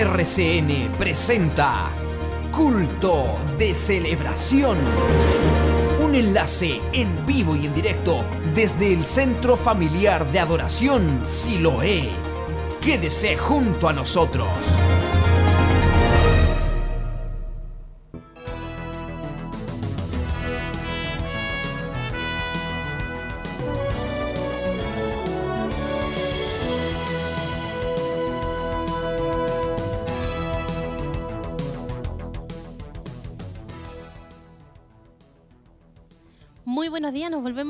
RCN presenta Culto de Celebración. Un enlace en vivo y en directo desde el Centro Familiar de Adoración Siloé. Quédese junto a nosotros.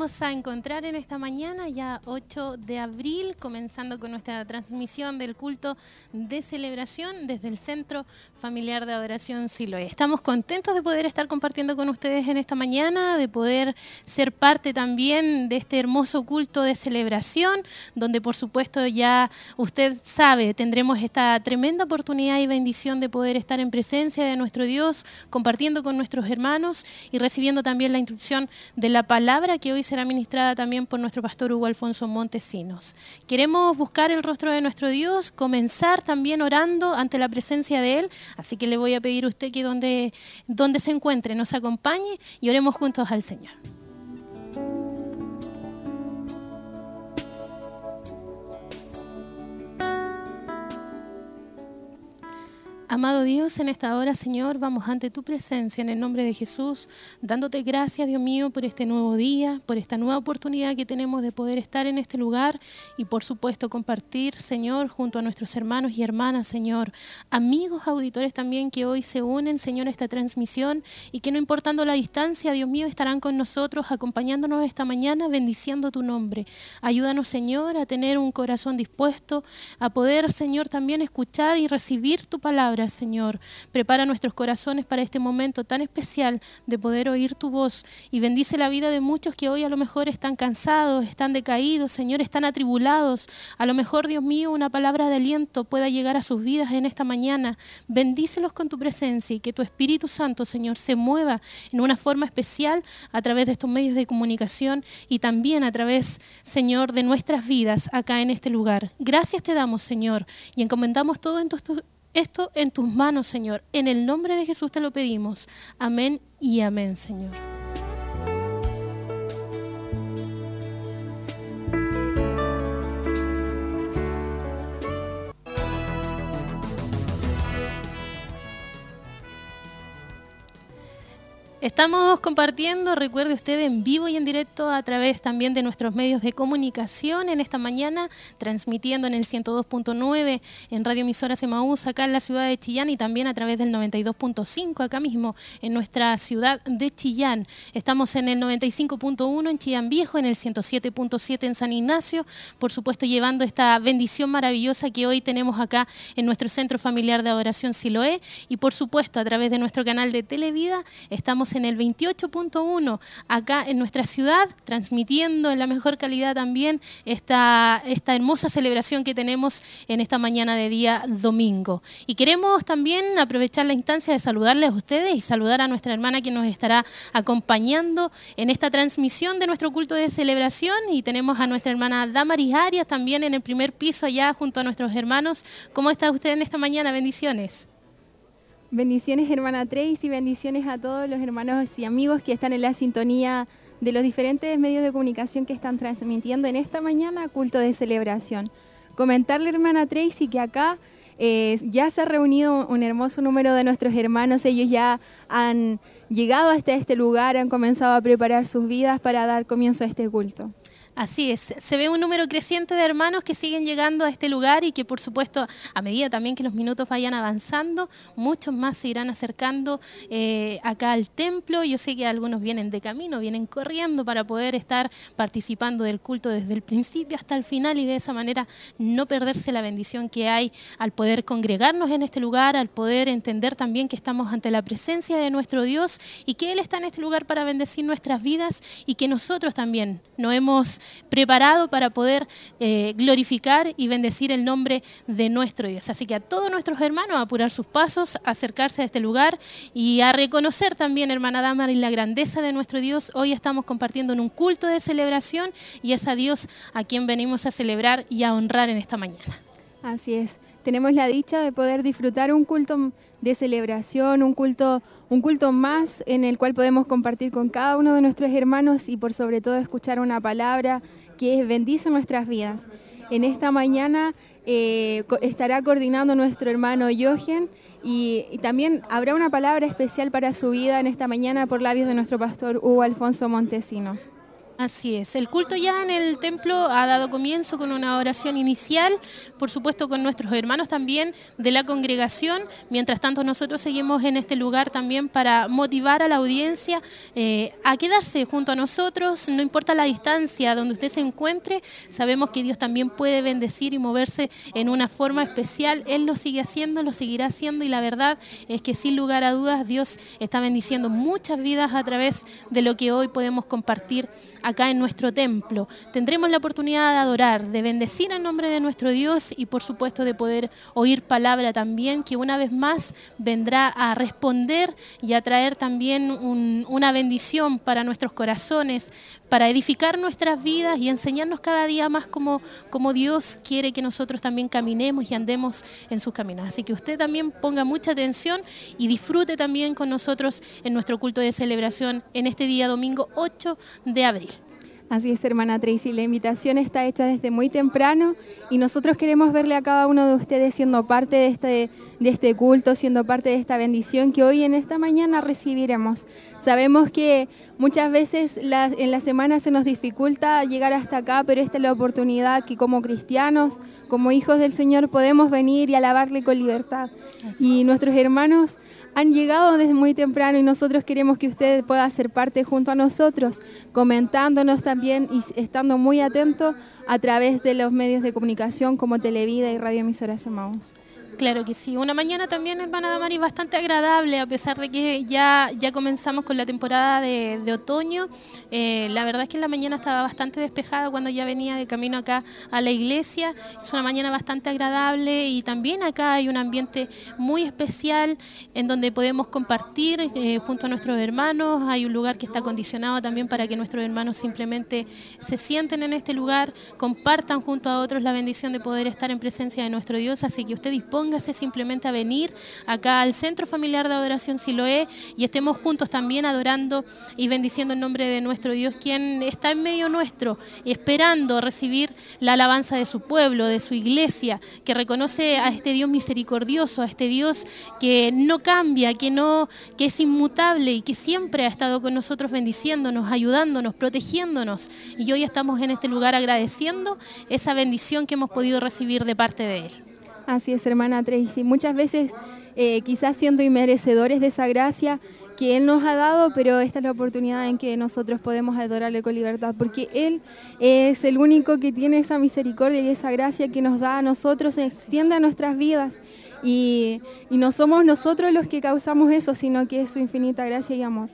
A encontrar en esta mañana, ya 8 de abril, comenzando con nuestra transmisión del culto de celebración desde el Centro Familiar de Adoración Siloé. Estamos contentos de poder estar compartiendo con ustedes en esta mañana, de poder ser parte también de este hermoso culto de celebración, donde por supuesto ya usted sabe, tendremos esta tremenda oportunidad y bendición de poder estar en presencia de nuestro Dios, compartiendo con nuestros hermanos y recibiendo también la instrucción de la palabra que hoy será ministrada también por nuestro pastor Hugo Alfonso Montesinos. Queremos buscar el rostro de nuestro Dios, comenzar también orando ante la presencia de Él, así que le voy a pedir a usted que donde, donde se encuentre nos acompañe y oremos juntos al Señor. Amado Dios, en esta hora, Señor, vamos ante tu presencia en el nombre de Jesús, dándote gracias, Dios mío, por este nuevo día, por esta nueva oportunidad que tenemos de poder estar en este lugar y, por supuesto, compartir, Señor, junto a nuestros hermanos y hermanas, Señor, amigos auditores también que hoy se unen, Señor, a esta transmisión y que no importando la distancia, Dios mío, estarán con nosotros, acompañándonos esta mañana, bendiciendo tu nombre. Ayúdanos, Señor, a tener un corazón dispuesto, a poder, Señor, también escuchar y recibir tu palabra Señor. Prepara nuestros corazones para este momento tan especial de poder oír tu voz y bendice la vida de muchos que hoy a lo mejor están cansados, están decaídos, Señor, están atribulados. A lo mejor, Dios mío, una palabra de aliento pueda llegar a sus vidas en esta mañana. Bendícelos con tu presencia y que tu Espíritu Santo, Señor, se mueva en una forma especial a través de estos medios de comunicación y también a través, Señor, de nuestras vidas acá en este lugar. Gracias te damos, Señor, y encomendamos todo en tus esto en tus manos, Señor. En el nombre de Jesús te lo pedimos. Amén y amén, Señor. Estamos compartiendo, recuerde usted, en vivo y en directo a través también de nuestros medios de comunicación en esta mañana, transmitiendo en el 102.9 en Radio Emisora Semaús acá en la ciudad de Chillán y también a través del 92.5 acá mismo en nuestra ciudad de Chillán. Estamos en el 95.1 en Chillán Viejo, en el 107.7 en San Ignacio, por supuesto llevando esta bendición maravillosa que hoy tenemos acá en nuestro Centro Familiar de Adoración Siloé y por supuesto a través de nuestro canal de Televida estamos en el 28.1 acá en nuestra ciudad, transmitiendo en la mejor calidad también esta, esta hermosa celebración que tenemos en esta mañana de día domingo. Y queremos también aprovechar la instancia de saludarles a ustedes y saludar a nuestra hermana que nos estará acompañando en esta transmisión de nuestro culto de celebración y tenemos a nuestra hermana Damaris Arias también en el primer piso allá junto a nuestros hermanos. ¿Cómo está usted en esta mañana? Bendiciones. Bendiciones hermana Tracy, bendiciones a todos los hermanos y amigos que están en la sintonía de los diferentes medios de comunicación que están transmitiendo en esta mañana culto de celebración. Comentarle hermana Tracy que acá eh, ya se ha reunido un hermoso número de nuestros hermanos, ellos ya han llegado hasta este lugar, han comenzado a preparar sus vidas para dar comienzo a este culto. Así es, se ve un número creciente de hermanos que siguen llegando a este lugar y que por supuesto a medida también que los minutos vayan avanzando, muchos más se irán acercando eh, acá al templo. Yo sé que algunos vienen de camino, vienen corriendo para poder estar participando del culto desde el principio hasta el final y de esa manera no perderse la bendición que hay al poder congregarnos en este lugar, al poder entender también que estamos ante la presencia de nuestro Dios y que Él está en este lugar para bendecir nuestras vidas y que nosotros también no hemos preparado para poder eh, glorificar y bendecir el nombre de nuestro Dios. Así que a todos nuestros hermanos a apurar sus pasos, a acercarse a este lugar y a reconocer también, hermana Damaris, la grandeza de nuestro Dios. Hoy estamos compartiendo en un culto de celebración y es a Dios a quien venimos a celebrar y a honrar en esta mañana. Así es. Tenemos la dicha de poder disfrutar un culto de celebración, un culto, un culto más en el cual podemos compartir con cada uno de nuestros hermanos y por sobre todo escuchar una palabra que bendice nuestras vidas. En esta mañana eh, estará coordinando nuestro hermano Jochen y, y, también habrá una palabra especial para su vida en esta mañana por labios de nuestro pastor Hugo Alfonso Montesinos. Así es, el culto ya en el templo ha dado comienzo con una oración inicial, por supuesto con nuestros hermanos también de la congregación. Mientras tanto nosotros seguimos en este lugar también para motivar a la audiencia eh, a quedarse junto a nosotros, no importa la distancia donde usted se encuentre, sabemos que Dios también puede bendecir y moverse en una forma especial. Él lo sigue haciendo, lo seguirá haciendo y la verdad es que sin lugar a dudas Dios está bendiciendo muchas vidas a través de lo que hoy podemos compartir acá en nuestro templo. Tendremos la oportunidad de adorar, de bendecir el nombre de nuestro Dios y por supuesto de poder oír palabra también que una vez más vendrá a responder y a traer también una bendición para nuestros corazones, para edificar nuestras vidas y enseñarnos cada día más como, Dios quiere que nosotros también caminemos y andemos en sus caminos. Así que usted también ponga mucha atención y disfrute también con nosotros en nuestro culto de celebración en este día domingo 8 de abril. Así es, hermana Tracy, la invitación está hecha desde muy temprano y nosotros queremos verle a cada uno de ustedes siendo parte de este, de este culto, siendo parte de esta bendición que hoy en esta mañana recibiremos. Sabemos que muchas veces en la semana se nos dificulta llegar hasta acá, pero esta es la oportunidad que como cristianos, como hijos del Señor, podemos venir y alabarle con libertad. y nuestros hermanos han llegado desde muy temprano y nosotros queremos que usted pueda ser parte junto a nosotros, comentándonos también y estando muy atento a través de los medios de comunicación como Televida y Radio Emisoras Emaús. Claro que sí. Una mañana también, hermana Damari, bastante agradable, a pesar de que ya, ya comenzamos con la temporada de, otoño. Eh, la verdad es que la mañana estaba bastante despejada cuando ya venía de camino acá a la iglesia. Es una mañana bastante agradable y también acá hay un ambiente muy especial en donde podemos compartir eh, junto a nuestros hermanos. Hay un lugar que está acondicionado también para que nuestros hermanos simplemente se sienten en este lugar, compartan junto a otros la bendición de poder estar en presencia de nuestro Dios. Así que usted disponga póngase simplemente a venir acá al Centro Familiar de Adoración Siloé y estemos juntos también adorando y bendiciendo el nombre de nuestro Dios, quien está en medio nuestro, esperando recibir la alabanza de su pueblo, de su iglesia, que reconoce a este Dios misericordioso, a este Dios que no cambia, que no, que es inmutable y que siempre ha estado con nosotros bendiciéndonos, ayudándonos, protegiéndonos. Y hoy estamos en este lugar agradeciendo esa bendición que hemos podido recibir de parte de Él. Así es, hermana Tracy. Muchas veces eh, quizás siendo inmerecedores de esa gracia que Él nos ha dado, pero esta es la oportunidad en que nosotros podemos adorarle con libertad, porque Él es el único que tiene esa misericordia y esa gracia que nos da a nosotros, extiende a nuestras vidas. Y, y no somos nosotros los que causamos eso, sino que es su infinita gracia y amor.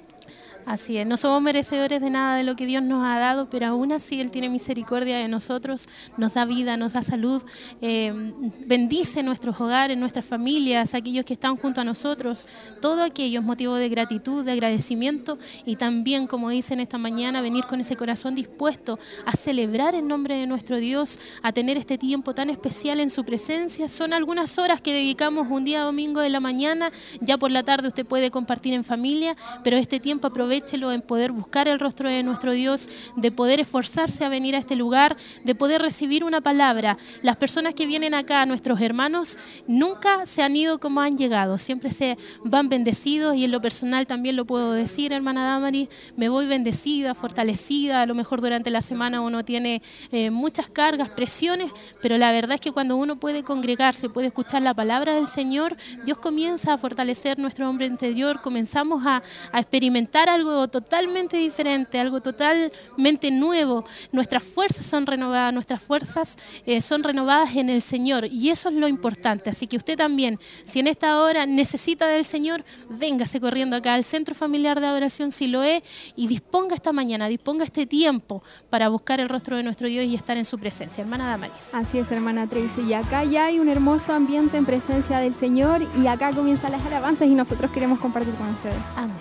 Así es, no somos merecedores de nada de lo que Dios nos ha dado, pero aún así Él tiene misericordia de nosotros, nos da vida, nos da salud, eh, bendice nuestros hogares, nuestras familias, aquellos que están junto a nosotros, todo aquello es motivo de gratitud, de agradecimiento y también, como dicen esta mañana, venir con ese corazón dispuesto a celebrar el nombre de nuestro Dios, a tener este tiempo tan especial en su presencia. Son algunas horas que dedicamos un día domingo de la mañana, ya por la tarde usted puede compartir en familia, pero este tiempo aprovecha en poder buscar el rostro de nuestro Dios, de poder esforzarse a venir a este lugar, de poder recibir una palabra. Las personas que vienen acá, nuestros hermanos, nunca se han ido como han llegado, siempre se van bendecidos y en lo personal también lo puedo decir, hermana Damari, me voy bendecida, fortalecida, a lo mejor durante la semana uno tiene eh, muchas cargas, presiones, pero la verdad es que cuando uno puede congregarse, puede escuchar la palabra del Señor, Dios comienza a fortalecer nuestro hombre interior, comenzamos a, a experimentar algo algo totalmente diferente, algo totalmente nuevo. Nuestras fuerzas son renovadas, nuestras fuerzas eh, son renovadas en el Señor y eso es lo importante. Así que usted también, si en esta hora necesita del Señor, véngase corriendo acá al Centro Familiar de Adoración Siloé y disponga esta mañana, disponga este tiempo para buscar el rostro de nuestro Dios y estar en su presencia. Hermana Damaris. Así es, hermana Tracy. Y acá ya hay un hermoso ambiente en presencia del Señor y acá comienzan las alabanzas y nosotros queremos compartir con ustedes. Amén.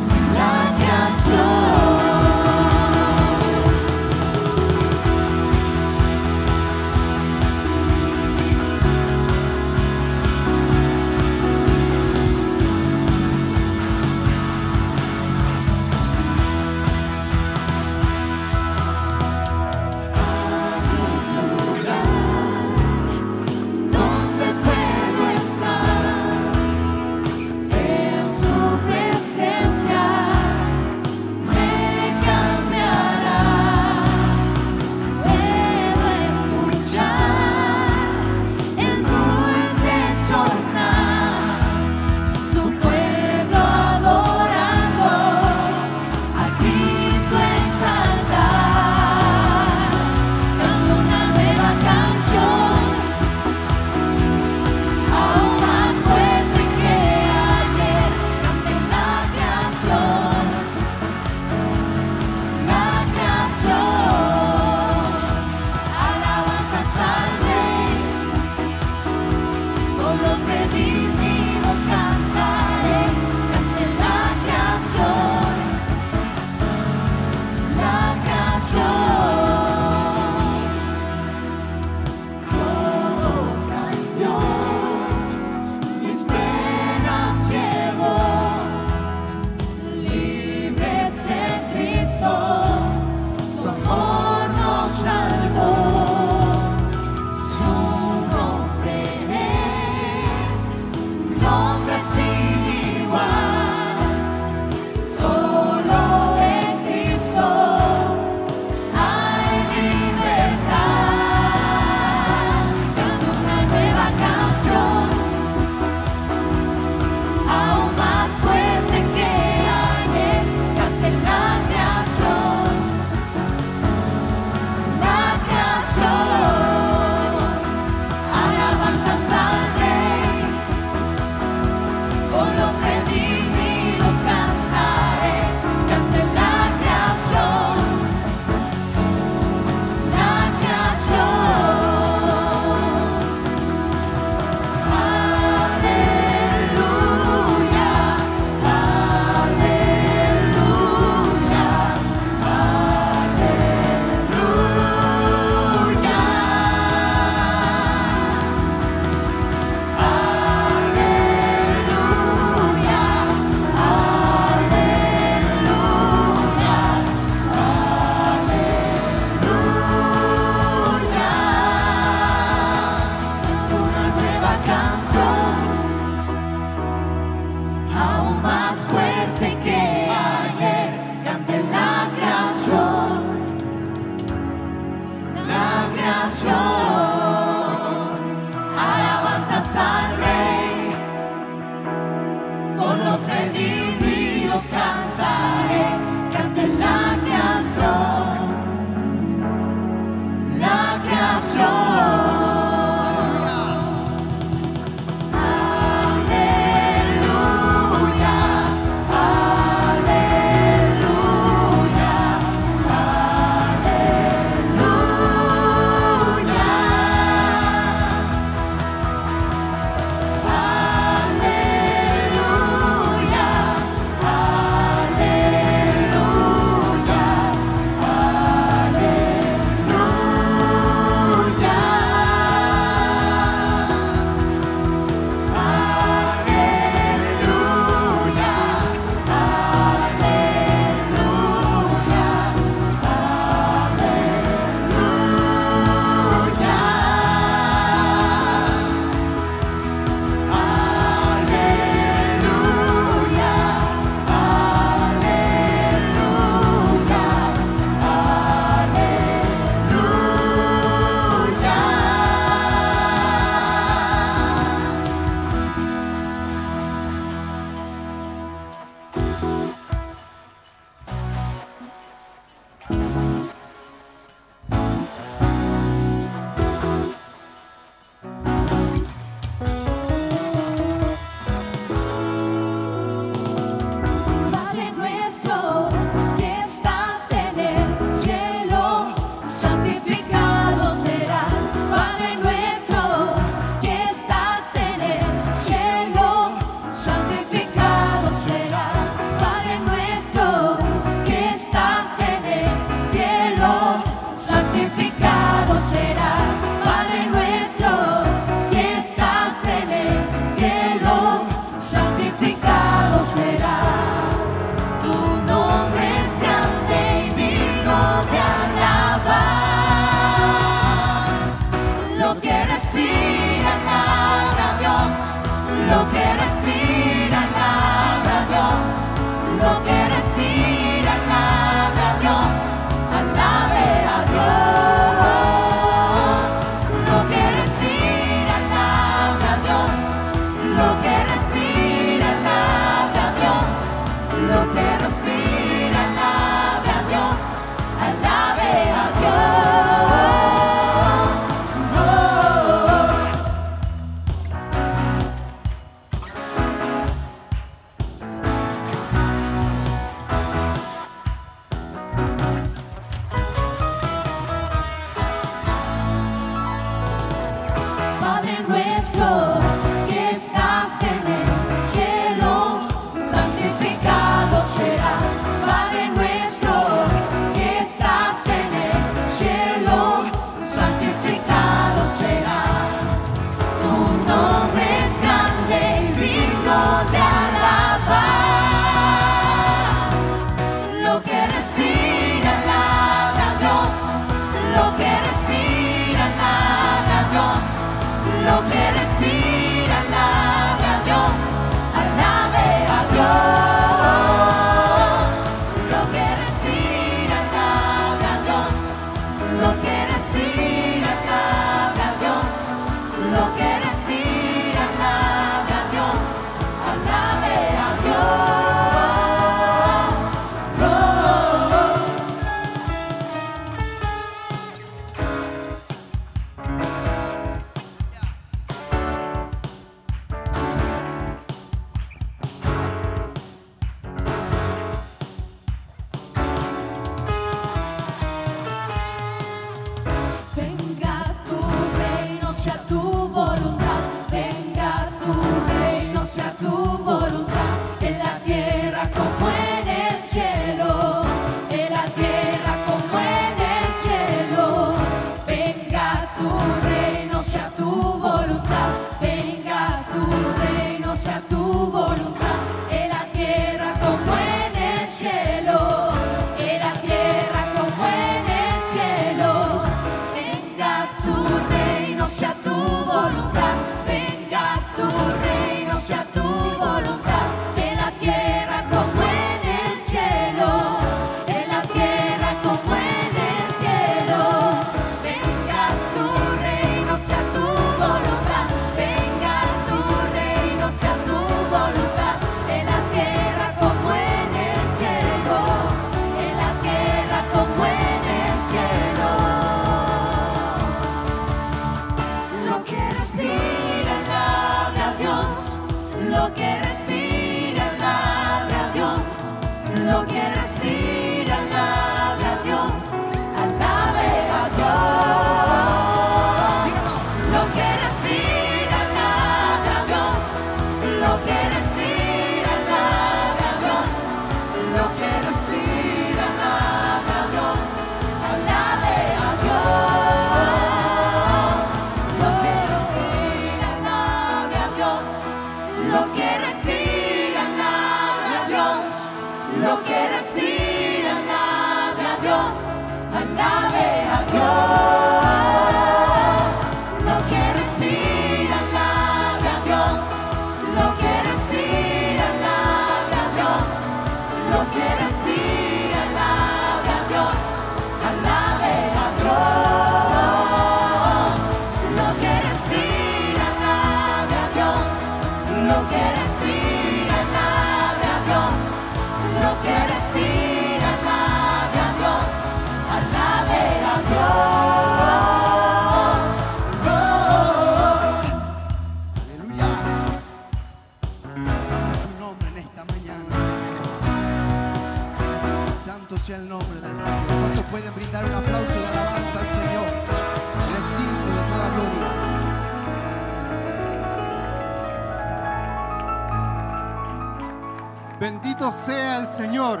Sea el Señor.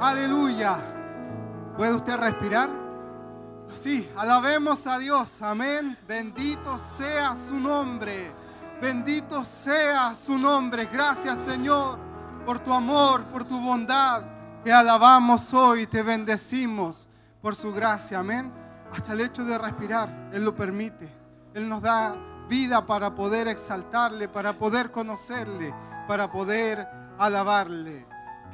Aleluya. ¿Puede usted respirar? Sí, alabemos a Dios. Amén. Bendito sea su nombre. Bendito sea su nombre. Gracias Señor por tu amor, por tu bondad. Te alabamos hoy, te bendecimos por su gracia. Amén. Hasta el hecho de respirar, Él lo permite. Él nos da vida para poder exaltarle, para poder conocerle, para poder alabarle.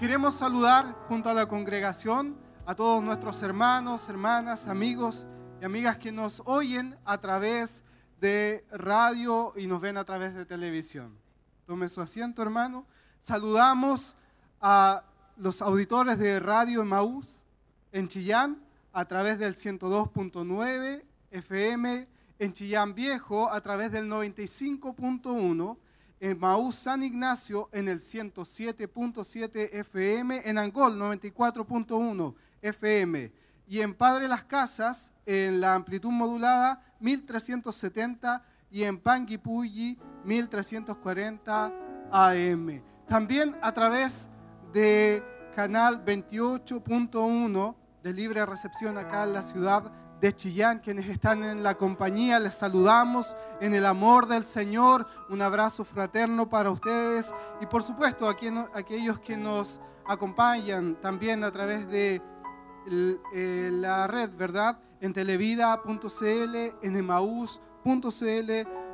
Queremos saludar junto a la congregación a todos nuestros hermanos, hermanas, amigos y amigas que nos oyen a través de radio y nos ven a través de televisión. Tome su asiento, hermano. Saludamos a los auditores de Radio Maús en Chillán a través del 102.9 FM, en Chillán Viejo a través del 95.1 en Maús San Ignacio en el 107.7 FM, en Angol 94.1 FM y en Padre Las Casas en la amplitud modulada 1370 y en Panguipulli 1340 AM. También a través de canal 28.1 de libre recepción acá en la ciudad de Chillán, quienes están en la compañía, les saludamos en el amor del Señor, un abrazo fraterno para ustedes y por supuesto a aquellos que nos acompañan también a través de eh, la red, ¿verdad? En televida.cl, en emaús.cl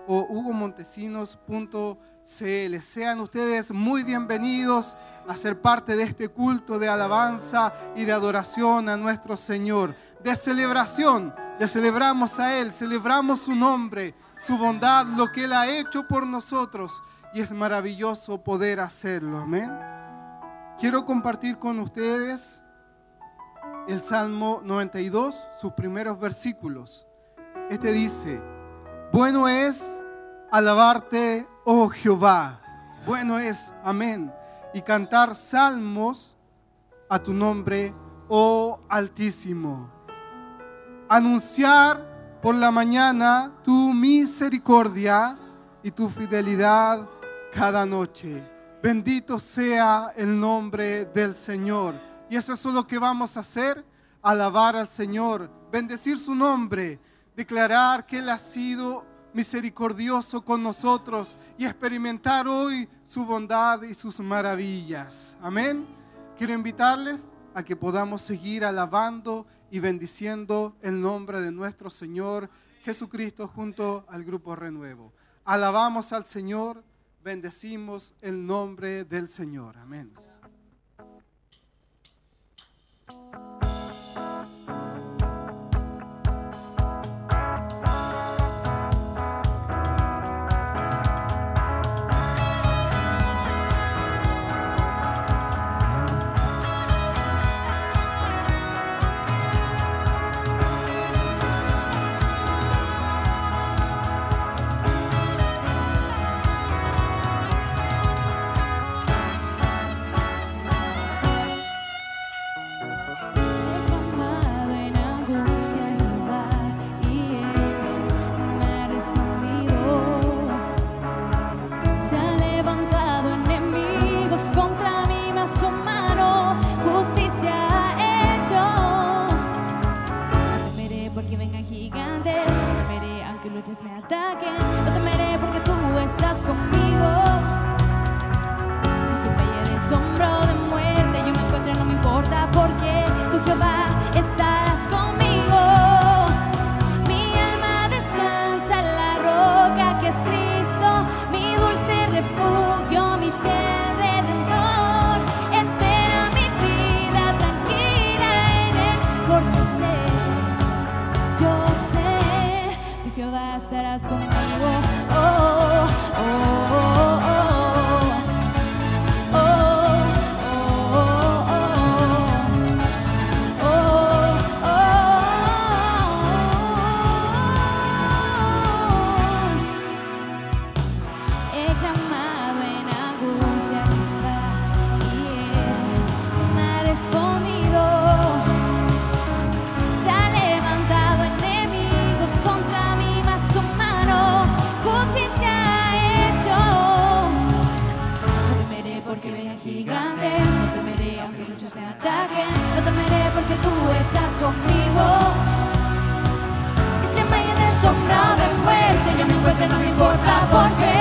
o hugomontesinos.cl. Sean ustedes muy bienvenidos a ser parte de este culto de alabanza y de adoración a nuestro Señor, de celebración. Le celebramos a Él, celebramos su nombre, su bondad, lo que Él ha hecho por nosotros y es maravilloso poder hacerlo. Amén. Quiero compartir con ustedes el Salmo 92, sus primeros versículos. Este dice, bueno es alabarte, oh Jehová. Bueno es, amén. Y cantar salmos a tu nombre, oh Altísimo. Anunciar por la mañana tu misericordia y tu fidelidad cada noche. Bendito sea el nombre del Señor. Y eso es lo que vamos a hacer, alabar al Señor, bendecir su nombre, declarar que Él ha sido misericordioso con nosotros y experimentar hoy su bondad y sus maravillas. Amén. Quiero invitarles a que podamos seguir alabando y bendiciendo el nombre de nuestro Señor Jesucristo junto al grupo Renuevo. Alabamos al Señor, bendecimos el nombre del Señor. Amén. luchas me ataquen. No temeré porque tú estás conmigo. conmigo. Que siempre llene sombra de fuerte, yo me encuentro, no me importa porque.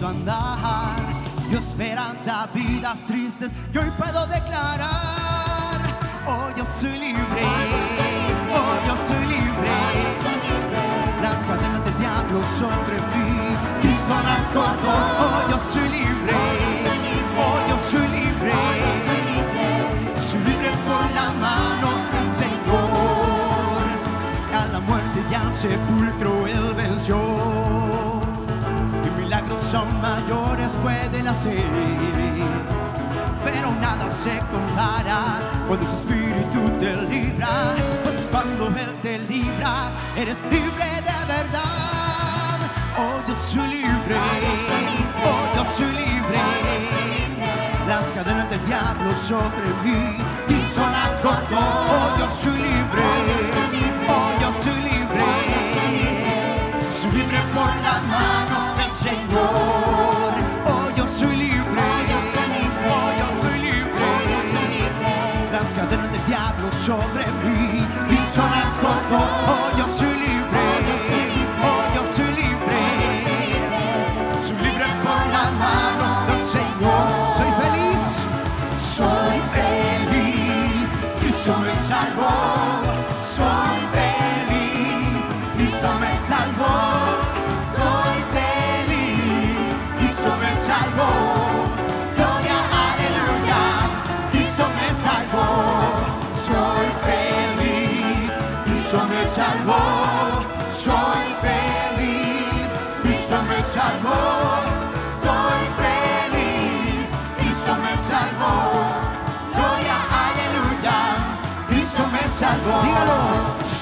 hizo andar, dio esperanza vidas tristes. Yo hoy puedo declarar, oh yo soy libre, oh yo soy libre. Las cadenas del diablo sobre mí, Cristo las cortó, oh yo soy libre, oh yo soy libre. Soy libre por la mano del Señor, a la muerte y al sepulcro. mayores pueden hacer, pero nada se compara cuando su espíritu te libra, pues cuando Él te libra, eres libre de verdad. Oh, yo soy libre, oh, yo soy libre, oh, oh, las cadenas del diablo sobre mí sobre mí y son las como hoyos salvó, dígalo,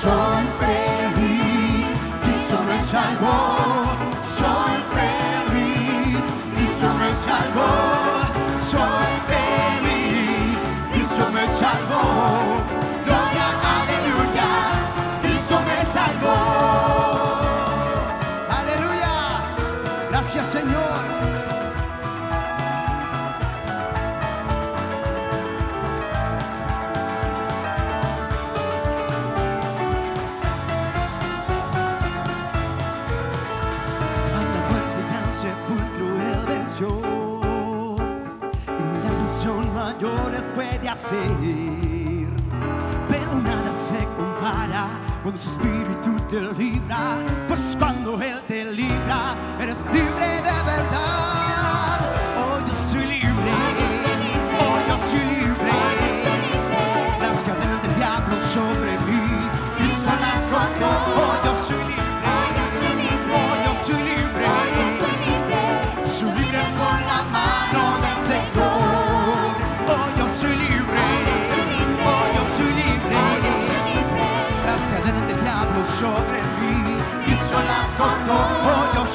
soy feliz. Cristo me salvó, Señor. A la muerte y al sepulcro él venció. Y milagros son mayores puede hacer. Pero nada se compara cuando su espíritu te libra. Pues cuando él te libra, eres libre de verdad.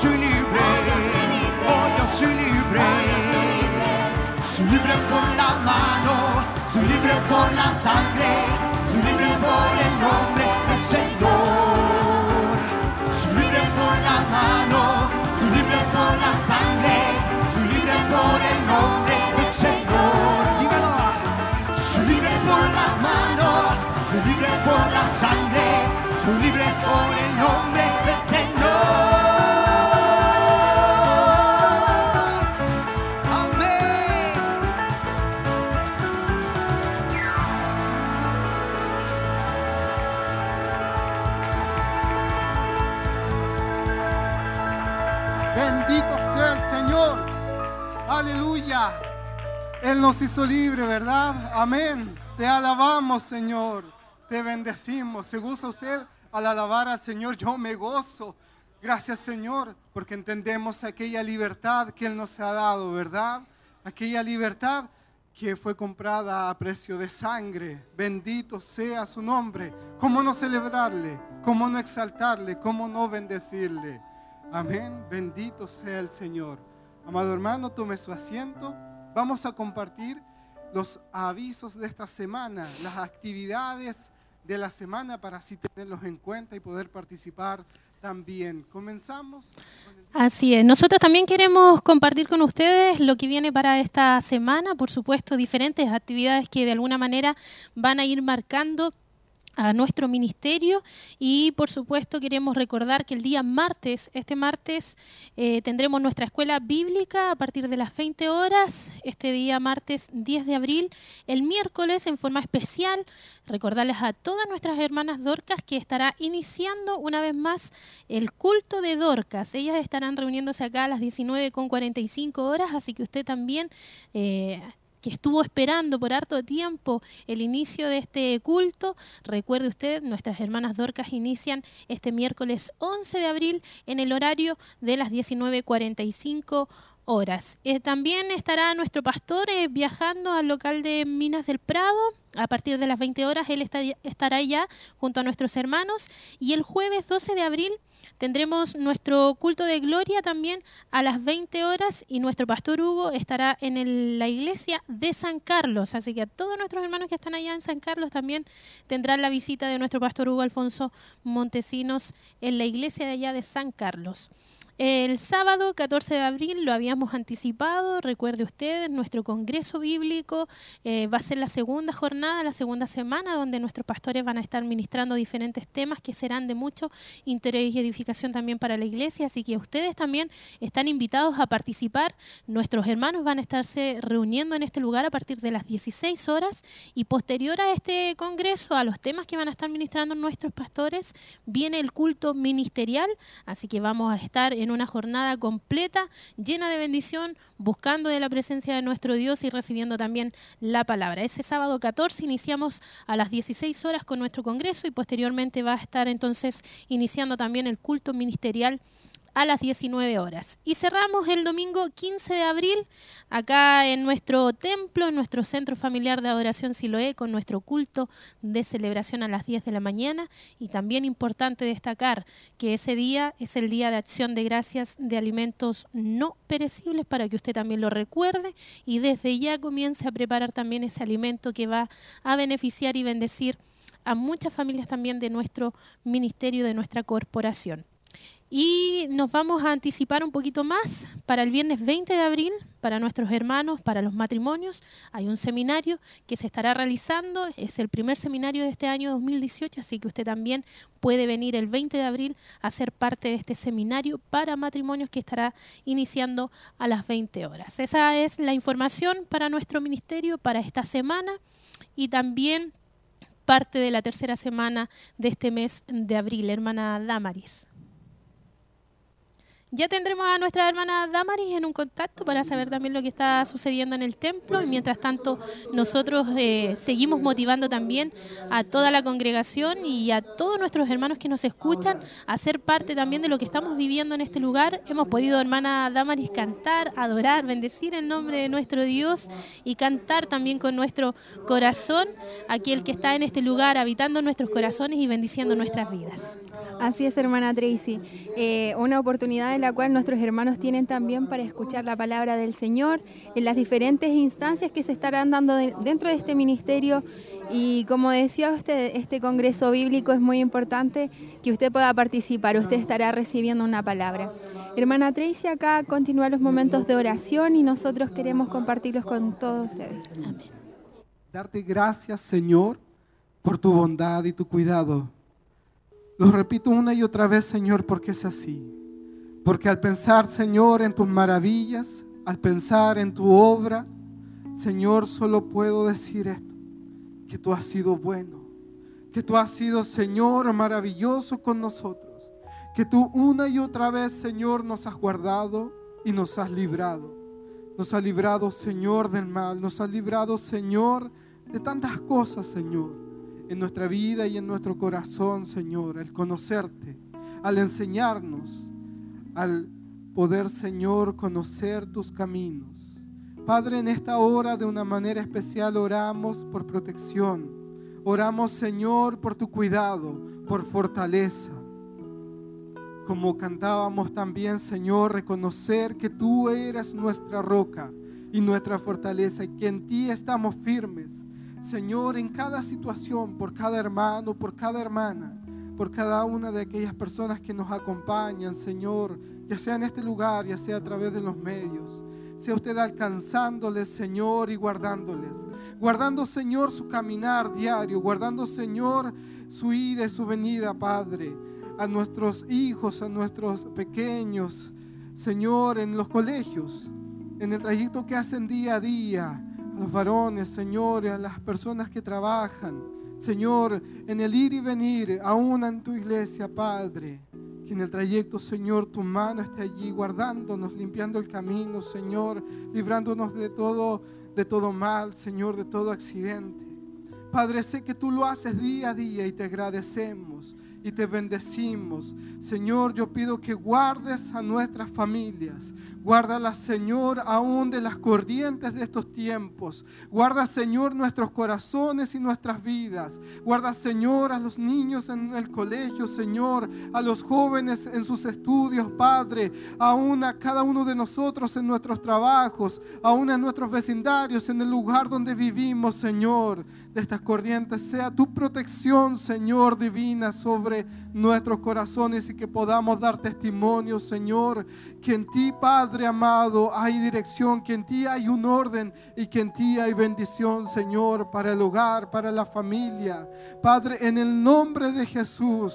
Soy libre. Hoy yo soy libre. Soy libre por la mano. Soy libre por la sangre. Soy libre por el nombre del Señor. Soy libre por la mano, soy libre por la sangre, soy libre por el nombre del Señor. Dígalo. Soy libre por las manos, soy libre por la sangre, soy libre por el nombre Él nos hizo libre, ¿verdad? Amén. Te alabamos, Señor. Te bendecimos. ¿Se goza usted al alabar al Señor? Yo me gozo. Gracias, Señor, porque entendemos aquella libertad que Él nos ha dado, ¿verdad? Aquella libertad que fue comprada a precio de sangre. Bendito sea su nombre. ¿Cómo no celebrarle? ¿Cómo no exaltarle? ¿Cómo no bendecirle? Amén. Bendito sea el Señor. Amado hermano, tome su asiento. Vamos a compartir los avisos de esta semana, las actividades de la semana para así tenerlos en cuenta y poder participar también. Comenzamos. Así es. Nosotros también queremos compartir con ustedes lo que viene para esta semana, por supuesto, diferentes actividades que de alguna manera van a ir marcando a nuestro ministerio y por supuesto queremos recordar que el día martes, este martes, eh, tendremos nuestra escuela bíblica a partir de las 20 horas, este día martes 10 de abril, el miércoles en forma especial, recordarles a todas nuestras hermanas Dorcas que estará iniciando una vez más el culto de Dorcas. Ellas estarán reuniéndose acá a las 19.45 horas, así que usted también... eh, que estuvo esperando por harto tiempo el inicio de este culto. Recuerde usted, nuestras hermanas Dorcas inician este miércoles 11 de abril en el horario de las 19.45 horas. Eh, también estará nuestro pastor eh, viajando al local de Minas del Prado. A partir de las 20 horas él estar- estará ya junto a nuestros hermanos. Y el jueves 12 de abril tendremos nuestro culto de gloria también a las 20 horas y nuestro pastor Hugo estará en la iglesia de San Carlos. Así que a todos nuestros hermanos que están allá en San Carlos también tendrán la visita de nuestro pastor Hugo Alfonso Montesinos en la iglesia de allá de San Carlos. El sábado 14 de abril lo habíamos anticipado, recuerde usted, nuestro Congreso Bíblico eh, va a ser la segunda jornada, la segunda semana, donde nuestros pastores van a estar ministrando diferentes temas que serán de mucho interés y edificación también para la iglesia, así que ustedes también están invitados a participar. Nuestros hermanos van a estarse reuniendo en este lugar a partir de las 16 horas. Y posterior a este Congreso, a los temas que van a estar ministrando nuestros pastores, viene el culto ministerial, así que vamos a estar en una jornada completa, llena de bendición, buscando de la presencia de nuestro Dios y recibiendo también la palabra. Ese sábado 14 iniciamos a las 16 horas con nuestro congreso y posteriormente va a estar entonces iniciando también el culto ministerial a las 19 horas. Y cerramos el domingo 15 de abril acá en nuestro templo, en nuestro centro familiar de adoración Siloé, con nuestro culto de celebración a las 10 de la mañana. Y también importante destacar que ese día es el día de acción de gracias de alimentos no perecibles para que usted también lo recuerde y desde ya comience a preparar también ese alimento que va a beneficiar y bendecir a muchas familias también de nuestro ministerio, de nuestra corporación. Y nos vamos a anticipar un poquito más para el viernes 20 de abril, para nuestros hermanos, para los matrimonios. Hay un seminario que se estará realizando, es el primer seminario de este año 2018, así que usted también puede venir el 20 de abril a ser parte de este seminario para matrimonios que estará iniciando a las 20 horas. Esa es la información para nuestro ministerio para esta semana y también parte de la tercera semana de este mes de abril, hermana Damaris. Ya tendremos a nuestra hermana Damaris en un contacto para saber también lo que está sucediendo en el templo y mientras tanto nosotros eh, seguimos motivando también a toda la congregación y a todos nuestros hermanos que nos escuchan a ser parte también de lo que estamos viviendo en este lugar. Hemos podido, hermana Damaris, cantar, adorar, bendecir en nombre de nuestro Dios y cantar también con nuestro corazón, aquel que está en este lugar habitando nuestros corazones y bendiciendo nuestras vidas. Así es, hermana Tracy. Eh, una oportunidad en la cual nuestros hermanos tienen también para escuchar la palabra del Señor en las diferentes instancias que se estarán dando dentro de este ministerio. Y como decía usted, este congreso bíblico es muy importante que usted pueda participar, usted estará recibiendo una palabra. Hermana Tracy, acá continúan los momentos de oración y nosotros queremos compartirlos con todos ustedes. Amén. Darte gracias, Señor, por tu bondad y tu cuidado lo repito una y otra vez, Señor, porque es así. Porque al pensar, Señor, en tus maravillas, al pensar en tu obra, Señor, solo puedo decir esto, que tú has sido bueno, que tú has sido, Señor, maravilloso con nosotros, que tú una y otra vez, Señor, nos has guardado y nos has librado. Nos has librado, Señor, del mal, nos has librado, Señor, de tantas cosas, Señor en nuestra vida y en nuestro corazón, Señor, al conocerte, al enseñarnos, al poder, Señor, conocer tus caminos. Padre, en esta hora de una manera especial oramos por protección. Oramos, Señor, por tu cuidado, por fortaleza. Como cantábamos también, Señor, reconocer que tú eres nuestra roca y nuestra fortaleza y que en ti estamos firmes Señor, en cada situación, por cada hermano, por cada hermana, por cada una de aquellas personas que nos acompañan, Señor, ya sea en este lugar, ya sea a través de los medios. Sea usted alcanzándoles, Señor, y guardándoles. Guardando, Señor, su caminar diario. Guardando, Señor, su ida y su venida, Padre. A nuestros hijos, a nuestros pequeños, Señor, en los colegios. En el trayecto que hacen día a día a los varones, Señor, a las personas que trabajan, Señor, en el ir y venir, aún en tu iglesia, Padre. Que en el trayecto, Señor, tu mano esté allí guardándonos, limpiando el camino, Señor, librándonos de todo, de todo mal, Señor, de todo accidente. Padre, sé que tú lo haces día a día y te agradecemos y te bendecimos. Señor, yo pido que guardes a nuestras familias. Guárdalas, Señor, aún de las corrientes de estos tiempos. Guarda, Señor, nuestros corazones y nuestras vidas. Guarda, Señor, a los niños en el colegio, Señor, a los jóvenes en sus estudios, Padre, aún a cada uno de nosotros en nuestros trabajos, aún en nuestros vecindarios, en el lugar donde vivimos, Señor de estas corrientes sea tu protección, Señor, divina sobre nuestros corazones y que podamos dar testimonio, Señor, que en ti, Padre amado, hay dirección, que en ti hay un orden y que en ti hay bendición, Señor, para el hogar, para la familia. Padre, en el nombre de Jesús.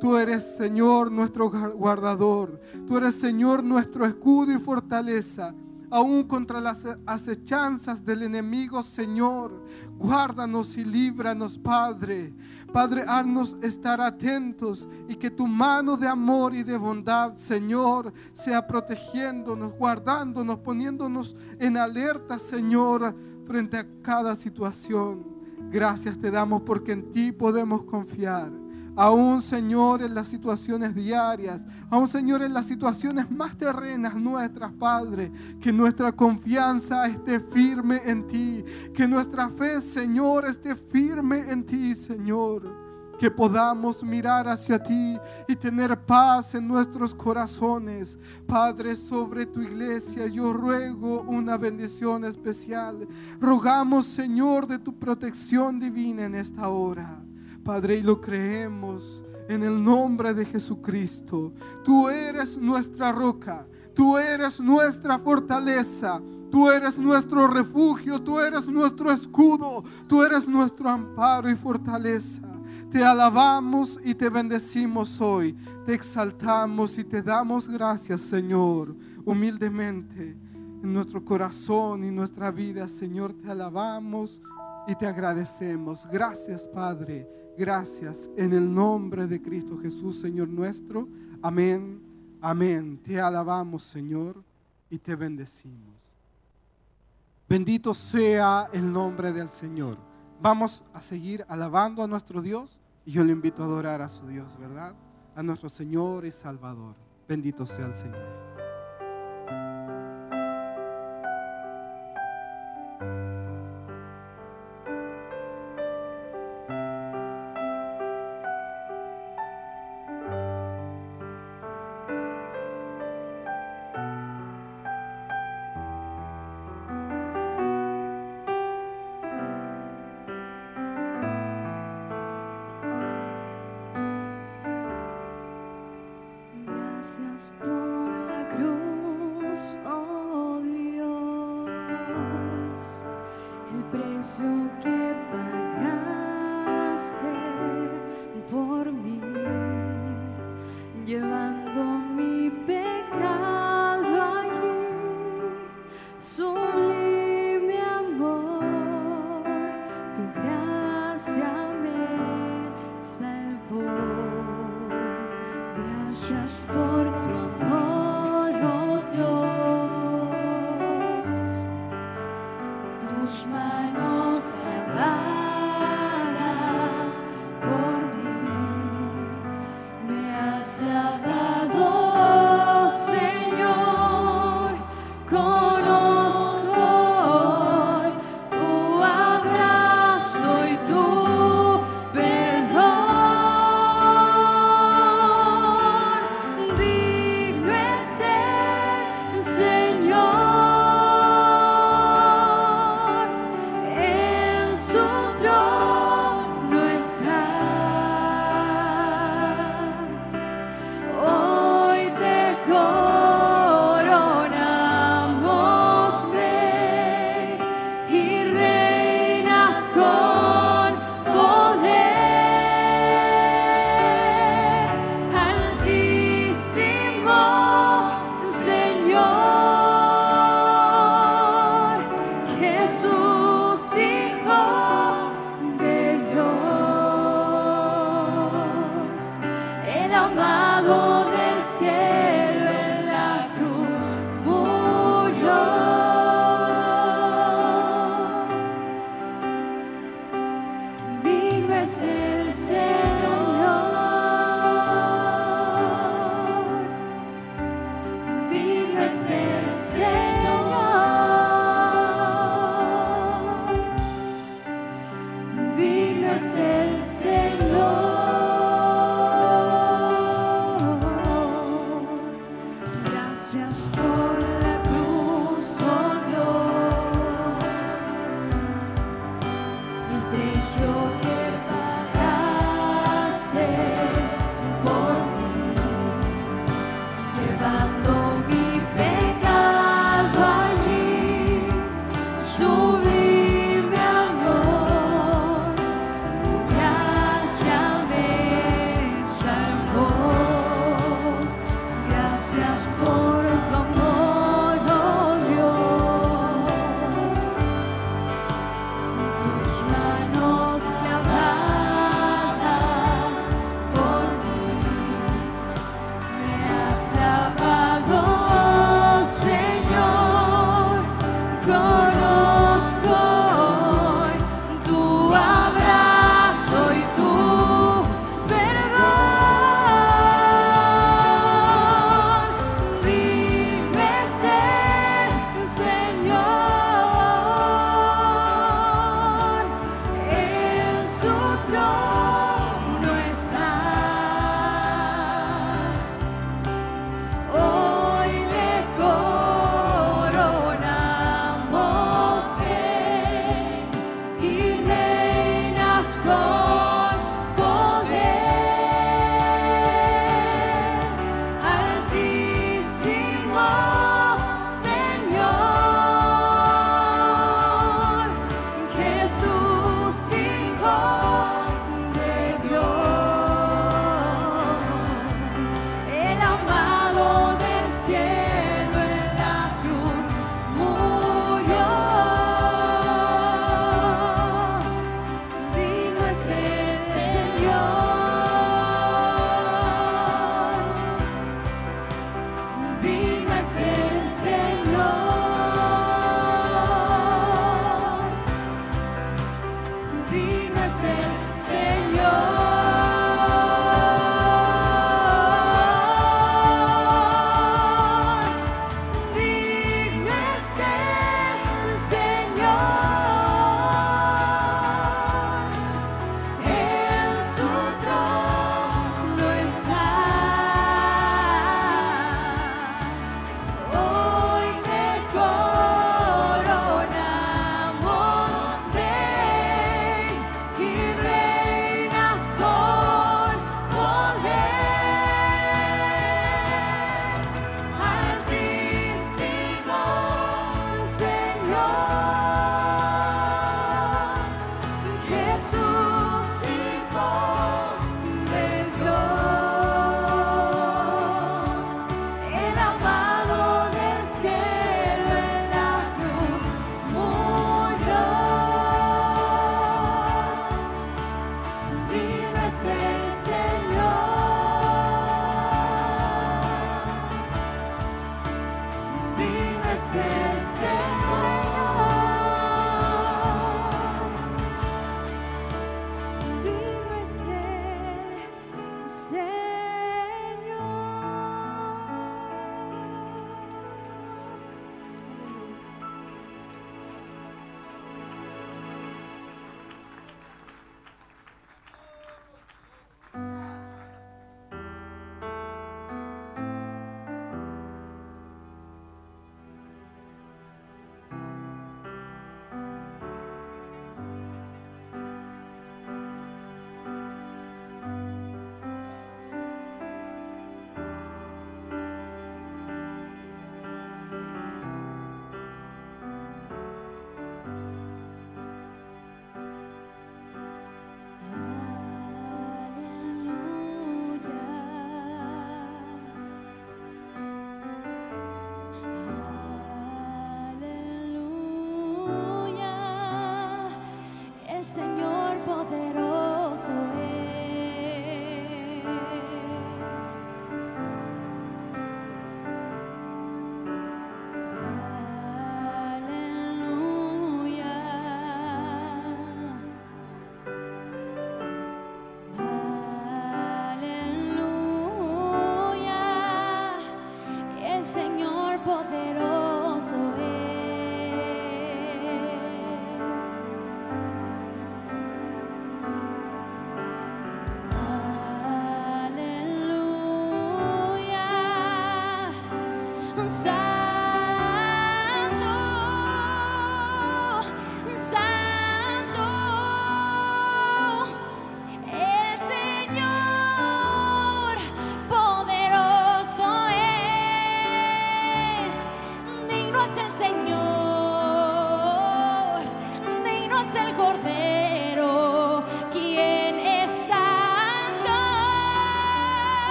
Tú eres, Señor, nuestro guardador. Tú eres, Señor, nuestro escudo y fortaleza. Aún contra las acechanzas del enemigo, Señor. Guárdanos y líbranos, Padre. Padre, haznos estar atentos y que tu mano de amor y de bondad, Señor, sea protegiéndonos, guardándonos, poniéndonos en alerta, Señor, frente a cada situación. Gracias te damos porque en ti podemos confiar. Aún, Señor, en las situaciones diarias, aún, Señor, en las situaciones más terrenas nuestras, Padre, que nuestra confianza esté firme en ti, que nuestra fe, Señor, esté firme en ti, Señor que podamos mirar hacia ti y tener paz en nuestros corazones. Padre, sobre tu iglesia yo ruego una bendición especial. Rogamos, Señor, de tu protección divina en esta hora. Padre, y lo creemos en el nombre de Jesucristo. Tú eres nuestra roca, tú eres nuestra fortaleza. Tú eres nuestro refugio, tú eres nuestro escudo, tú eres nuestro amparo y fortaleza. Te alabamos y te bendecimos hoy. Te exaltamos y te damos gracias, Señor, humildemente en nuestro corazón y nuestra vida, Señor. Te alabamos y te agradecemos. Gracias, Padre. Gracias en el nombre de Cristo Jesús, Señor nuestro. Amén. Amén. Te alabamos, Señor, y te bendecimos. Bendito sea el nombre del Señor. Vamos a seguir alabando a nuestro Dios y yo le invito a adorar a su Dios, ¿verdad? A nuestro Señor y Salvador. Bendito sea el Señor.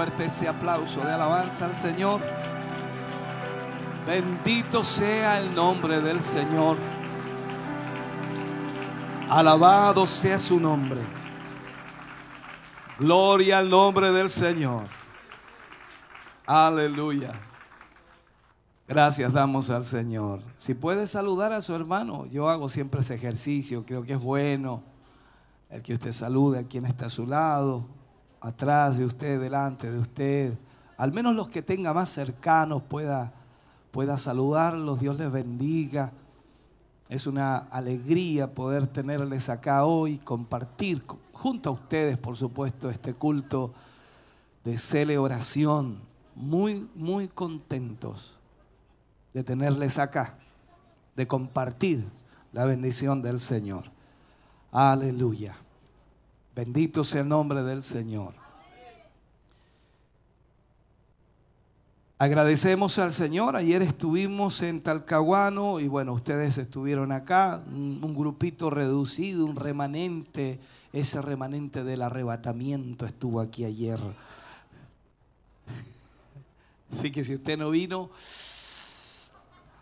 Ese aplauso de alabanza al Señor. Bendito sea el nombre del Señor. Alabado sea su nombre. Gloria al nombre del Señor. Aleluya. Gracias damos al Señor. Si puede saludar a su hermano, yo hago siempre ese ejercicio, creo que es bueno el que usted salude a quien está a su lado, atrás de usted, delante de usted. Al menos los que tenga más cercanos pueda, pueda saludarlos, Dios les bendiga. Es una alegría poder tenerles acá hoy, compartir junto a ustedes, por supuesto, este culto de celebración. Muy, muy contentos de tenerles acá, de compartir la bendición del Señor. Aleluya. Bendito sea el nombre del Señor. Agradecemos al Señor. Ayer estuvimos en Talcahuano y bueno, ustedes estuvieron acá, un, grupito reducido, un remanente, ese remanente del arrebatamiento estuvo aquí ayer. Así que si usted no vino,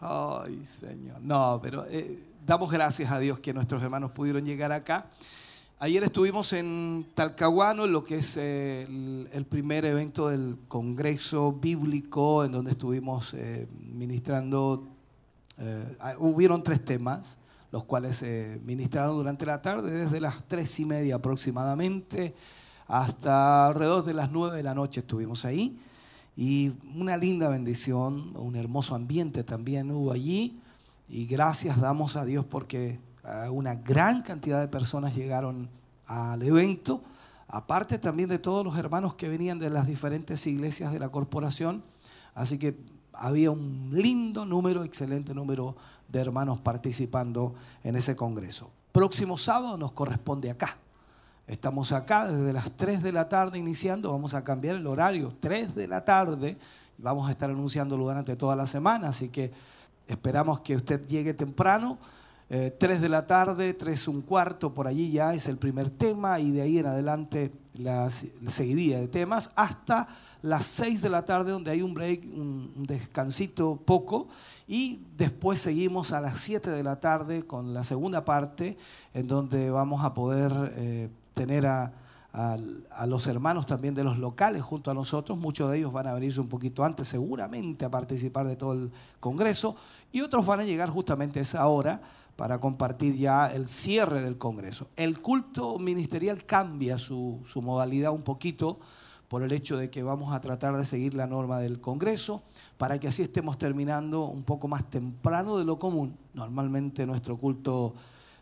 ay Señor, no, pero eh, damos gracias a Dios que nuestros hermanos pudieron llegar acá. Ayer estuvimos en Talcahuano, en lo que es el, el, primer evento del Congreso Bíblico, en donde estuvimos eh, ministrando. Eh, hubieron tres temas, los cuales se eh, ministraron durante la tarde, desde las tres y media aproximadamente hasta alrededor de las nueve de la noche estuvimos ahí. Y una linda bendición, un hermoso ambiente también hubo allí. Y gracias damos a Dios porque una gran cantidad de personas llegaron al evento, aparte también de todos los hermanos que venían de las diferentes iglesias de la corporación. Así que había un lindo número, excelente número de hermanos participando en ese congreso. Próximo sábado nos corresponde acá. Estamos acá desde las 3 de la tarde iniciando, vamos a cambiar el horario, 3 de la tarde, vamos a estar anunciándolo durante toda la semana, así que esperamos que usted llegue temprano eh, 3 de la tarde, 3 un cuarto, por allí ya es el primer tema y de ahí en adelante la, la seguidilla de temas hasta las 6 de la tarde donde hay un break, un, descansito poco y después seguimos a las 7 de la tarde con la segunda parte en donde vamos a poder eh, tener a, a, a, los hermanos también de los locales junto a nosotros. Muchos de ellos van a venirse un poquito antes seguramente a participar de todo el Congreso y otros van a llegar justamente a esa hora para compartir ya el cierre del Congreso. El culto ministerial cambia su, su, modalidad un poquito por el hecho de que vamos a tratar de seguir la norma del Congreso para que así estemos terminando un poco más temprano de lo común. Normalmente nuestro culto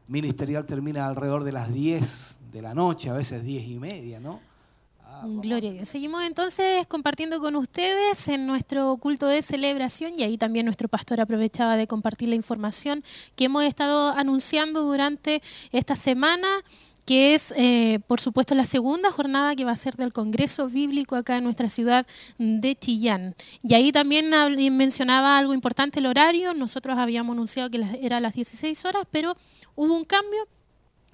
ministerial termina alrededor de las 10 de la noche, a veces 10 y media, ¿no? Gloria a Dios. Seguimos entonces compartiendo con ustedes en nuestro culto de celebración y ahí también nuestro pastor aprovechaba de compartir la información que hemos estado anunciando durante esta semana que es, eh, por supuesto, la segunda jornada que va a ser del Congreso Bíblico acá en nuestra ciudad de Chillán. Y ahí también mencionaba algo importante, el horario. Nosotros habíamos anunciado que era a las 16 horas, pero hubo un cambio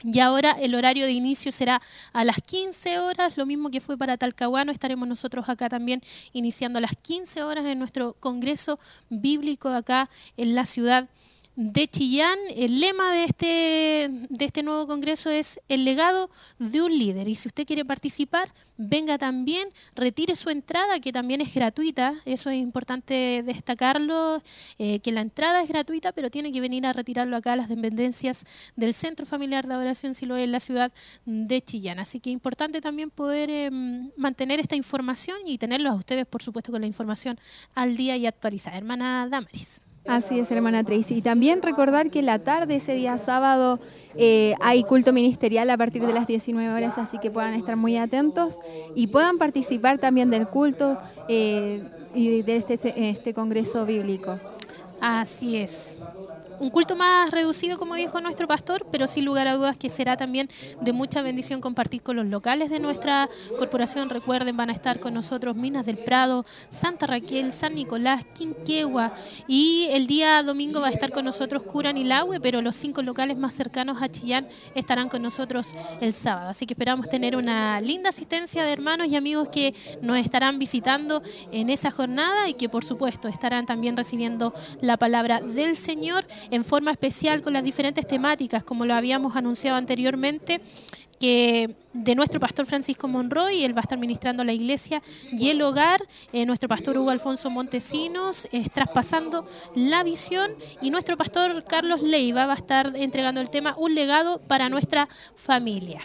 y ahora el horario de inicio será a las 15 horas, lo mismo que fue para Talcahuano. Estaremos nosotros acá también iniciando a las 15 horas en nuestro Congreso Bíblico acá en la ciudad de Chillán. El lema de este, de este nuevo congreso es el legado de un líder. Y si usted quiere participar, venga también, retire su entrada, que también es gratuita. Eso es importante destacarlo, eh, que la entrada es gratuita, pero tiene que venir a retirarlo acá a las dependencias del Centro Familiar de Adoración Siloé en la ciudad de Chillán. Así que importante también poder eh, mantener esta información y tenerlos a ustedes, por supuesto, con la información al día y actualizada. Hermana Damaris. Así es, hermana Tracy. Y también recordar que la tarde, ese día sábado, eh, hay culto ministerial a partir de las 19 horas, así que puedan estar muy atentos y puedan participar también del culto eh, y de este, este congreso bíblico. Así es. Un culto más reducido, como dijo nuestro pastor, pero sin lugar a dudas que será también de mucha bendición compartir con los locales de nuestra corporación. Recuerden, van a estar con nosotros Minas del Prado, Santa Raquel, San Nicolás, Quinquegua y el día domingo va a estar con nosotros Curanilahue, pero los cinco locales más cercanos a Chillán estarán con nosotros el sábado. Así que esperamos tener una linda asistencia de hermanos y amigos que nos estarán visitando en esa jornada y que por supuesto estarán también recibiendo la palabra del Señor en forma especial con las diferentes temáticas, como lo habíamos anunciado anteriormente que de nuestro pastor Francisco Monroy, él va a estar ministrando la iglesia y el hogar, eh, nuestro pastor Hugo Alfonso Montesinos, es traspasando la visión y nuestro pastor Carlos Leiva va a estar entregando el tema Un legado para nuestra familia.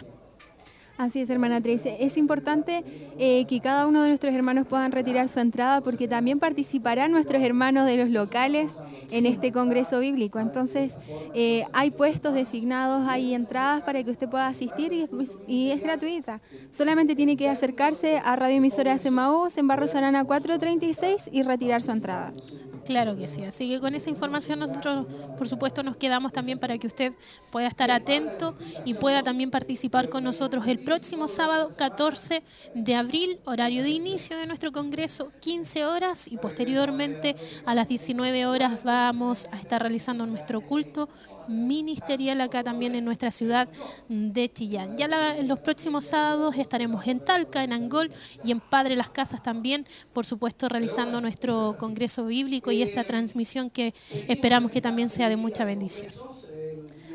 Así es, hermana Tracy. Es importante eh, que cada uno de nuestros hermanos puedan retirar su entrada porque también participarán nuestros hermanos de los locales en este Congreso Bíblico. Entonces, eh, hay puestos designados, hay entradas para que usted pueda asistir y es, y es gratuita. Solamente tiene que acercarse a Radio Emisora Semaús en Barro Solana 436 y retirar su entrada. Claro que sí. Así que con esa información nosotros, por supuesto, nos quedamos también para que usted pueda estar atento y pueda también participar con nosotros el próximo sábado 14 de abril, horario de inicio de nuestro Congreso, 15 horas y posteriormente a las 19 horas vamos a estar realizando nuestro culto ministerial acá también en nuestra ciudad de Chillán. Ya la, en los próximos sábados estaremos en Talca, en Angol y en Padre Las Casas también, por supuesto, realizando nuestro Congreso Bíblico y esta transmisión que esperamos que también sea de mucha bendición.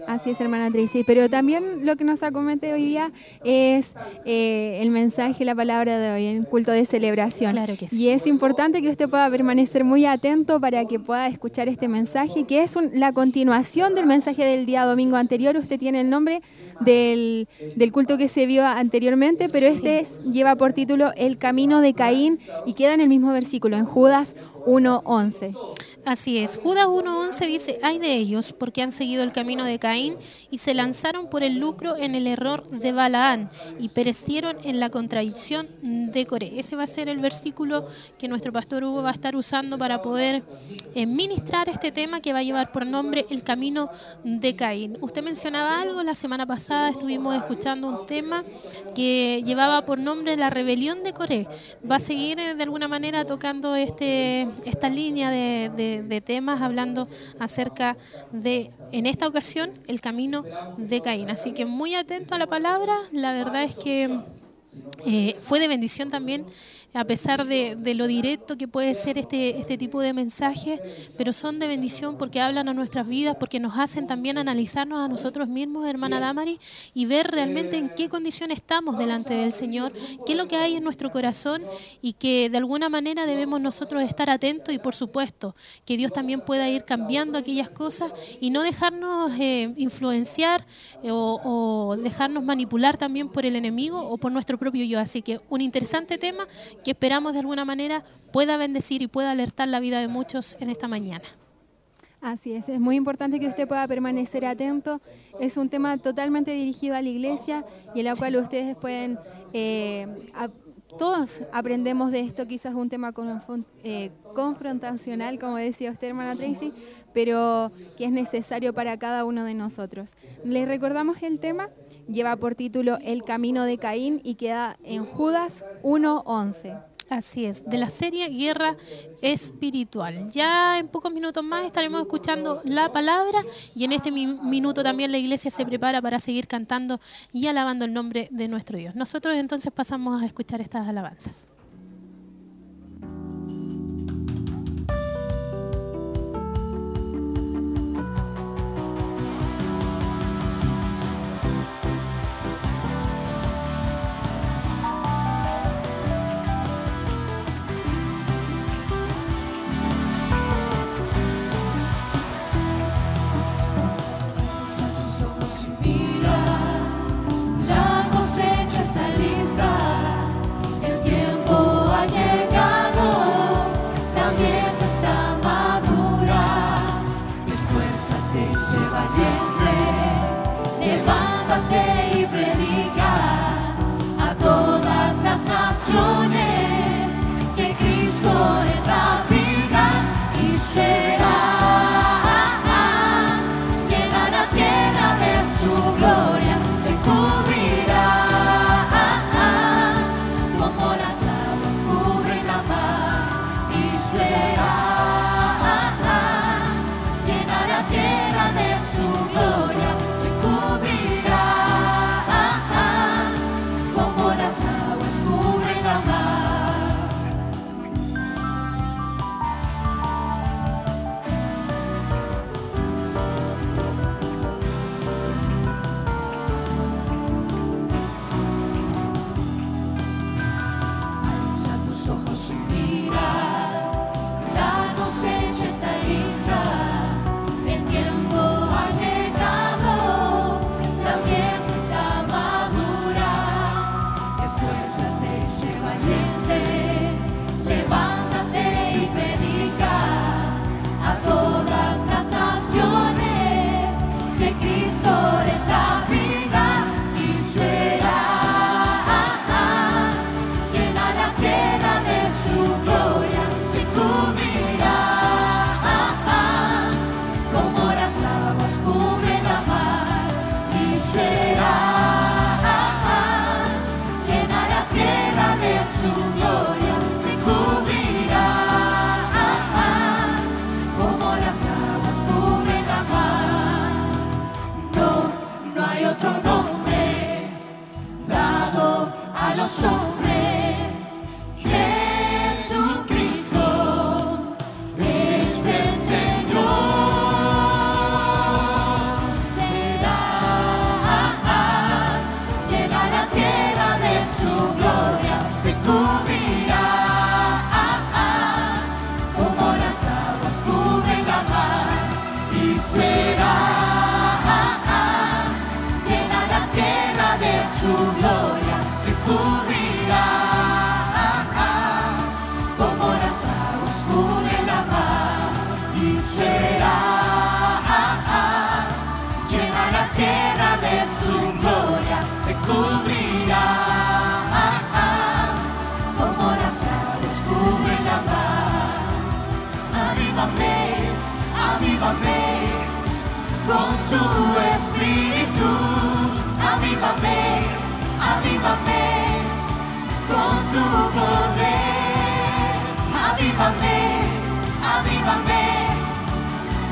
Así es, hermana Tracy. Pero también lo que nos acomete hoy día es eh, el mensaje, la palabra de hoy, en culto de celebración. Claro que sí. Y es importante que usted pueda permanecer muy atento para que pueda escuchar este mensaje, que es un- la continuación del mensaje del día domingo anterior. Usted tiene el nombre del, del culto que se vio anteriormente, pero este es- lleva por título El camino de Caín y queda en el mismo versículo, en Judas 1.11. Así es. Judas 1.11 dice, hay de ellos porque han seguido el camino de Caín y se lanzaron por el lucro en el error de Balaán y perecieron en la contradicción de Coré. Ese va a ser el versículo que nuestro pastor Hugo va a estar usando para poder eh, ministrar este tema que va a llevar por nombre el camino de Caín. Usted mencionaba algo, la semana pasada estuvimos escuchando un tema que llevaba por nombre la rebelión de Coré. Va a seguir eh, de alguna manera tocando este, esta línea de, de- de temas, hablando acerca de, en esta ocasión, el camino de Caín. Así que muy atento a la palabra, la verdad es que eh, fue de bendición también, a pesar de, de lo directo que puede ser este, este tipo de mensajes, pero son de bendición porque hablan a nuestras vidas, porque nos hacen también analizarnos a nosotros mismos, hermana Damari, y ver realmente en qué condición estamos delante del Señor, qué es lo que hay en nuestro corazón y que de alguna manera debemos nosotros estar atentos y por supuesto que Dios también pueda ir cambiando aquellas cosas y no dejarnos eh, influenciar eh, o, o dejarnos manipular también por el enemigo o por nuestro propio yo. Así que un interesante tema que esperamos de alguna manera pueda bendecir y pueda alertar la vida de muchos en esta mañana. Así es, es muy importante que usted pueda permanecer atento. Es un tema totalmente dirigido a la iglesia y en la cual ustedes pueden, eh, a- todos aprendemos de esto, quizás un tema confron- eh, confrontacional, como decía usted, hermana Tracy, pero que es necesario para cada uno de nosotros. Les recordamos el tema, lleva por título El camino de Caín y queda en Judas 1.11. Así es, de la serie Guerra Espiritual. Ya en pocos minutos más estaremos escuchando la palabra y en este mi- minuto también la iglesia se prepara para seguir cantando y alabando el nombre de nuestro Dios. Nosotros entonces pasamos a escuchar estas alabanzas. cubrirá. Como las aves cubren la mar. Avívame, avívame, con tu espíritu. Avívame, avívame, con tu poder. Avívame, avívame,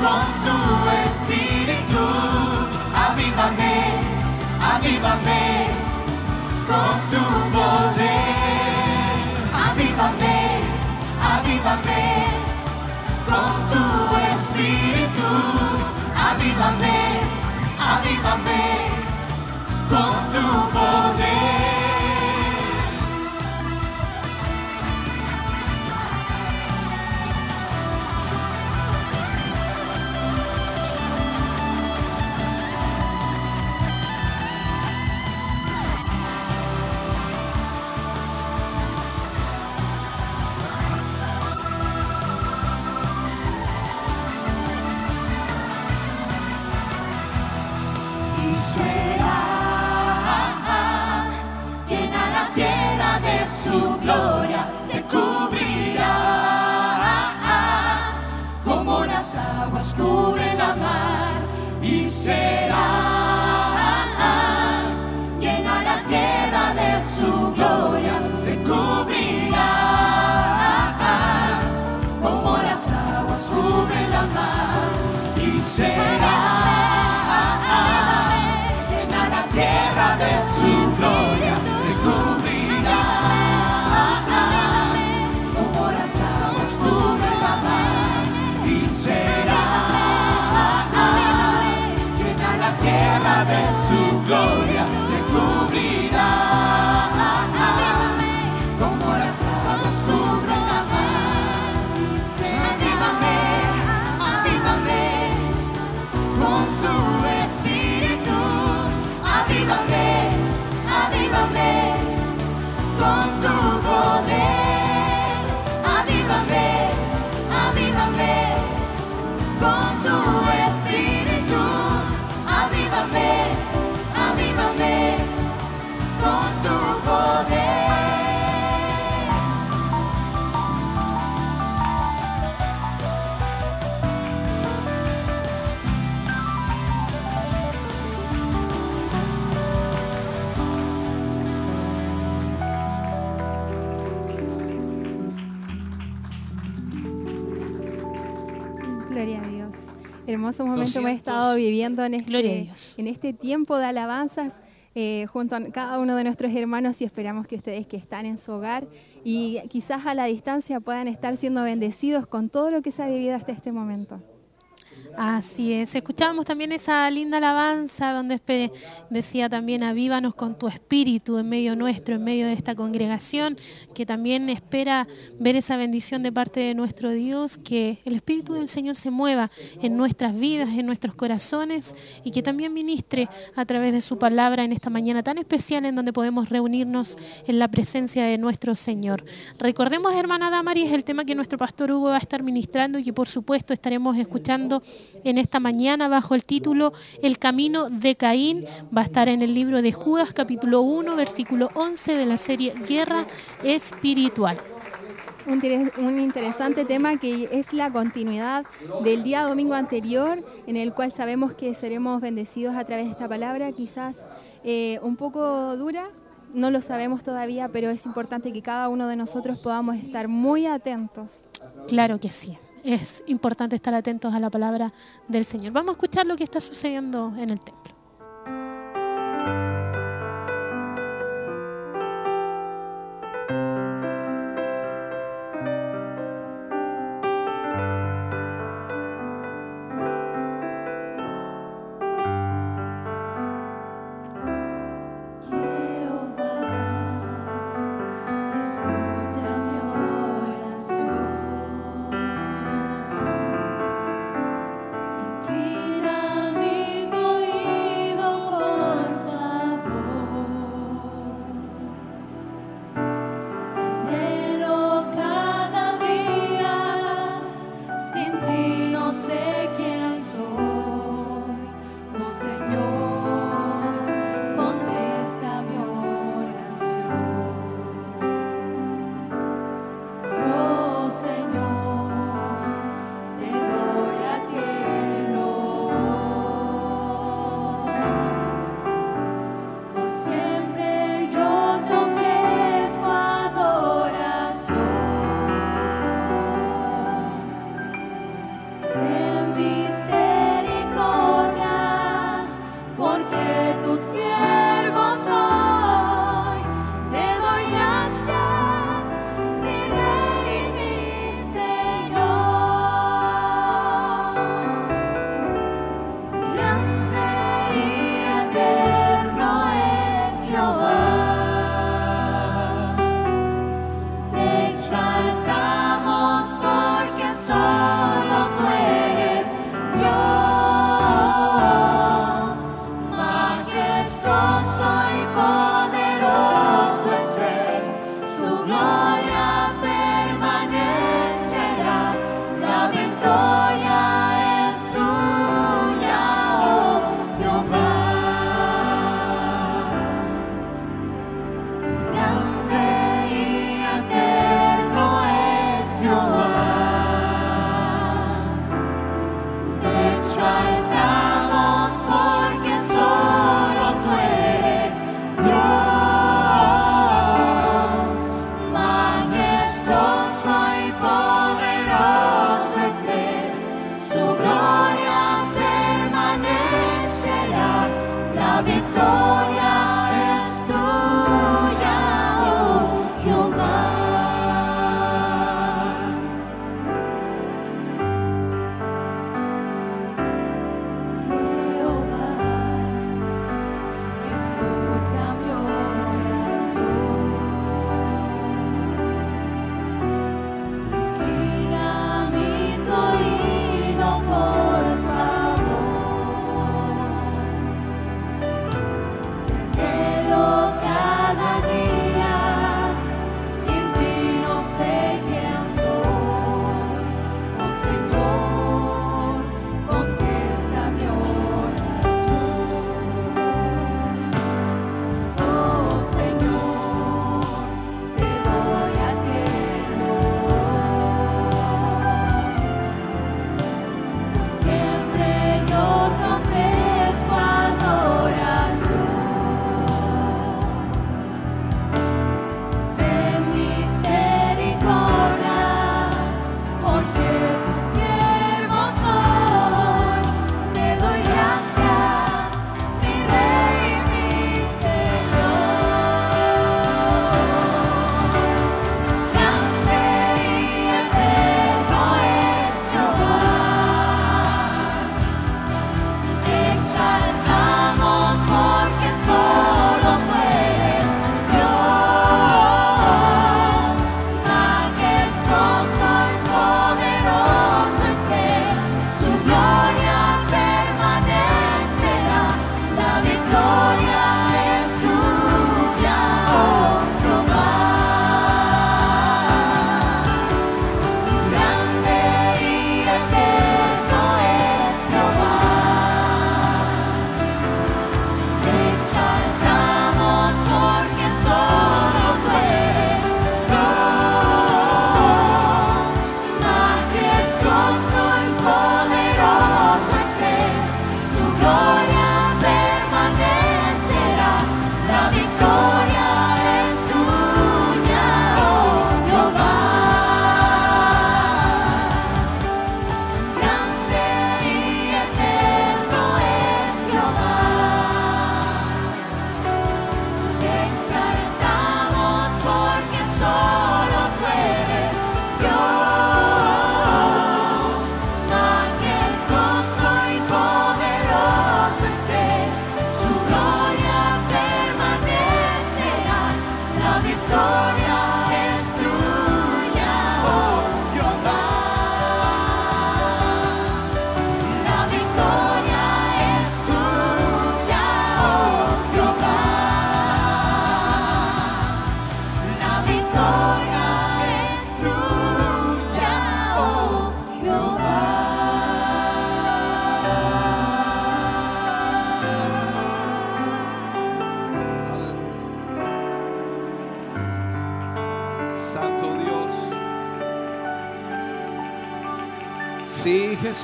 con tu espíritu. Avívame, avívame. Con tu avívame con tu espíritu, avívame, avívame Hermoso momento hemos 200. estado viviendo en este, en este tiempo de alabanzas eh, junto a cada uno de nuestros hermanos y esperamos que ustedes que están en su hogar y quizás a la distancia puedan estar siendo bendecidos con todo lo que se ha vivido hasta este momento. Así es. Escuchábamos también esa linda alabanza donde decía también, avívanos con tu espíritu en medio nuestro, en medio de esta congregación, que también espera ver esa bendición de parte de nuestro Dios, que el Espíritu del Señor se mueva en nuestras vidas, en nuestros corazones y que también ministre a través de su palabra en esta mañana tan especial en donde podemos reunirnos en la presencia de nuestro Señor. Recordemos, hermana Damaris, el tema que nuestro pastor Hugo va a estar ministrando y que por supuesto estaremos escuchando en esta mañana bajo el título El camino de Caín. Va a estar en el libro de Judas capítulo 1 versículo 11 de la serie Guerra Espiritual. Un, inter- un interesante tema que es la continuidad del día domingo anterior, en el cual sabemos que seremos bendecidos a través de esta palabra, quizás eh, un poco dura, no lo sabemos todavía, pero es importante que cada uno de nosotros podamos estar muy atentos. Claro que sí. Es importante estar atentos a la palabra del Señor. Vamos a escuchar lo que está sucediendo en el templo.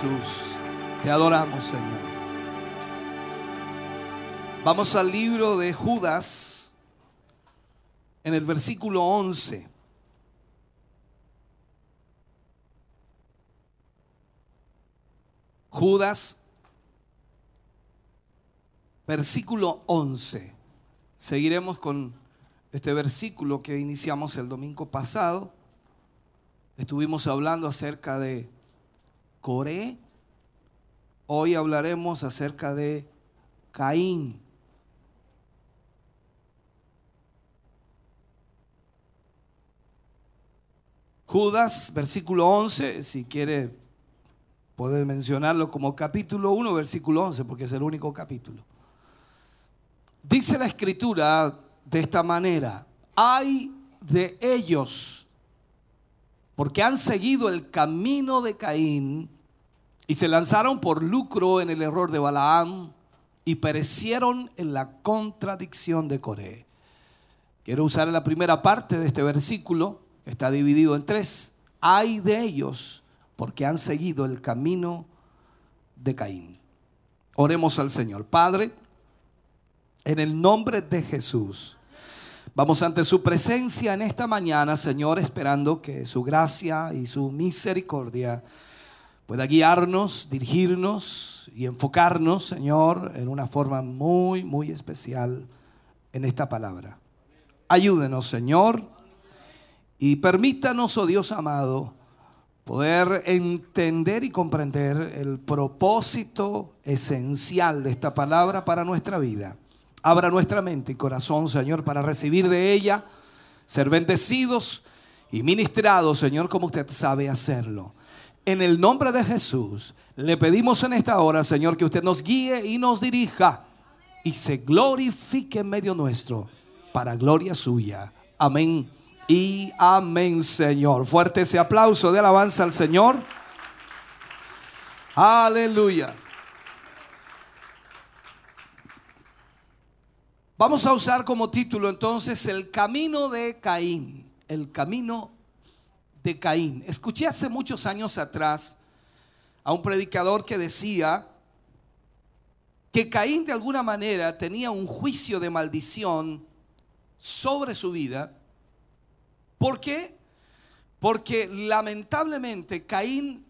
Jesús, te adoramos, Señor. Vamos al libro de Judas, en el versículo 11. Judas, versículo 11. Seguiremos con este versículo que iniciamos el domingo pasado. Estuvimos hablando acerca de Coré. Hoy hablaremos acerca de Caín. Judas, versículo 11, si quiere puede mencionarlo como capítulo 1, versículo 11, porque es el único capítulo. Dice la escritura de esta manera, hay de ellos, porque han seguido el camino de Caín y se lanzaron por lucro en el error de Balaam y perecieron en la contradicción de Coré. Quiero usar la primera parte de este versículo, que está dividido en tres. Hay de ellos, porque han seguido el camino de Caín. Oremos al Señor. Padre, en el nombre de Jesús. Vamos ante su presencia en esta mañana, Señor, esperando que su gracia y su misericordia pueda guiarnos, dirigirnos y enfocarnos, Señor, en una forma muy, muy especial en esta palabra. Ayúdenos, Señor, y permítanos, oh Dios amado, poder entender y comprender el propósito esencial de esta palabra para nuestra vida. Abra nuestra mente y corazón, Señor, para recibir de ella, ser bendecidos y ministrados, Señor, como usted sabe hacerlo. En el nombre de Jesús, le pedimos en esta hora, Señor, que usted nos guíe y nos dirija y se glorifique en medio nuestro para gloria suya. Amén y amén, Señor. Fuerte ese aplauso de alabanza al Señor. Aleluya. Vamos a usar como título entonces el camino de Caín. El camino de Caín. Escuché hace muchos años atrás a un predicador que decía que Caín de alguna manera tenía un juicio de maldición sobre su vida. ¿Por qué? Porque lamentablemente Caín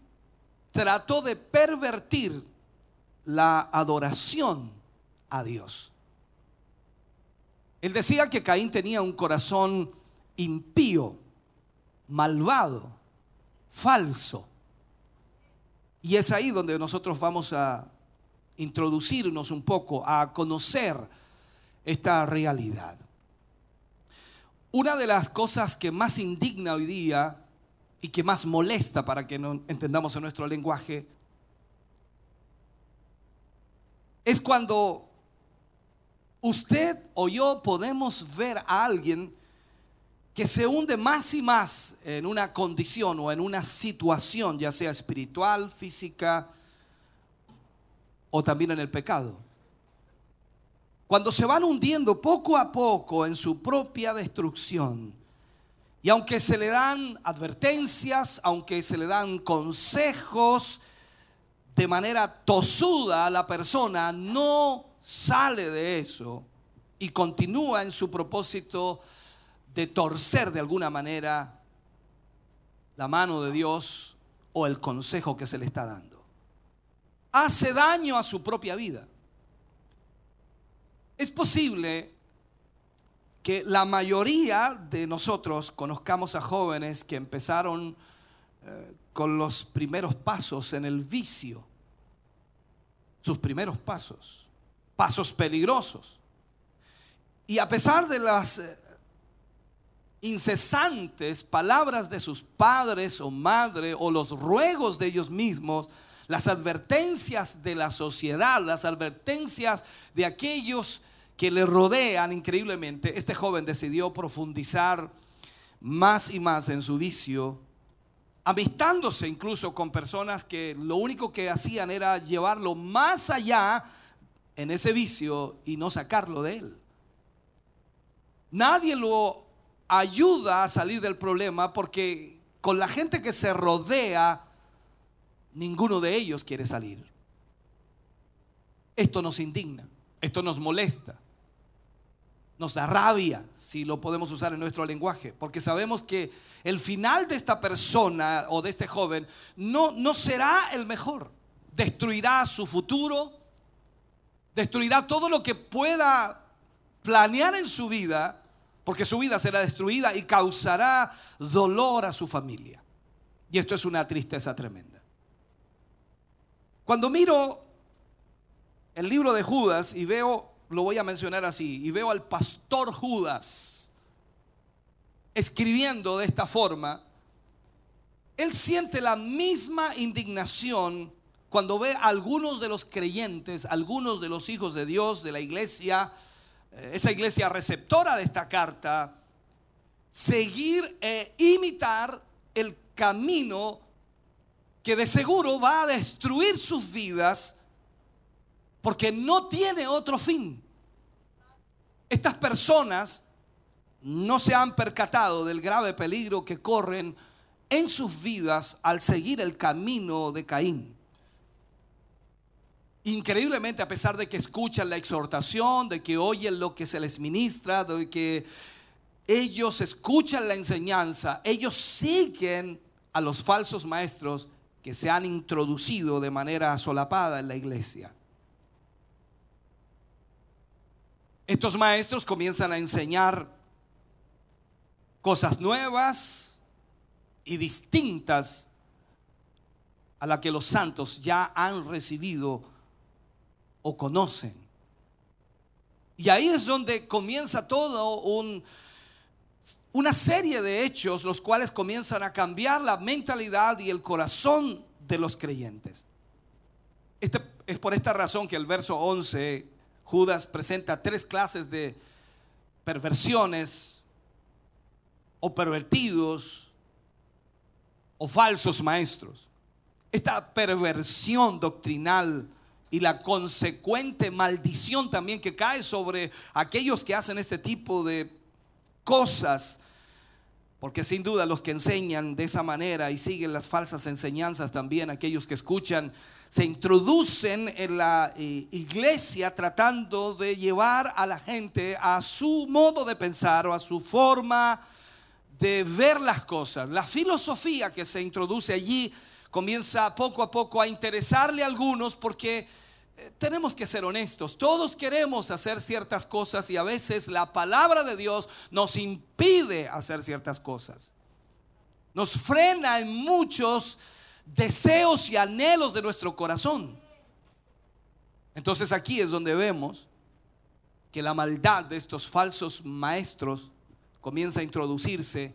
trató de pervertir la adoración a Dios. Él decía que Caín tenía un corazón impío, malvado, falso. Y es ahí donde nosotros vamos a introducirnos un poco, a conocer esta realidad. Una de las cosas que más indigna hoy día y que más molesta para que no entendamos en nuestro lenguaje es cuando usted o yo podemos ver a alguien que se hunde más y más en una condición o en una situación, ya sea espiritual, física o también en el pecado. Cuando se van hundiendo poco a poco en su propia destrucción, y aunque se le dan advertencias, aunque se le dan consejos de manera tosuda a la persona, no sale de eso y continúa en su propósito de torcer de alguna manera la mano de Dios o el consejo que se le está dando. Hace daño a su propia vida. Es posible que la mayoría de nosotros conozcamos a jóvenes que empezaron eh, con los primeros pasos en el vicio, sus primeros pasos pasos peligrosos. Y a pesar de las eh, incesantes palabras de sus padres o madre o los ruegos de ellos mismos, las advertencias de la sociedad, las advertencias de aquellos que le rodean increíblemente, este joven decidió profundizar más y más en su vicio, amistándose incluso con personas que lo único que hacían era llevarlo más allá en ese vicio y no sacarlo de él. Nadie lo ayuda a salir del problema porque con la gente que se rodea ninguno de ellos quiere salir. Esto nos indigna, esto nos molesta, nos da rabia, si lo podemos usar en nuestro lenguaje, porque sabemos que el final de esta persona o de este joven no, no será el mejor. Destruirá su futuro, destruirá todo lo que pueda planear en su vida, porque su vida será destruida y causará dolor a su familia. Y esto es una tristeza tremenda. Cuando miro el libro de Judas y veo, lo voy a mencionar así, y veo al pastor Judas escribiendo de esta forma, él siente la misma indignación cuando ve a algunos de los creyentes, algunos de los hijos de Dios, de la iglesia, eh, esa iglesia receptora de esta carta, seguir e imitar el camino que de seguro va a destruir sus vidas porque no tiene otro fin. Estas personas no se han percatado del grave peligro que corren en sus vidas al seguir el camino de Caín. Increíblemente, a pesar de que escuchan la exhortación, de que oyen lo que se les ministra, de que ellos escuchan la enseñanza, ellos siguen a los falsos maestros que se han introducido de manera solapada en la iglesia. Estos maestros comienzan a enseñar cosas nuevas y distintas a la que los santos ya han recibido o conocen. Y ahí es donde comienza todo un, una serie de hechos los cuales comienzan a cambiar la mentalidad y el corazón de los creyentes. Este, es por esta razón que el verso 11, Judas presenta tres clases de perversiones o pervertidos o falsos maestros. Esta perversión doctrinal y la consecuente maldición también que cae sobre aquellos que hacen ese tipo de cosas. Porque sin duda los que enseñan de esa manera y siguen las falsas enseñanzas también, aquellos que escuchan, se introducen en la eh, iglesia tratando de llevar a la gente a su modo de pensar o a su forma de ver las cosas. La filosofía que se introduce allí comienza poco a poco a interesarle a algunos porque eh, tenemos que ser honestos. Todos queremos hacer ciertas cosas y a veces la palabra de Dios nos impide hacer ciertas cosas. Nos frena en muchos deseos y anhelos de nuestro corazón. Entonces aquí es donde vemos que la maldad de estos falsos maestros comienza a introducirse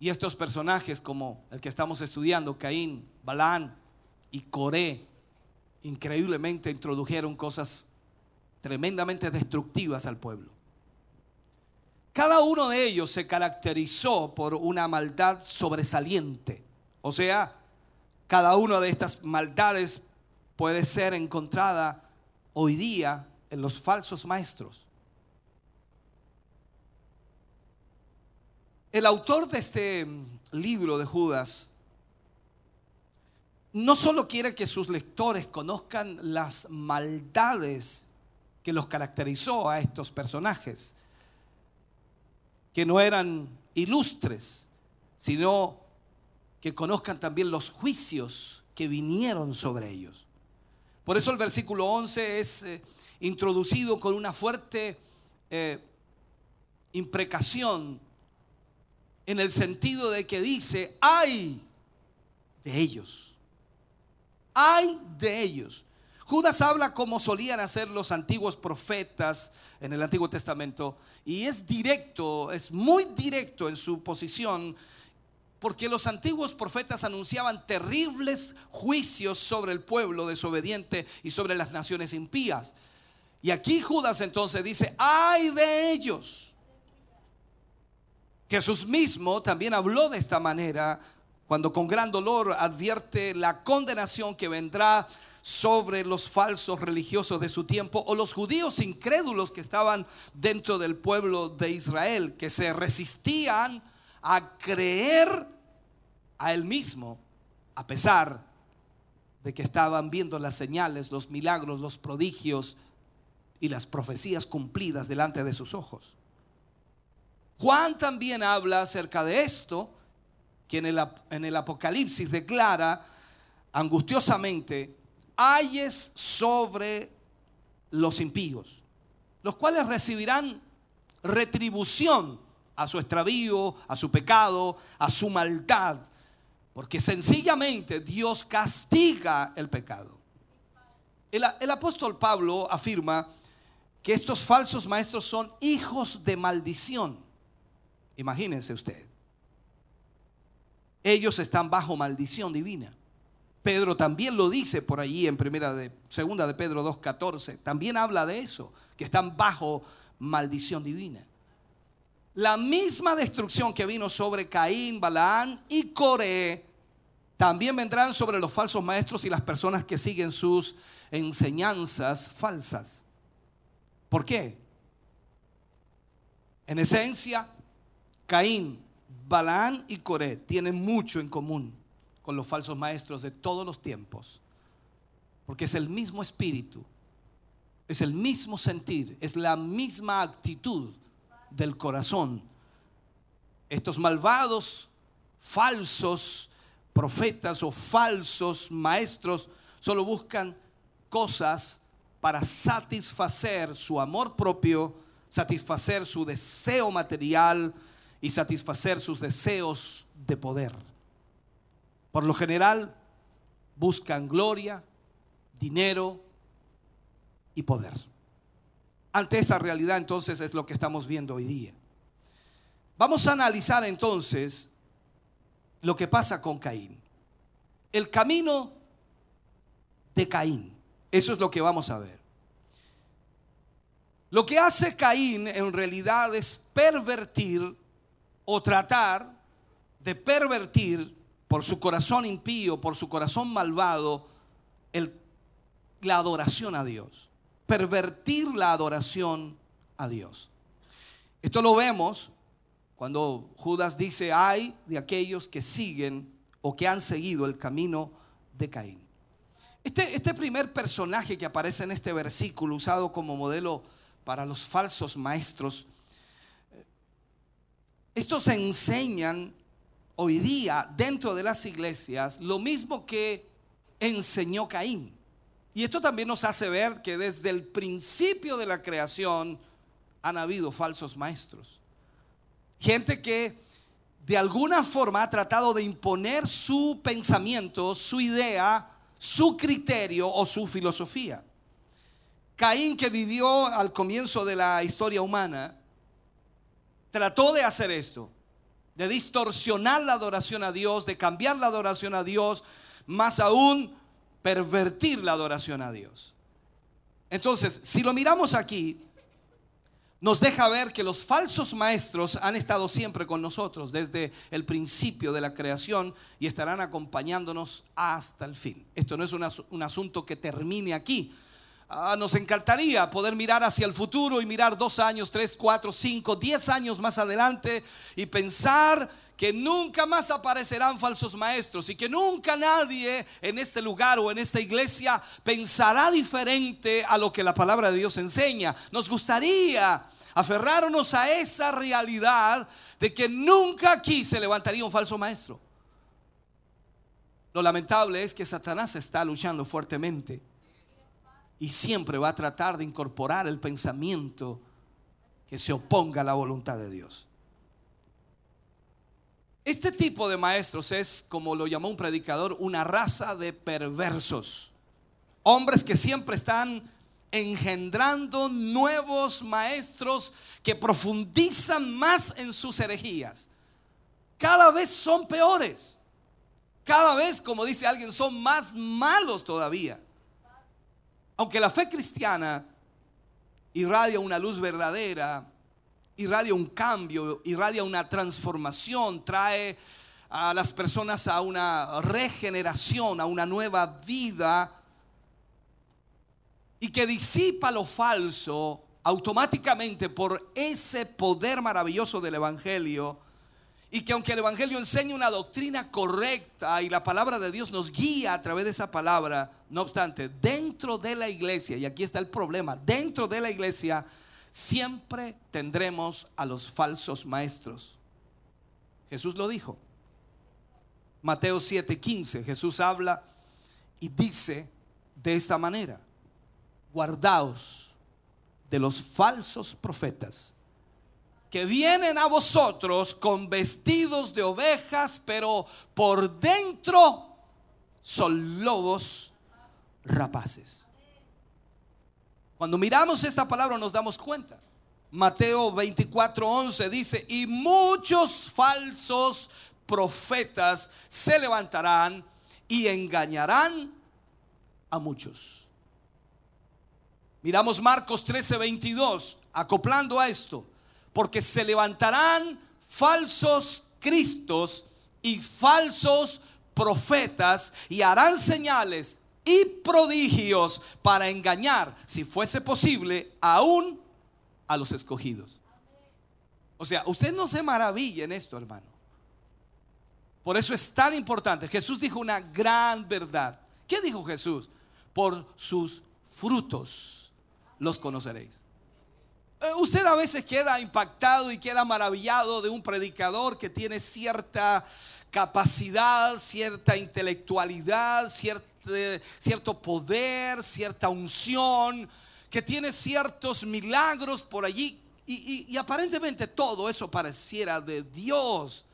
y estos personajes como el que estamos estudiando, Caín, Balán y Coré, increíblemente introdujeron cosas tremendamente destructivas al pueblo. Cada uno de ellos se caracterizó por una maldad sobresaliente. O sea, cada una de estas maldades puede ser encontrada hoy día en los falsos maestros. El autor de este libro de Judas no solo quiere que sus lectores conozcan las maldades que los caracterizó a estos personajes, que no eran ilustres, sino que conozcan también los juicios que vinieron sobre ellos. Por eso el versículo 11 es eh, introducido con una fuerte eh, imprecación en el sentido de que dice, hay de ellos, hay de ellos. Judas habla como solían hacer los antiguos profetas en el Antiguo Testamento y es directo, es muy directo en su posición porque los antiguos profetas anunciaban terribles juicios sobre el pueblo desobediente y sobre las naciones impías. Y aquí Judas entonces dice, ay de ellos. Jesús mismo también habló de esta manera cuando con gran dolor advierte la condenación que vendrá sobre los falsos religiosos de su tiempo o los judíos incrédulos que estaban dentro del pueblo de Israel, que se resistían a creer a él mismo, a pesar de que estaban viendo las señales, los milagros, los prodigios y las profecías cumplidas delante de sus ojos. Juan también habla acerca de esto, que en el, en el Apocalipsis declara angustiosamente, hayes sobre los impíos, los cuales recibirán retribución a su extravío, a su pecado, a su maldad, porque sencillamente Dios castiga el pecado. El, el, apóstol Pablo afirma que estos falsos maestros son hijos de maldición. Imagínense usted. Ellos están bajo maldición divina. Pedro también lo dice por allí en primera de segunda de Pedro 2:14. También habla de eso, que están bajo maldición divina. La misma destrucción que vino sobre Caín, Balaán y Coré también vendrán sobre los falsos maestros y las personas que siguen sus enseñanzas falsas. ¿Por qué? En esencia, Caín, Balaán y Coré tienen mucho en común con los falsos maestros de todos los tiempos. Porque es el mismo espíritu, es el mismo sentir, es la misma actitud del corazón. Estos malvados, falsos profetas o falsos maestros solo buscan cosas para satisfacer su amor propio, satisfacer su deseo material y satisfacer sus deseos de poder. Por lo general buscan gloria, dinero y poder. Ante esa realidad entonces es lo que estamos viendo hoy día. Vamos a analizar entonces lo que pasa con Caín. El camino de Caín. Eso es lo que vamos a ver. Lo que hace Caín en realidad es pervertir o tratar de pervertir por su corazón impío, por su corazón malvado, la adoración a Dios pervertir la adoración a Dios. Esto lo vemos cuando Judas dice, hay de aquellos que siguen o que han seguido el camino de Caín. Este, este primer personaje que aparece en este versículo, usado como modelo para los falsos maestros, estos enseñan hoy día dentro de las iglesias lo mismo que enseñó Caín. Y esto también nos hace ver que desde el principio de la creación han habido falsos maestros. Gente que de alguna forma ha tratado de imponer su pensamiento, su idea, su criterio o su filosofía. Caín que vivió al comienzo de la historia humana, trató de hacer esto, de distorsionar la adoración a Dios, de cambiar la adoración a Dios, más aún pervertir la adoración a Dios. Entonces, si lo miramos aquí, nos deja ver que los falsos maestros han estado siempre con nosotros desde el principio de la creación y estarán acompañándonos hasta el fin. Esto no es un, asunto que termine aquí. Ah, nos encantaría poder mirar hacia el futuro y mirar dos años, tres, cuatro, cinco, diez años más adelante y pensar que nunca más aparecerán falsos maestros y que nunca nadie en este lugar o en esta iglesia pensará diferente a lo que la palabra de Dios enseña. Nos gustaría aferrarnos a esa realidad de que nunca aquí se levantaría un falso maestro. Lo lamentable es que Satanás está luchando fuertemente y siempre va a tratar de incorporar el pensamiento que se oponga a la voluntad de Dios. Este tipo de maestros es, como lo llamó un predicador, una raza de perversos. Hombres que siempre están engendrando nuevos maestros que profundizan más en sus herejías. Cada vez son peores. Cada vez, como dice alguien, son más malos todavía. Aunque la fe cristiana irradia una luz verdadera, irradia un cambio, irradia una transformación, trae a las personas a una regeneración, a una nueva vida y que disipa lo falso automáticamente por ese poder maravilloso del Evangelio Y que aunque el Evangelio enseña una doctrina correcta y la palabra de Dios nos guía a través de esa palabra, no obstante, dentro de la iglesia, y aquí está el problema, dentro de la iglesia siempre tendremos a los falsos maestros. Jesús lo dijo. Mateo 7:15, Jesús habla y dice de esta manera, guardaos de los falsos profetas que vienen a vosotros con vestidos de ovejas, pero por dentro son lobos rapaces. Cuando miramos esta palabra nos damos cuenta. Mateo 24:11 dice, y muchos falsos profetas se levantarán y engañarán a muchos. Miramos Marcos 13:22, acoplando a esto porque se levantarán falsos cristos y falsos profetas y harán señales y prodigios para engañar, si fuese posible, aún a los escogidos. O sea, usted no se maravilla en esto, hermano. Por eso es tan importante. Jesús dijo una gran verdad. ¿Qué dijo Jesús? Por sus frutos los conoceréis. Eh, usted a veces queda impactado y queda maravillado de un predicador que tiene cierta capacidad, cierta intelectualidad, cierto, poder, cierta unción, que tiene ciertos milagros por allí. Y, aparentemente todo eso pareciera de Dios.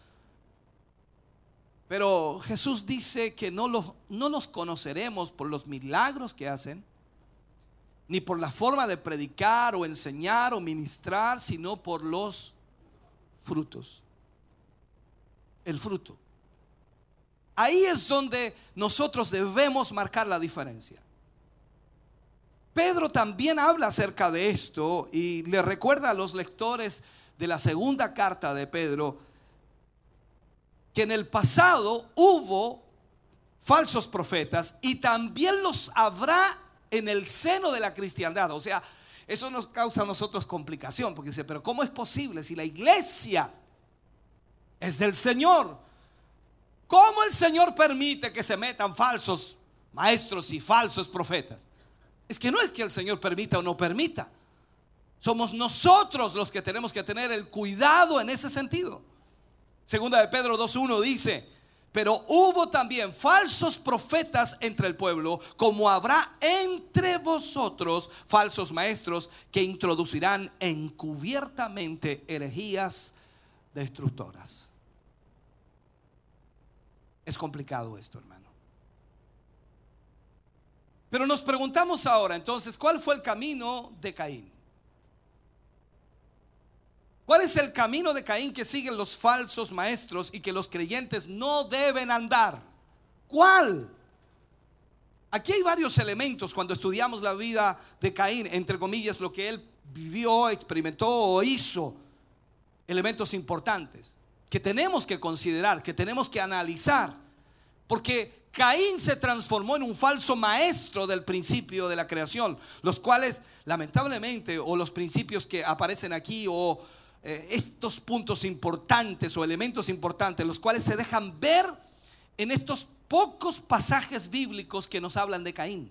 Pero Jesús dice que no los, no los conoceremos por los milagros que hacen ni por la forma de predicar o enseñar o ministrar, sino por los frutos. El fruto. Ahí es donde nosotros debemos marcar la diferencia. Pedro también habla acerca de esto y le recuerda a los lectores de la segunda carta de Pedro que en el pasado hubo falsos profetas y también los habrá en el seno de la cristiandad. O sea, eso nos causa a nosotros complicación, porque dice, pero ¿cómo es posible si la iglesia es del Señor? ¿Cómo el Señor permite que se metan falsos maestros y falsos profetas? Es que no es que el Señor permita o no permita. Somos nosotros los que tenemos que tener el cuidado en ese sentido. Segunda de Pedro 2.1 dice, pero hubo también falsos profetas entre el pueblo, como habrá entre vosotros falsos maestros que introducirán encubiertamente herejías destructoras. Es complicado esto, hermano. Pero nos preguntamos ahora, entonces, ¿cuál fue el camino de Caín? ¿Cuál es el camino de Caín que siguen los falsos maestros y que los creyentes no deben andar? ¿Cuál? Aquí hay varios elementos cuando estudiamos la vida de Caín, entre comillas, lo que él vivió, experimentó o hizo. Elementos importantes que tenemos que considerar, que tenemos que analizar. Porque Caín se transformó en un falso maestro del principio de la creación, los cuales lamentablemente, o los principios que aparecen aquí, o eh, estos puntos importantes o elementos importantes, los cuales se dejan ver en estos pocos pasajes bíblicos que nos hablan de Caín.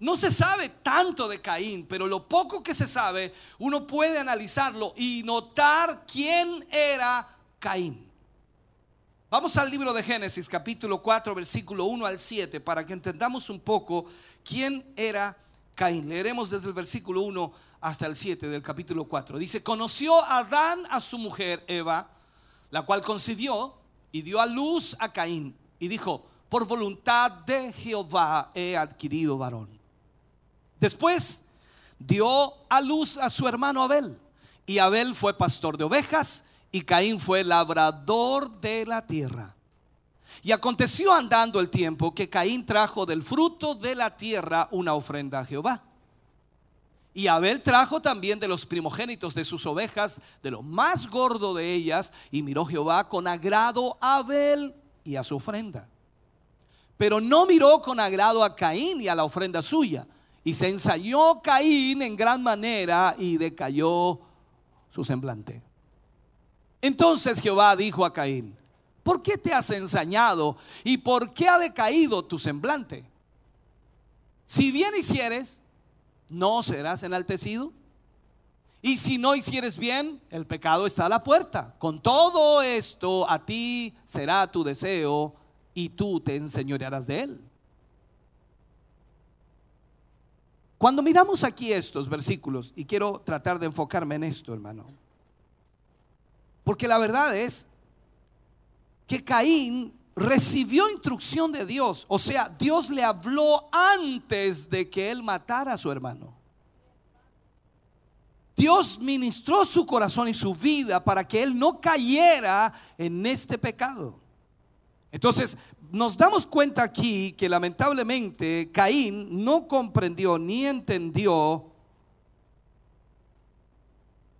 No se sabe tanto de Caín, pero lo poco que se sabe, uno puede analizarlo y notar quién era Caín. Vamos al libro de Génesis, capítulo 4, versículo 1 al 7, para que entendamos un poco quién era Caín. Leeremos desde el versículo 1 hasta el 7 del capítulo 4. Dice, conoció Adán a su mujer Eva, la cual concibió y dio a luz a Caín. Y dijo, por voluntad de Jehová he adquirido varón. Después dio a luz a su hermano Abel. Y Abel fue pastor de ovejas y Caín fue labrador de la tierra. Y aconteció andando el tiempo que Caín trajo del fruto de la tierra una ofrenda a Jehová. Y Abel trajo también de los primogénitos de sus ovejas, de lo más gordo de ellas, y miró Jehová con agrado a Abel y a su ofrenda. Pero no miró con agrado a Caín y a la ofrenda suya. Y se ensayó Caín en gran manera y decayó su semblante. Entonces Jehová dijo a Caín, ¿por qué te has ensañado y por qué ha decaído tu semblante? Si bien hicieres, ¿no serás enaltecido? Y si no hicieres bien, el pecado está a la puerta. Con todo esto, a ti será tu deseo y tú te enseñorearás de él. Cuando miramos aquí estos versículos, y quiero tratar de enfocarme en esto, hermano, porque la verdad es que Caín recibió instrucción de Dios, o sea, Dios le habló antes de que él matara a su hermano. Dios ministró su corazón y su vida para que él no cayera en este pecado. Entonces, nos damos cuenta aquí que lamentablemente Caín no comprendió ni entendió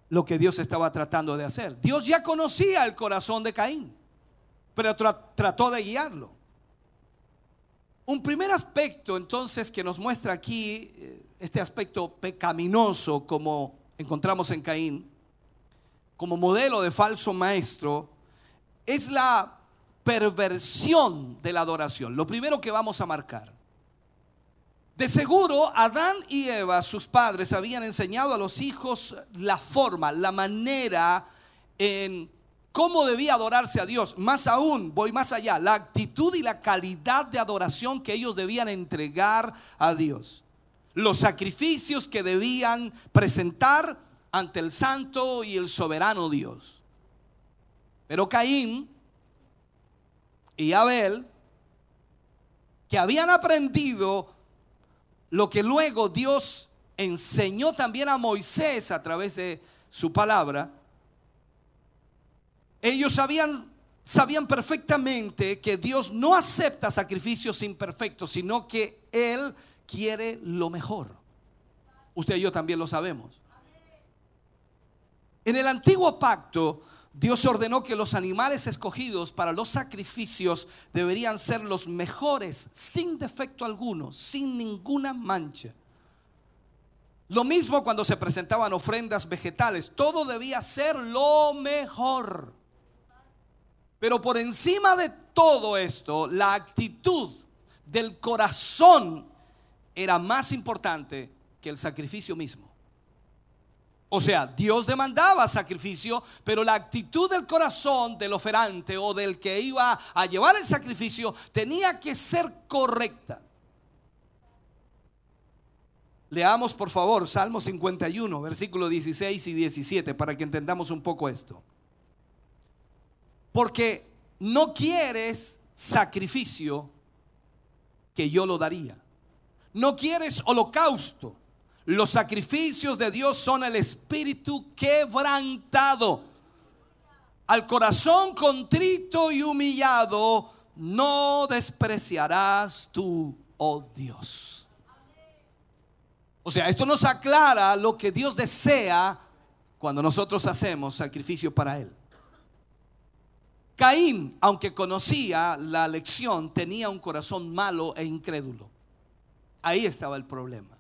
lo que Dios estaba tratando de hacer. Dios ya conocía el corazón de Caín, pero trató de guiarlo. Un primer aspecto entonces que nos muestra aquí eh, este aspecto pecaminoso como encontramos en Caín, como modelo de falso maestro, es la perversión de la adoración. Lo primero que vamos a marcar. De seguro, Adán y Eva, sus padres, habían enseñado a los hijos la forma, la manera en cómo debía adorarse a Dios. Más aún, voy más allá, la actitud y la calidad de adoración que ellos debían entregar a Dios. Los sacrificios que debían presentar ante el santo y el soberano Dios. Pero Caín y Abel, que habían aprendido lo que luego Dios enseñó también a Moisés a través de su palabra, ellos sabían, sabían perfectamente que Dios no acepta sacrificios imperfectos, sino que Él quiere lo mejor. Usted y yo también lo sabemos. En el antiguo pacto, Dios ordenó que los animales escogidos para los sacrificios deberían ser los mejores, sin defecto alguno, sin ninguna mancha. Lo mismo cuando se presentaban ofrendas vegetales, todo debía ser lo mejor. Pero por encima de todo esto, la actitud del corazón era más importante que el sacrificio mismo. O sea, Dios demandaba sacrificio, pero la actitud del corazón del oferante o del que iba a llevar el sacrificio tenía que ser correcta. Leamos por favor Salmo 51, versículos 16 y 17 para que entendamos un poco esto. Porque no quieres sacrificio que yo lo daría. No quieres holocausto los sacrificios de Dios son el espíritu quebrantado. Al corazón contrito y humillado no despreciarás tú, oh Dios. O sea, esto nos aclara lo que Dios desea cuando nosotros hacemos sacrificio para Él. Caín, aunque conocía la lección, tenía un corazón malo e incrédulo. Ahí estaba el problema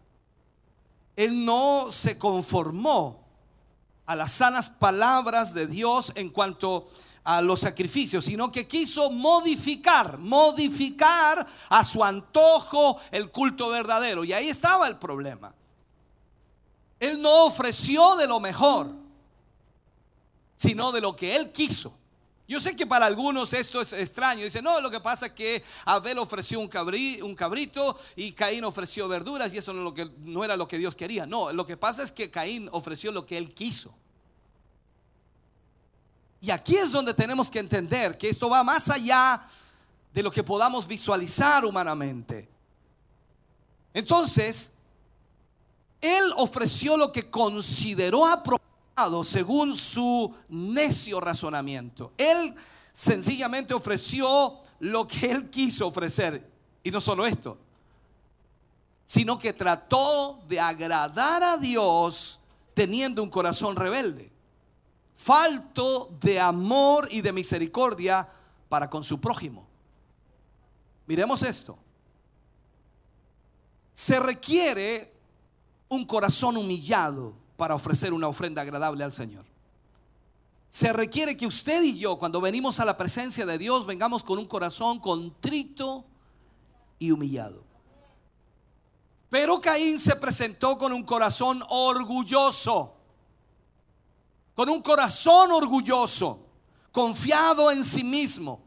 él no se conformó a las sanas palabras de Dios en cuanto a los sacrificios, sino que quiso modificar, modificar a su antojo el culto verdadero. Y ahí estaba el problema. Él no ofreció de lo mejor, sino de lo que él quiso. Yo sé que para algunos esto es extraño. Dice, no, lo que pasa es que Abel ofreció un, cabrito y Caín ofreció verduras y eso no era lo que Dios quería. No, lo que pasa es que Caín ofreció lo que él quiso. Y aquí es donde tenemos que entender que esto va más allá de lo que podamos visualizar humanamente. Entonces, él ofreció lo que consideró apropiado según su necio razonamiento. Él sencillamente ofreció lo que él quiso ofrecer. Y no solo esto, sino que trató de agradar a Dios teniendo un corazón rebelde, falto de amor y de misericordia para con su prójimo. Miremos esto. Se requiere un corazón humillado para ofrecer una ofrenda agradable al Señor. se requiere que usted y yo, cuando venimos a la presencia de Dios, vengamos con un corazón contrito y humillado. Pero Caín se presentó con un corazón orgulloso, con un corazón orgulloso, confiado en sí mismo,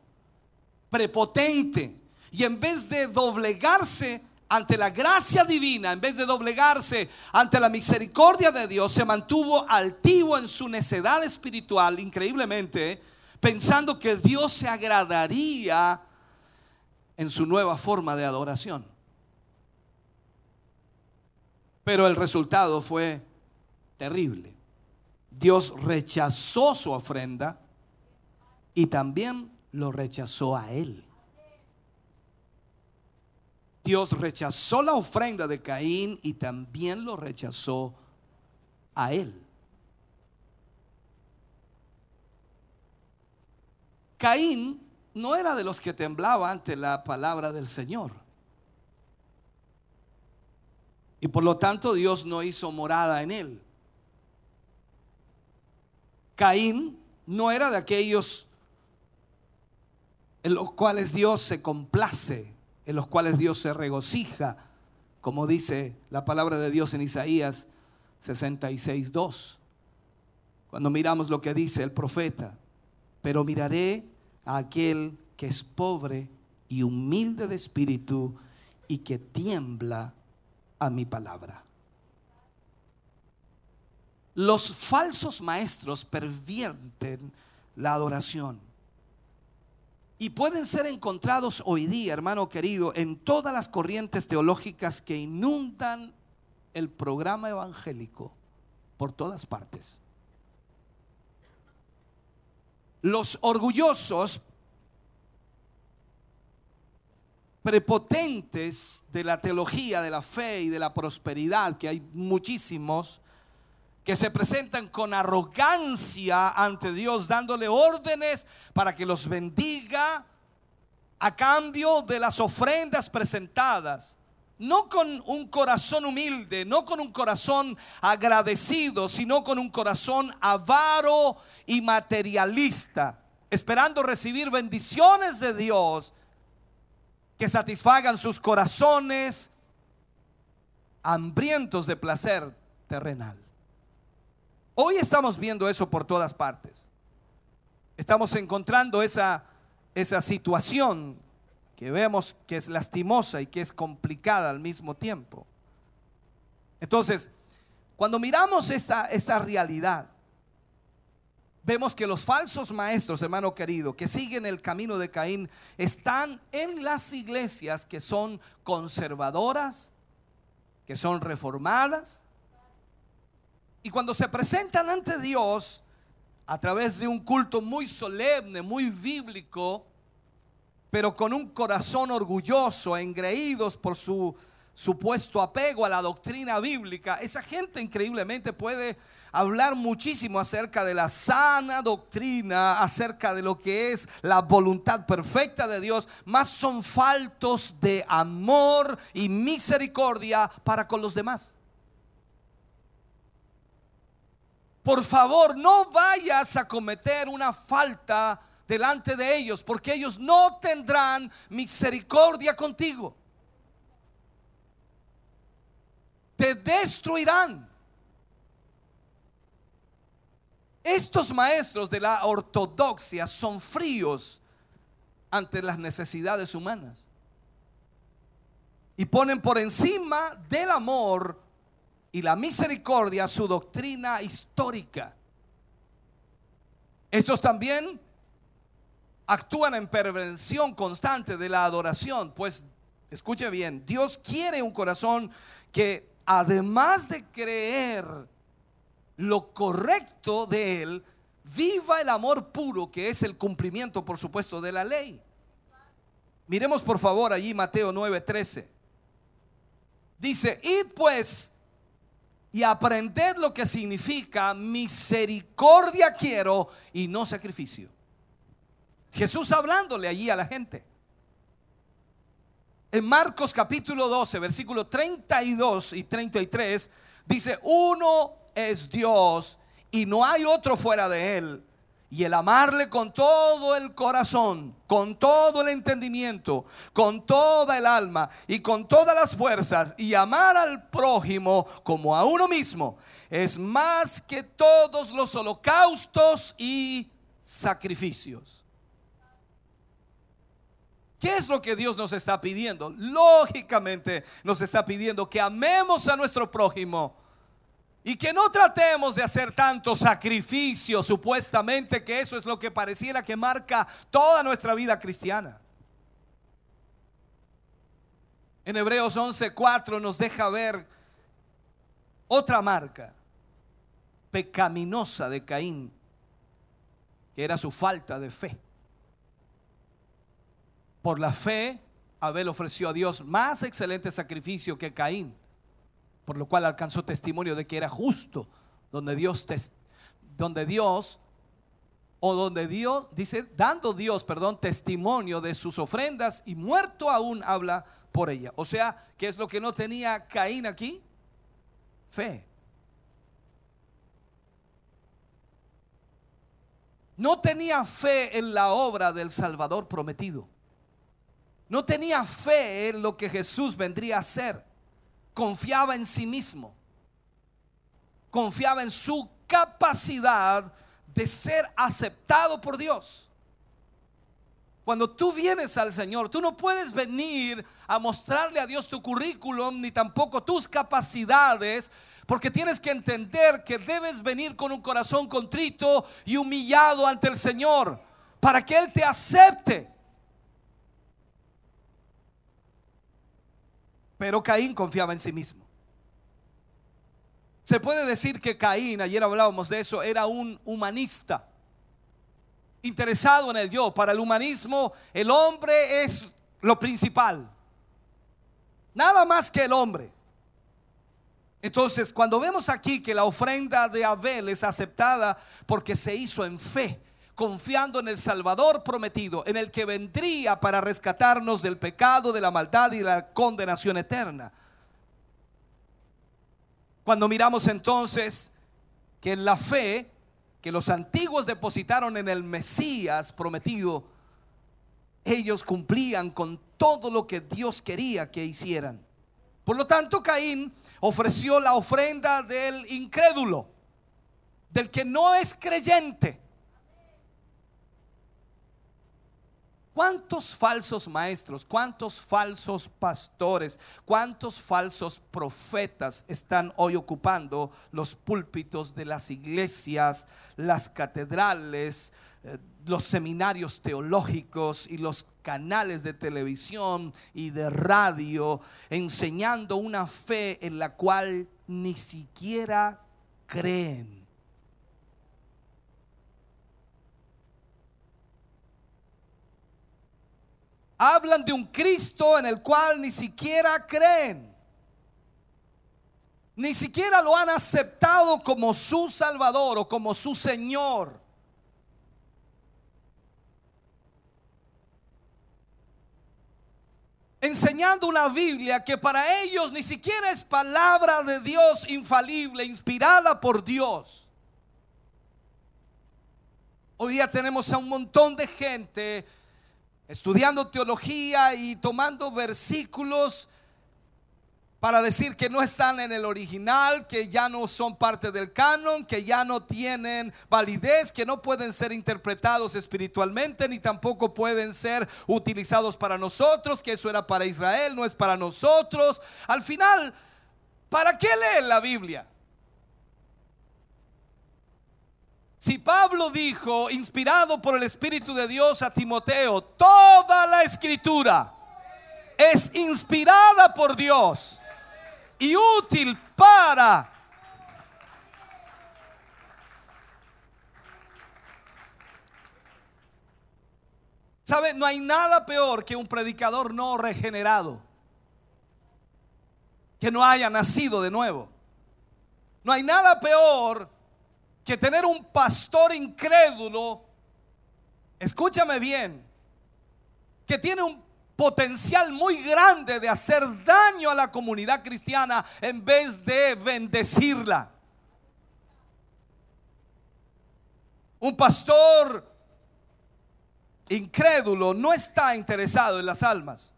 prepotente. Y en vez de doblegarse ante la gracia divina, en vez de doblegarse ante la misericordia de Dios, se mantuvo altivo en su necedad espiritual, increíblemente, pensando que Dios se agradaría en su nueva forma de adoración. Pero el resultado fue terrible. Dios rechazó su ofrenda y también lo rechazó a él. Dios rechazó la ofrenda de Caín y también lo rechazó a él. Caín no era de los que temblaba ante la palabra del Señor. Y por lo tanto Dios no hizo morada en él. Caín no era de aquellos en los cuales Dios se complace, en los cuales Dios se regocija, como dice la palabra de Dios en Isaías 66.2. Cuando miramos lo que dice el profeta, pero miraré a aquel que es pobre y humilde de espíritu y que tiembla a mi palabra. Los falsos maestros pervierten la adoración y pueden ser encontrados hoy día, hermano querido, en todas las corrientes teológicas que inundan el programa evangélico por todas partes. Los orgullosos prepotentes de la teología, de la fe y de la prosperidad, que hay muchísimos, que se presentan con arrogancia ante Dios, dándole órdenes para que los bendiga a cambio de las ofrendas presentadas. No con un corazón humilde, no con un corazón agradecido, sino con un corazón avaro y materialista, esperando recibir bendiciones de Dios que satisfagan sus corazones hambrientos de placer terrenal. Hoy estamos viendo eso por todas partes. Estamos encontrando esa, esa situación que vemos que es lastimosa y que es complicada al mismo tiempo. Entonces, cuando miramos esa, esa realidad, vemos que los falsos maestros, hermano querido, que siguen el camino de Caín, están en las iglesias que son conservadoras, que son reformadas. Y cuando se presentan ante Dios a través de un culto muy solemne, muy bíblico, pero con un corazón orgulloso, engreídos por su supuesto apego a la doctrina bíblica, esa gente increíblemente puede hablar muchísimo acerca de la sana doctrina, acerca de lo que es la voluntad perfecta de Dios, más son faltos de amor y misericordia para con los demás. Por favor, no vayas a cometer una falta delante de ellos, porque ellos no tendrán misericordia contigo. Te destruirán. Estos maestros de la ortodoxia son fríos ante las necesidades humanas. Y ponen por encima del amor y la misericordia su doctrina histórica. Estos también actúan en perversión constante de la adoración, pues escuche bien, Dios quiere un corazón que además de creer lo correcto de Él, viva el amor puro que es el cumplimiento, por supuesto, de la ley. Miremos por favor allí Mateo 9:13. Dice, id pues y aprended lo que significa misericordia quiero y no sacrificio. Jesús hablándole allí a la gente. En Marcos capítulo 12, versículo 32 y 33, dice, uno es Dios y no hay otro fuera de Él. Y el amarle con todo el corazón, con todo el entendimiento, con toda el alma y con todas las fuerzas y amar al prójimo como a uno mismo es más que todos los holocaustos y sacrificios. ¿Qué es lo que Dios nos está pidiendo? Lógicamente nos está pidiendo que amemos a nuestro prójimo y que no tratemos de hacer tanto sacrificio, supuestamente que eso es lo que pareciera que marca toda nuestra vida cristiana. En Hebreos 11:4 nos deja ver otra marca pecaminosa de Caín, que era su falta de fe. Por la fe, Abel ofreció a Dios más excelente sacrificio que Caín por lo cual alcanzó testimonio de que era justo, donde Dios, donde Dios, o donde Dios, dice, dando Dios, perdón, testimonio de sus ofrendas y muerto aún habla por ella. O sea, ¿qué es lo que no tenía Caín aquí? Fe. No tenía fe en la obra del Salvador prometido. No tenía fe en lo que Jesús vendría a hacer confiaba en sí mismo, confiaba en su capacidad de ser aceptado por Dios. Cuando tú vienes al Señor, tú no puedes venir a mostrarle a Dios tu currículum ni tampoco tus capacidades, porque tienes que entender que debes venir con un corazón contrito y humillado ante el Señor para que Él te acepte. Pero Caín confiaba en sí mismo. Se puede decir que Caín, ayer hablábamos de eso, era un humanista, interesado en el yo. Para el humanismo el hombre es lo principal. Nada más que el hombre. Entonces, cuando vemos aquí que la ofrenda de Abel es aceptada porque se hizo en fe, confiando en el Salvador prometido, en el que vendría para rescatarnos del pecado, de la maldad y de la condenación eterna. Cuando miramos entonces que la fe que los antiguos depositaron en el Mesías prometido, ellos cumplían con todo lo que Dios quería que hicieran. Por lo tanto, Caín ofreció la ofrenda del incrédulo, del que no es creyente. ¿Cuántos falsos maestros, cuántos falsos pastores, cuántos falsos profetas están hoy ocupando los púlpitos de las iglesias, las catedrales, eh, los seminarios teológicos y los canales de televisión y de radio, enseñando una fe en la cual ni siquiera creen? Hablan de un Cristo en el cual ni siquiera creen. Ni siquiera lo han aceptado como su Salvador o como su Señor. Enseñando una Biblia que para ellos ni siquiera es palabra de Dios infalible, inspirada por Dios. Hoy día tenemos a un montón de gente estudiando teología y tomando versículos para decir que no están en el original, que ya no son parte del canon, que ya no tienen validez, que no pueden ser interpretados espiritualmente, ni tampoco pueden ser utilizados para nosotros, que eso era para Israel, no es para nosotros. Al final, ¿para qué leen la Biblia? Si Pablo dijo, inspirado por el Espíritu de Dios a Timoteo, toda la escritura es inspirada por Dios y útil para ¿Sabe? No hay nada peor que un predicador no regenerado, que no haya nacido de nuevo. No hay nada peor que tener un pastor incrédulo, escúchame bien, que tiene un potencial muy grande de hacer daño a la comunidad cristiana en vez de bendecirla. Un pastor incrédulo no está interesado en las almas.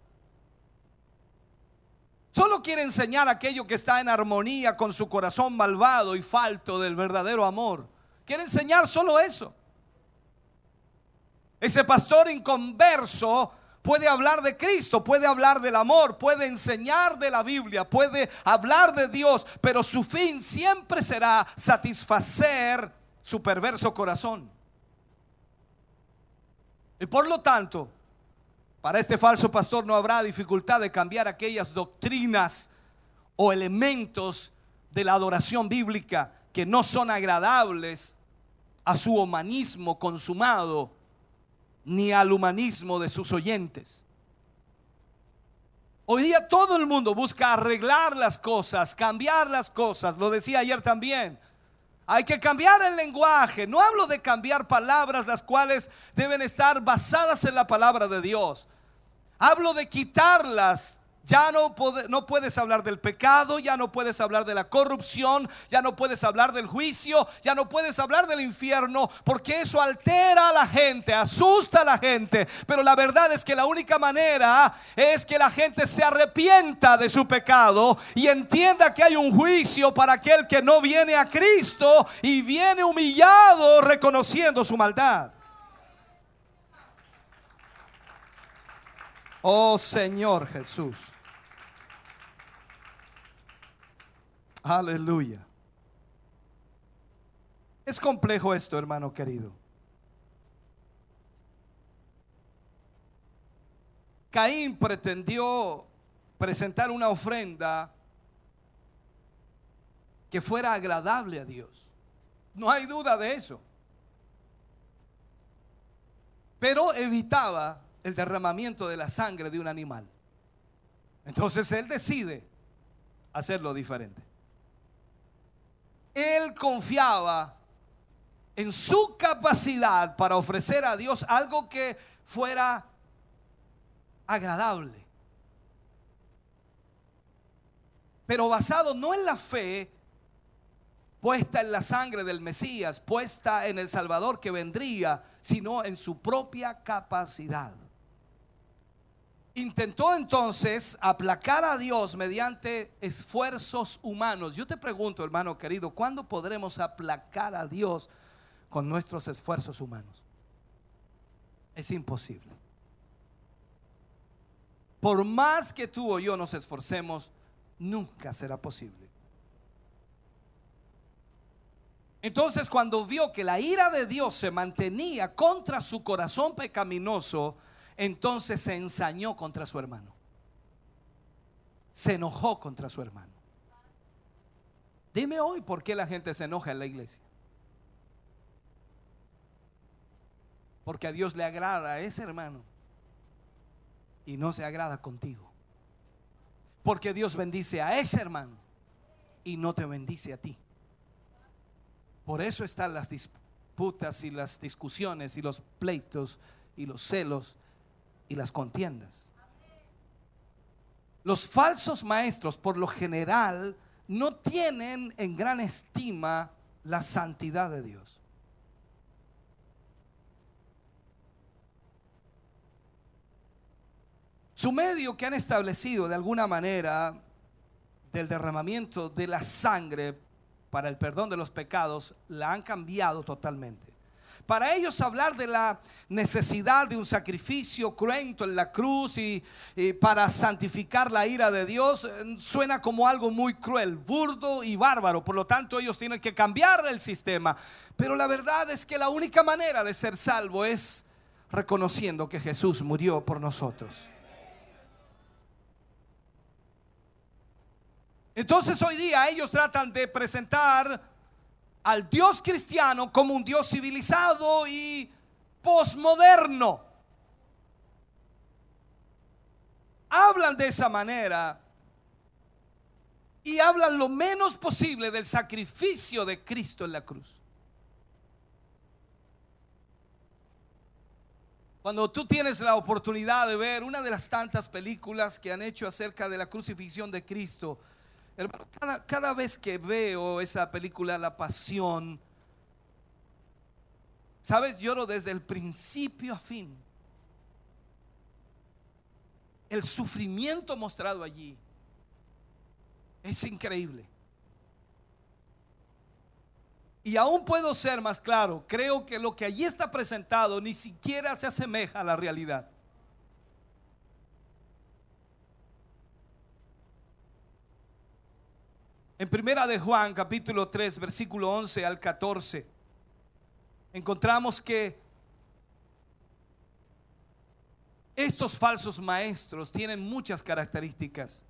Solo quiere enseñar aquello que está en armonía con su corazón malvado y falto del verdadero amor. Quiere enseñar solo eso. Ese pastor inconverso puede hablar de Cristo, puede hablar del amor, puede enseñar de la Biblia, puede hablar de Dios, pero su fin siempre será satisfacer su perverso corazón. Y por lo tanto, para este falso pastor no habrá dificultad de cambiar aquellas doctrinas o elementos de la adoración bíblica que no son agradables a su humanismo consumado ni al humanismo de sus oyentes. Hoy día todo el mundo busca arreglar las cosas, cambiar las cosas, lo decía ayer también. Hay que cambiar el lenguaje. No hablo de cambiar palabras las cuales deben estar basadas en la palabra de Dios. Hablo de quitarlas ya no, no, puedes hablar del pecado, ya no puedes hablar de la corrupción, ya no puedes hablar del juicio, ya no puedes hablar del infierno, porque eso altera a la gente, asusta a la gente. Pero la verdad es que la única manera es que la gente se arrepienta de su pecado y entienda que hay un juicio para aquel que no viene a Cristo y viene humillado reconociendo su maldad. Oh Señor Jesús. Aleluya. Es complejo esto, hermano querido. Caín pretendió presentar una ofrenda que fuera agradable a Dios. No hay duda de eso. Pero evitaba el derramamiento de la sangre de un animal. Entonces él decide hacerlo diferente él confiaba en su capacidad para ofrecer a Dios algo que fuera agradable. Pero basado no en la fe puesta en la sangre del Mesías, puesta en el Salvador que vendría, sino en su propia capacidad. Intentó entonces aplacar a Dios mediante esfuerzos humanos. Yo te pregunto, hermano querido, ¿cuándo podremos aplacar a Dios con nuestros esfuerzos humanos? Es imposible. Por más que tú o yo nos esforcemos, nunca será posible. Entonces cuando vio que la ira de Dios se mantenía contra su corazón pecaminoso, entonces se ensañó contra su hermano. Se enojó contra su hermano. Dime hoy por qué la gente se enoja en la iglesia. Porque a Dios le agrada a ese hermano y no se agrada contigo. Porque Dios bendice a ese hermano y no te bendice a ti. Por eso están las disputas y las discusiones y los pleitos y los celos y las contiendas. Los falsos maestros por lo general no tienen en gran estima la santidad de Dios. Su medio que han establecido de alguna manera del derramamiento de la sangre para el perdón de los pecados la han cambiado totalmente. Para ellos hablar de la necesidad de un sacrificio cruento en la cruz y, para santificar la ira de Dios eh, suena como algo muy cruel, burdo y bárbaro. Por lo tanto, ellos tienen que cambiar el sistema. Pero la verdad es que la única manera de ser salvo es reconociendo que Jesús murió por nosotros. Entonces hoy día ellos tratan de presentar al Dios cristiano como un Dios civilizado y posmoderno. Hablan de esa manera y hablan lo menos posible del sacrificio de Cristo en la cruz. Cuando tú tienes la oportunidad de ver una de las tantas películas que han hecho acerca de la crucifixión de Cristo, Hermano, cada, vez que veo esa película, La Pasión, Sabes, lloro desde el principio a fin. El sufrimiento mostrado allí es increíble. Y aún puedo ser más claro, creo que lo que allí está presentado ni siquiera se asemeja a la realidad. En primera de Juan, capítulo 3, versículo 11 al 14, encontramos que estos falsos maestros tienen muchas características.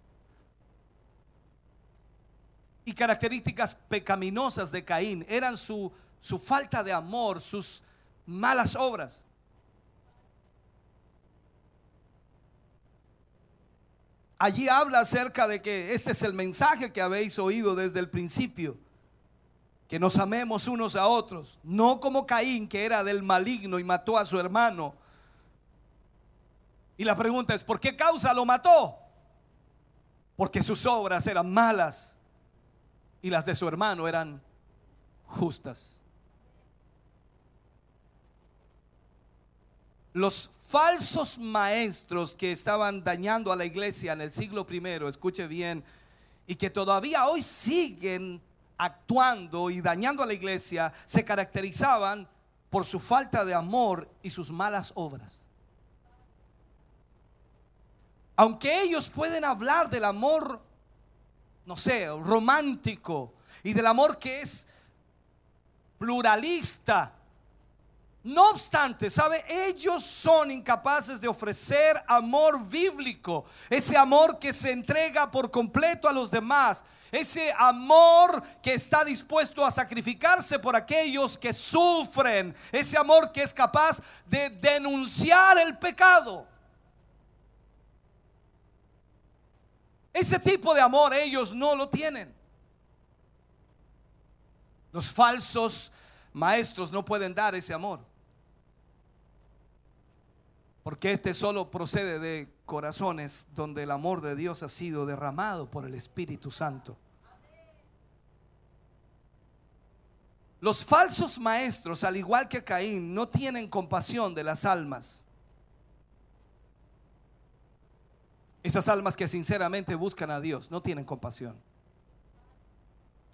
Y características pecaminosas de Caín eran su, su falta de amor, sus malas obras. Allí habla acerca de que este es el mensaje que habéis oído desde el principio, que nos amemos unos a otros, no como Caín, que era del maligno y mató a su hermano. Y la pregunta es, ¿por qué causa lo mató? Porque sus obras eran malas y las de su hermano eran justas. Los falsos maestros que estaban dañando a la iglesia en el siglo primero, escuche bien, y que todavía hoy siguen actuando y dañando a la iglesia, se caracterizaban por su falta de amor y sus malas obras. Aunque ellos pueden hablar del amor, no sé, romántico y del amor que es pluralista, no obstante, ¿sabe? Ellos son incapaces de ofrecer amor bíblico, ese amor que se entrega por completo a los demás, ese amor que está dispuesto a sacrificarse por aquellos que sufren, ese amor que es capaz de denunciar el pecado. Ese tipo de amor ellos no lo tienen. Los falsos maestros no pueden dar ese amor. Porque este solo procede de corazones donde el amor de Dios ha sido derramado por el Espíritu Santo. Los falsos maestros, al igual que Caín, no tienen compasión de las almas. Esas almas que sinceramente buscan a Dios no tienen compasión.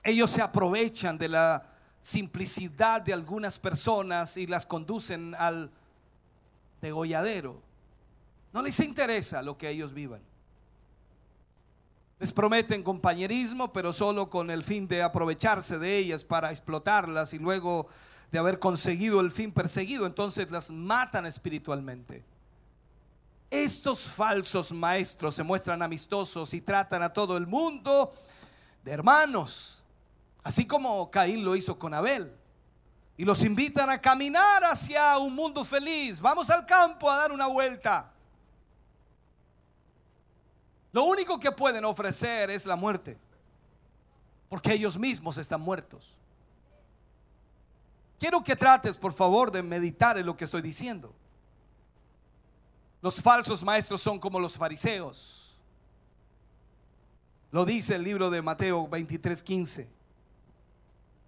Ellos se aprovechan de la simplicidad de algunas personas y las conducen al degolladero. No les interesa lo que ellos vivan. Les prometen compañerismo, pero solo con el fin de aprovecharse de ellas para explotarlas y luego de haber conseguido el fin perseguido, entonces las matan espiritualmente. Estos falsos maestros se muestran amistosos y tratan a todo el mundo de hermanos, así como Caín lo hizo con Abel y los invitan a caminar hacia un mundo feliz. Vamos al campo a dar una vuelta. Lo único que pueden ofrecer es la muerte, porque ellos mismos están muertos. Quiero que trates, por favor, de meditar en lo que estoy diciendo. Los falsos maestros son como los fariseos. Lo dice el libro de Mateo 23:15.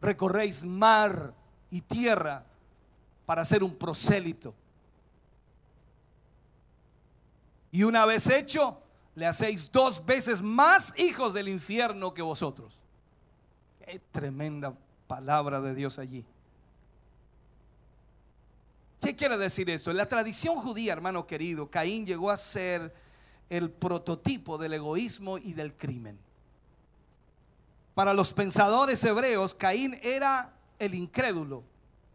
Recorréis mar y tierra para ser un prosélito. Y una vez hecho, le hacéis dos veces más hijos del infierno que vosotros. Qué tremenda palabra de Dios allí. ¿Qué quiere decir esto? En la tradición judía, hermano querido, Caín llegó a ser el prototipo del egoísmo y del crimen. Para los pensadores hebreos, Caín era el incrédulo,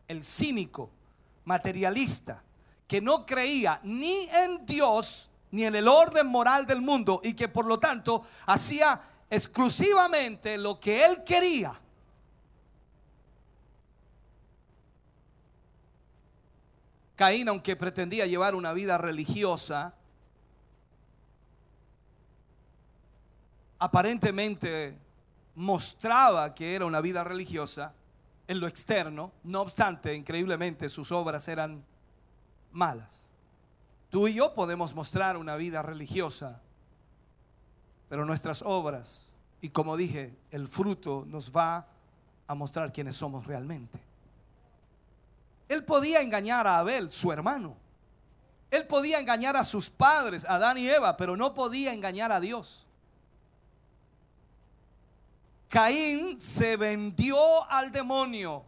el cínico, materialista, que no creía ni en Dios ni en el orden moral del mundo y que por lo tanto hacía exclusivamente lo que él quería. Caín, aunque pretendía llevar una vida religiosa, aparentemente mostraba que era una vida religiosa, en lo externo, no obstante, increíblemente sus obras eran malas. Tú y yo podemos mostrar una vida religiosa, pero nuestras obras, y como dije, el fruto nos va a mostrar quiénes somos realmente. Él podía engañar a Abel, su hermano. Él podía engañar a sus padres, Adán y Eva, pero no podía engañar a Dios. Caín se vendió al demonio.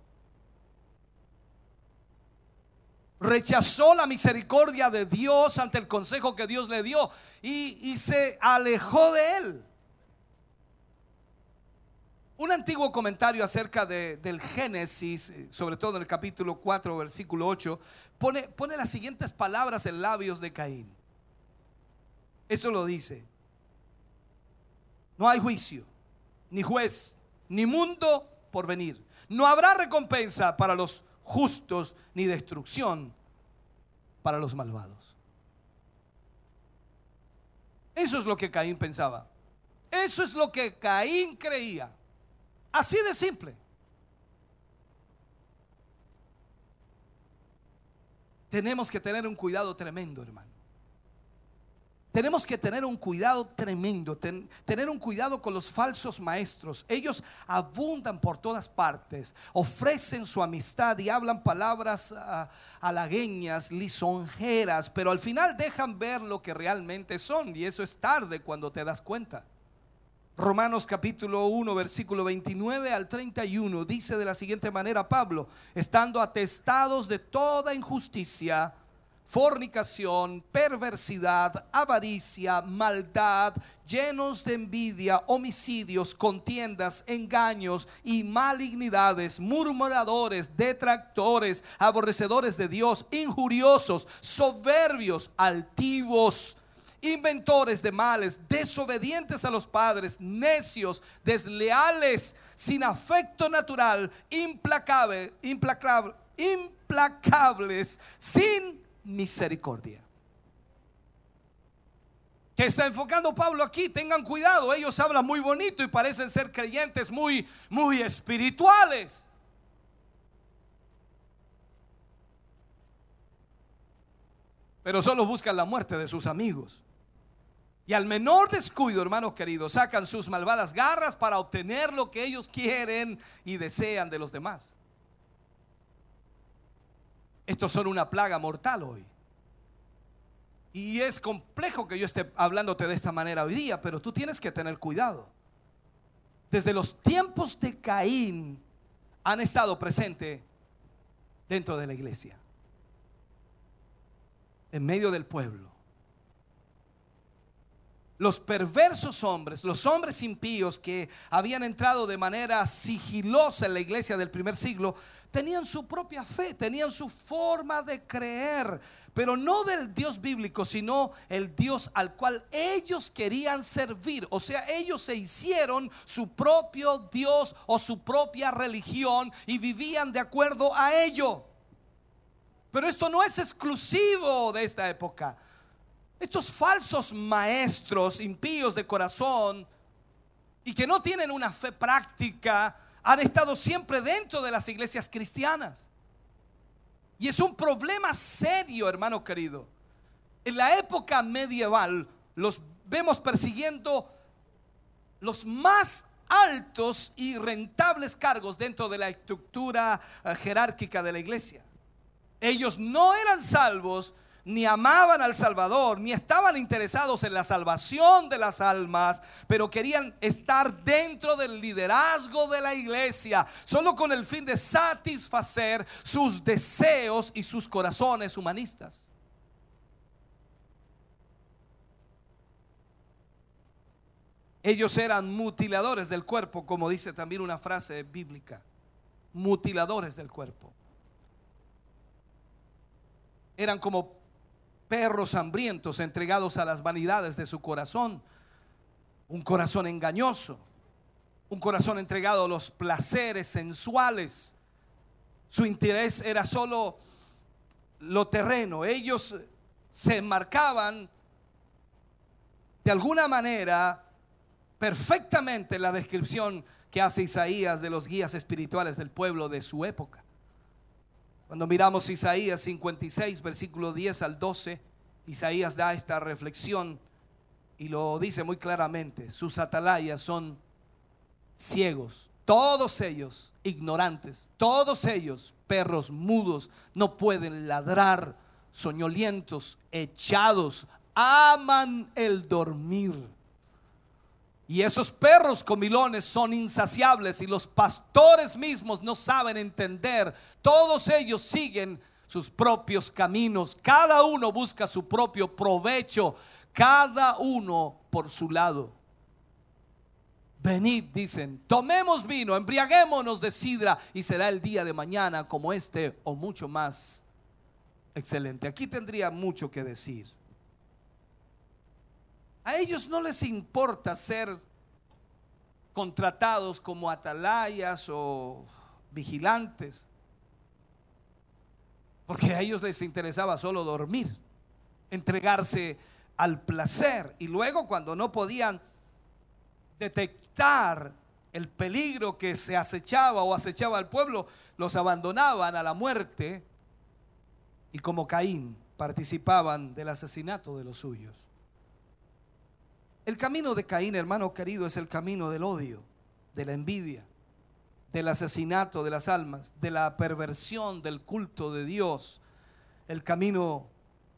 Rechazó la misericordia de Dios ante el consejo que Dios le dio y, y se alejó de él. Un antiguo comentario acerca de- del Génesis, sobre todo en el capítulo 4, versículo 8, pone, pone las siguientes palabras en labios de Caín. Eso lo dice. No hay juicio, ni juez, ni mundo por venir. No habrá recompensa para los justos, ni destrucción para los malvados. Eso es lo que Caín pensaba. Eso es lo que Caín creía. Así de simple. Tenemos que tener un cuidado tremendo, hermano. Tenemos que tener un cuidado tremendo, ten- tener un cuidado con los falsos maestros. Ellos abundan por todas partes, ofrecen su amistad y hablan palabras ah, halagueñas, lisonjeras, pero al final dejan ver lo que realmente son y eso es tarde cuando te das cuenta. Romanos capítulo 1, versículo 29 al 31 dice de la siguiente manera Pablo, estando atestados de toda injusticia, fornicación, perversidad, avaricia, maldad, llenos de envidia, homicidios, contiendas, engaños y malignidades, murmuradores, detractores, aborrecedores de Dios, injuriosos, soberbios, altivos inventores de males, desobedientes a los padres, necios, desleales, sin afecto natural, implacable, implacable, implacables, sin misericordia. ¿Qué está enfocando Pablo aquí? Tengan cuidado, ellos hablan muy bonito y parecen ser creyentes muy, muy espirituales. Pero solo buscan la muerte de sus amigos. Y al menor descuido, hermanos queridos, sacan sus malvadas garras para obtener lo que ellos quieren y desean de los demás. Estos son una plaga mortal hoy. Y es complejo que yo esté hablándote de esta manera hoy día, pero tú tienes que tener cuidado. Desde los tiempos de Caín han estado presentes dentro de la iglesia, en medio del pueblo los perversos hombres, los hombres impíos que habían entrado de manera sigilosa en la iglesia del primer siglo, tenían su propia fe, tenían su forma de creer, pero no del Dios bíblico, sino el Dios al cual ellos querían servir. O sea, ellos se hicieron su propio Dios o su propia religión y vivían de acuerdo a ello. Pero esto no es exclusivo de esta época. Estos falsos maestros impíos de corazón y que no tienen una fe práctica han estado siempre dentro de las iglesias cristianas. Y es un problema serio, hermano querido. En la época medieval los vemos persiguiendo los más altos y rentables cargos dentro de la estructura eh, jerárquica de la iglesia. Ellos no eran salvos ni amaban al Salvador, ni estaban interesados en la salvación de las almas, pero querían estar dentro del liderazgo de la iglesia, solo con el fin de satisfacer sus deseos y sus corazones humanistas. Ellos eran mutiladores del cuerpo, como dice también una frase bíblica, mutiladores del cuerpo. Eran como perros hambrientos entregados a las vanidades de su corazón, un corazón engañoso, un corazón entregado a los placeres sensuales. Su interés era solo lo terreno. Ellos se enmarcaban de alguna manera perfectamente la descripción que hace Isaías de los guías espirituales del pueblo de su época. Cuando miramos Isaías 56, versículo 10 al 12, Isaías da esta reflexión y lo dice muy claramente. Sus atalayas son ciegos, Todos ellos ignorantes, todos ellos perros mudos, no pueden ladrar, soñolientos, echados, aman el dormir. Y esos perros comilones son insaciables y los pastores mismos no saben entender. Todos ellos siguen sus propios caminos. Cada uno busca su propio provecho. Cada uno por su lado. Venid, dicen, tomemos vino, embriaguémonos de sidra y será el día de mañana como este o mucho más excelente. Aquí tendría mucho que decir. A ellos no les importa ser contratados como atalayas o vigilantes, porque a ellos les interesaba solo dormir, entregarse al placer y luego cuando no podían detectar el peligro que se acechaba o acechaba al pueblo, los abandonaban a la muerte y como Caín participaban del asesinato de los suyos. El camino de Caín, hermano querido, es el camino del odio, de la envidia, del asesinato de las almas, de la perversión del culto de Dios, el camino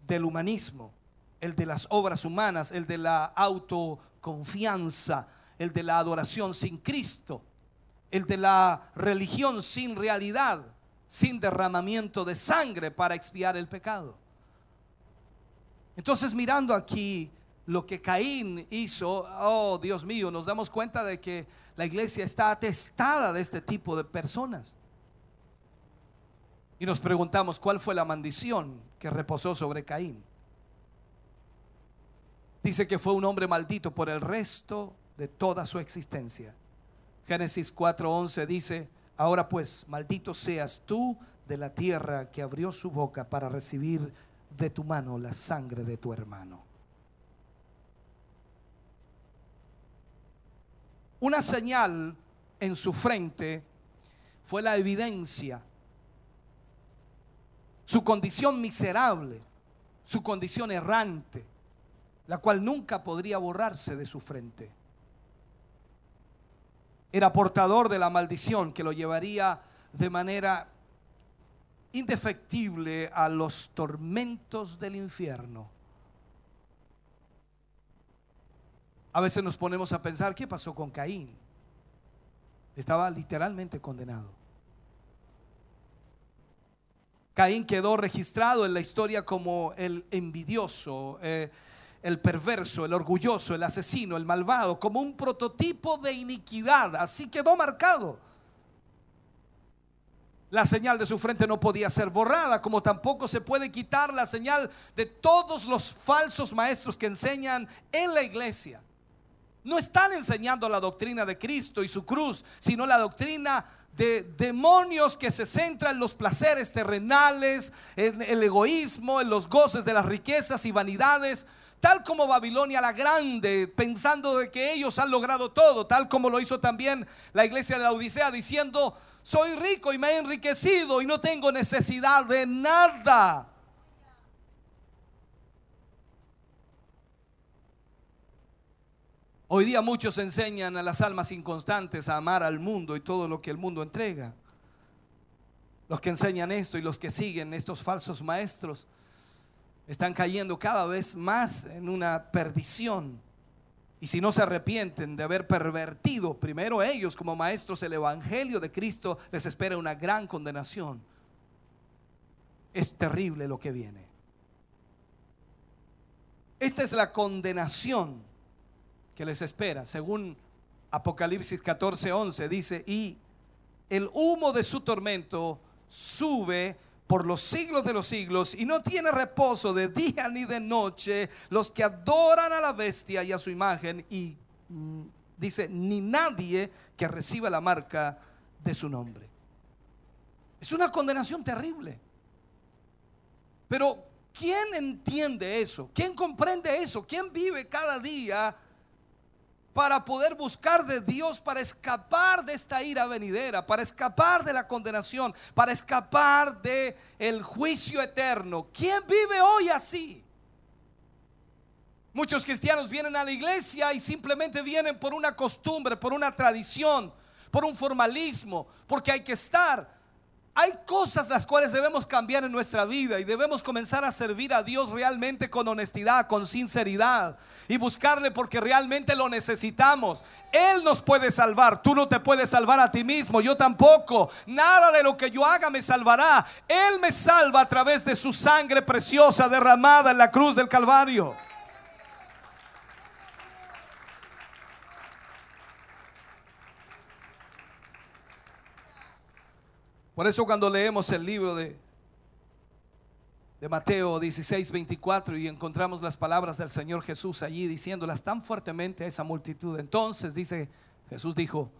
del humanismo, el de las obras humanas, el de la autoconfianza, el de la adoración sin Cristo, el de la religión sin realidad, sin derramamiento de sangre para expiar el pecado. Entonces mirando aquí lo que Caín hizo, oh Dios mío, nos damos cuenta de que la iglesia está atestada de este tipo de personas. Y nos preguntamos cuál fue la maldición que reposó sobre Caín. Dice que fue un hombre maldito por el resto de toda su existencia. Génesis 4:11 dice, ahora pues, maldito seas tú de la tierra que abrió su boca para recibir de tu mano la sangre de tu hermano. Una señal en su frente fue la evidencia, su condición miserable, su condición errante, la cual nunca podría borrarse de su frente. Era portador de la maldición que lo llevaría de manera indefectible a los tormentos del infierno. A veces nos ponemos a pensar, ¿qué pasó con Caín? Estaba literalmente condenado. Caín quedó registrado en la historia como el envidioso, eh, el perverso, el orgulloso, el asesino, el malvado, como un prototipo de iniquidad. Así quedó marcado. La señal de su frente no podía ser borrada, como tampoco se puede quitar la señal de todos los falsos maestros que enseñan en la iglesia no están enseñando la doctrina de Cristo y su cruz, sino la doctrina de demonios que se centran en los placeres terrenales, en el egoísmo, en los goces de las riquezas y vanidades, tal como Babilonia la Grande, pensando de que ellos han logrado todo, tal como lo hizo también la iglesia de la Odisea, diciendo, soy rico y me he enriquecido y no tengo necesidad de nada. Hoy día muchos enseñan a las almas inconstantes a amar al mundo y todo lo que el mundo entrega. Los que enseñan esto y los que siguen estos falsos maestros están cayendo cada vez más en una perdición. Y si no se arrepienten de haber pervertido primero ellos como maestros el Evangelio de Cristo, les espera una gran condenación. Es terrible lo que viene. Esta es la condenación que les espera. Según Apocalipsis 14, 11 dice, y el humo de su tormento sube por los siglos de los siglos y no tiene reposo de día ni de noche los que adoran a la bestia y a su imagen y mm, dice, ni nadie que reciba la marca de su nombre. Es una condenación terrible. Pero ¿quién entiende eso? ¿Quién comprende eso? ¿Quién vive cada día para poder buscar de Dios, para escapar de esta ira venidera, para escapar de la condenación, para escapar de el juicio eterno. ¿Quién vive hoy así? Muchos cristianos vienen a la iglesia y simplemente vienen por una costumbre, por una tradición, por un formalismo, porque hay que estar. Hay cosas las cuales debemos cambiar en nuestra vida y debemos comenzar a servir a Dios realmente con honestidad, con sinceridad y buscarle porque realmente lo necesitamos. Él nos puede salvar, tú no te puedes salvar a ti mismo, yo tampoco. Nada de lo que yo haga me salvará. Él me salva a través de su sangre preciosa derramada en la cruz del Calvario. Por eso cuando leemos el libro de, de Mateo 16, 24 y encontramos las palabras del Señor Jesús allí diciéndolas tan fuertemente a esa multitud, entonces dice Jesús dijo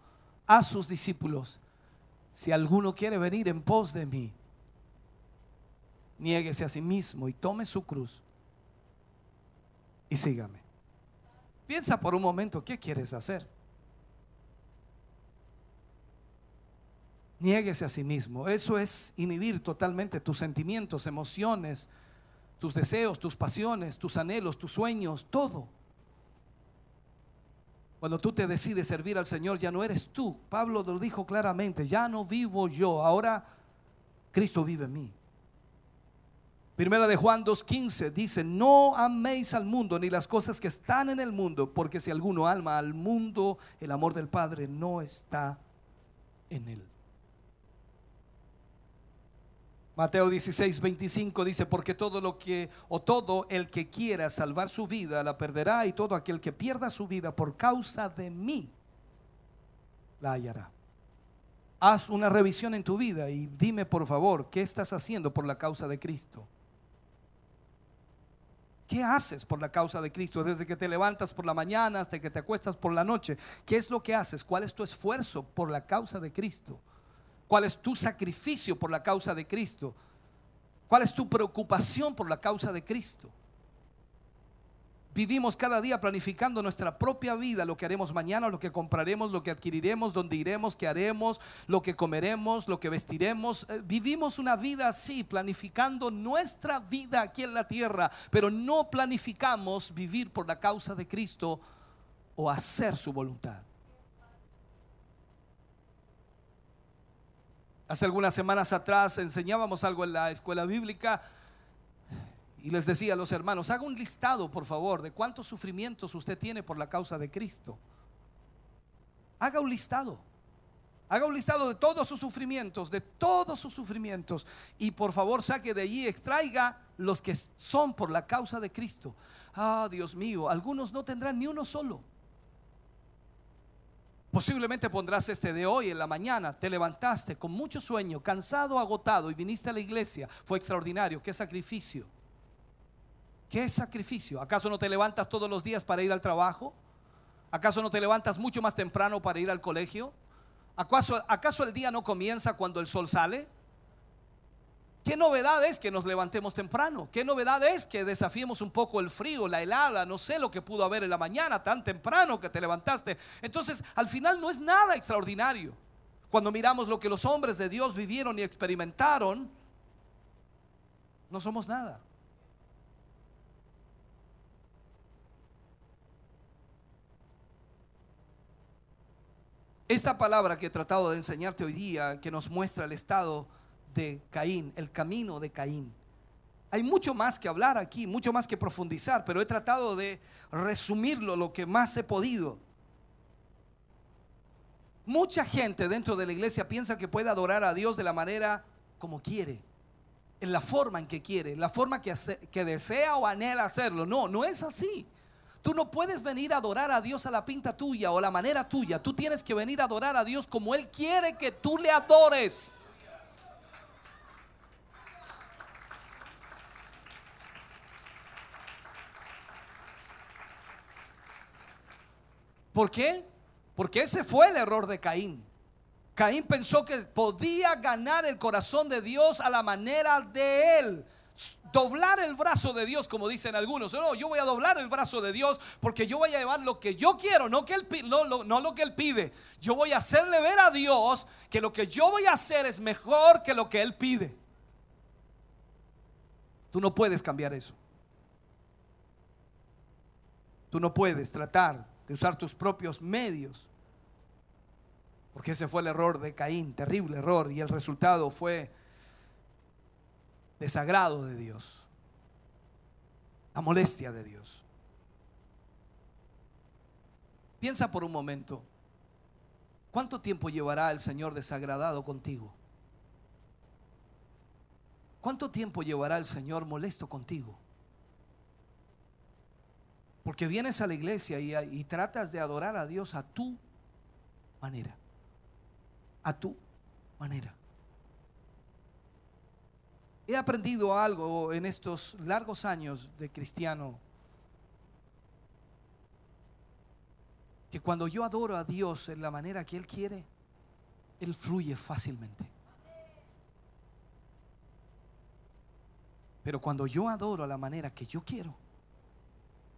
a sus discípulos, si alguno quiere venir en pos de mí, niéguese a sí mismo y tome su cruz y sígame. Piensa por un momento, ¿qué quieres hacer? Niéguese a sí mismo. Eso es inhibir totalmente tus sentimientos, emociones, tus deseos, tus pasiones, tus anhelos, tus sueños, todo. Cuando tú te decides servir al Señor, ya no eres tú. Pablo lo dijo claramente, ya no vivo yo, ahora Cristo vive en mí. Primera de Juan 2.15 dice, no améis al mundo ni las cosas que están en el mundo, porque si alguno alma al mundo, el amor del Padre no está en él. Mateo 16, 25 dice, porque todo lo que, o todo el que quiera salvar su vida, la perderá, y todo aquel que pierda su vida por causa de mí, la hallará. Haz una revisión en tu vida y dime por favor, ¿qué estás haciendo por la causa de Cristo? ¿Qué haces por la causa de Cristo? Desde que te levantas por la mañana hasta que te acuestas por la noche. ¿Qué es lo que haces? ¿Cuál es tu esfuerzo por la causa de Cristo? ¿Cuál es tu sacrificio por la causa de Cristo? ¿Cuál es tu preocupación por la causa de Cristo? Vivimos cada día planificando nuestra propia vida, lo que haremos mañana, lo que compraremos, lo que adquiriremos, dónde iremos, qué haremos, lo que comeremos, lo que vestiremos. Eh, vivimos una vida así, planificando nuestra vida aquí en la tierra, pero no planificamos vivir por la causa de Cristo o hacer su voluntad. Hace algunas semanas atrás enseñábamos algo en la escuela bíblica y les decía a los hermanos, haga un listado, por favor, de cuántos sufrimientos usted tiene por la causa de Cristo. Haga un listado. Haga un listado de todos sus sufrimientos, de todos sus sufrimientos. Y por favor saque de allí, extraiga los que son por la causa de Cristo. Ah, Dios mío, algunos no tendrán ni uno solo. Posiblemente pondrás este de hoy en la mañana. Te levantaste con mucho sueño, cansado, agotado y viniste a la iglesia. Fue extraordinario. ¿Qué sacrificio? ¿Qué sacrificio? ¿Acaso no te levantas todos los días para ir al trabajo? ¿Acaso no te levantas mucho más temprano para ir al colegio? ¿Acaso, acaso el día no comienza cuando el sol sale? ¿Qué novedad es que nos levantemos temprano? ¿Qué novedad es que desafiemos un poco el frío, la helada? No sé lo que pudo haber en la mañana tan temprano que te levantaste. Entonces, al final no es nada extraordinario. Cuando miramos lo que los hombres de Dios vivieron y experimentaron, no somos nada. Esta palabra que he tratado de enseñarte hoy día, que nos muestra el estado Caín, el camino de Caín. Hay mucho más que hablar aquí, mucho más que profundizar, pero he tratado de resumirlo lo que más he podido. Mucha gente dentro de la iglesia piensa que puede adorar a Dios de la manera como quiere, en la forma en que quiere, en la forma que, que desea o anhela hacerlo. No, no es así. Tú no puedes venir a adorar a Dios a la pinta tuya o la manera tuya. Tú tienes que venir a adorar a Dios como Él quiere que tú le adores. ¿Por qué? Porque ese fue el error de Caín. Caín pensó que podía ganar el corazón de Dios a la manera de él. Doblar el brazo de Dios, como dicen algunos. No, yo voy a doblar el brazo de Dios porque yo voy a llevar lo que yo quiero, no, no lo que Él pide. Yo voy a hacerle ver a Dios que lo que yo voy a hacer es mejor que lo que Él pide. Tú no puedes cambiar eso. Tú no puedes tratar de usar tus propios medios Porque ese fue el error de Caín, terrible error, y el resultado fue desagrado de Dios, la molestia de Dios. Piensa por un momento, ¿cuánto tiempo llevará el Señor desagradado contigo? ¿Cuánto tiempo llevará el Señor molesto contigo? Porque vienes a la iglesia y, tratas de adorar a Dios a tu manera. A tu manera. He aprendido algo en estos largos años de cristiano que cuando yo adoro a Dios en la manera que Él quiere, Él fluye fácilmente. Pero cuando yo adoro a la manera que yo quiero,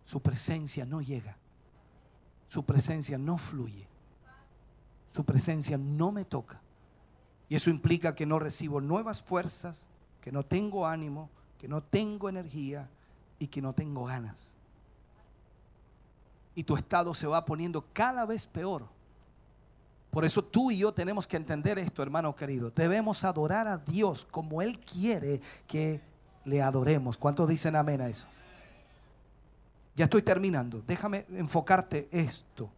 su presencia no llega. Su presencia no fluye. Su presencia no me toca. Y eso implica que no recibo nuevas fuerzas, que no tengo ánimo, que no tengo energía y que no tengo ganas y tu estado se va poniendo cada vez peor. Por eso tú y yo tenemos que entender esto, hermano querido. Debemos adorar a Dios como Él quiere que le adoremos. ¿Cuántos dicen amén a eso? Ya estoy terminando. Déjame enfocarte esto.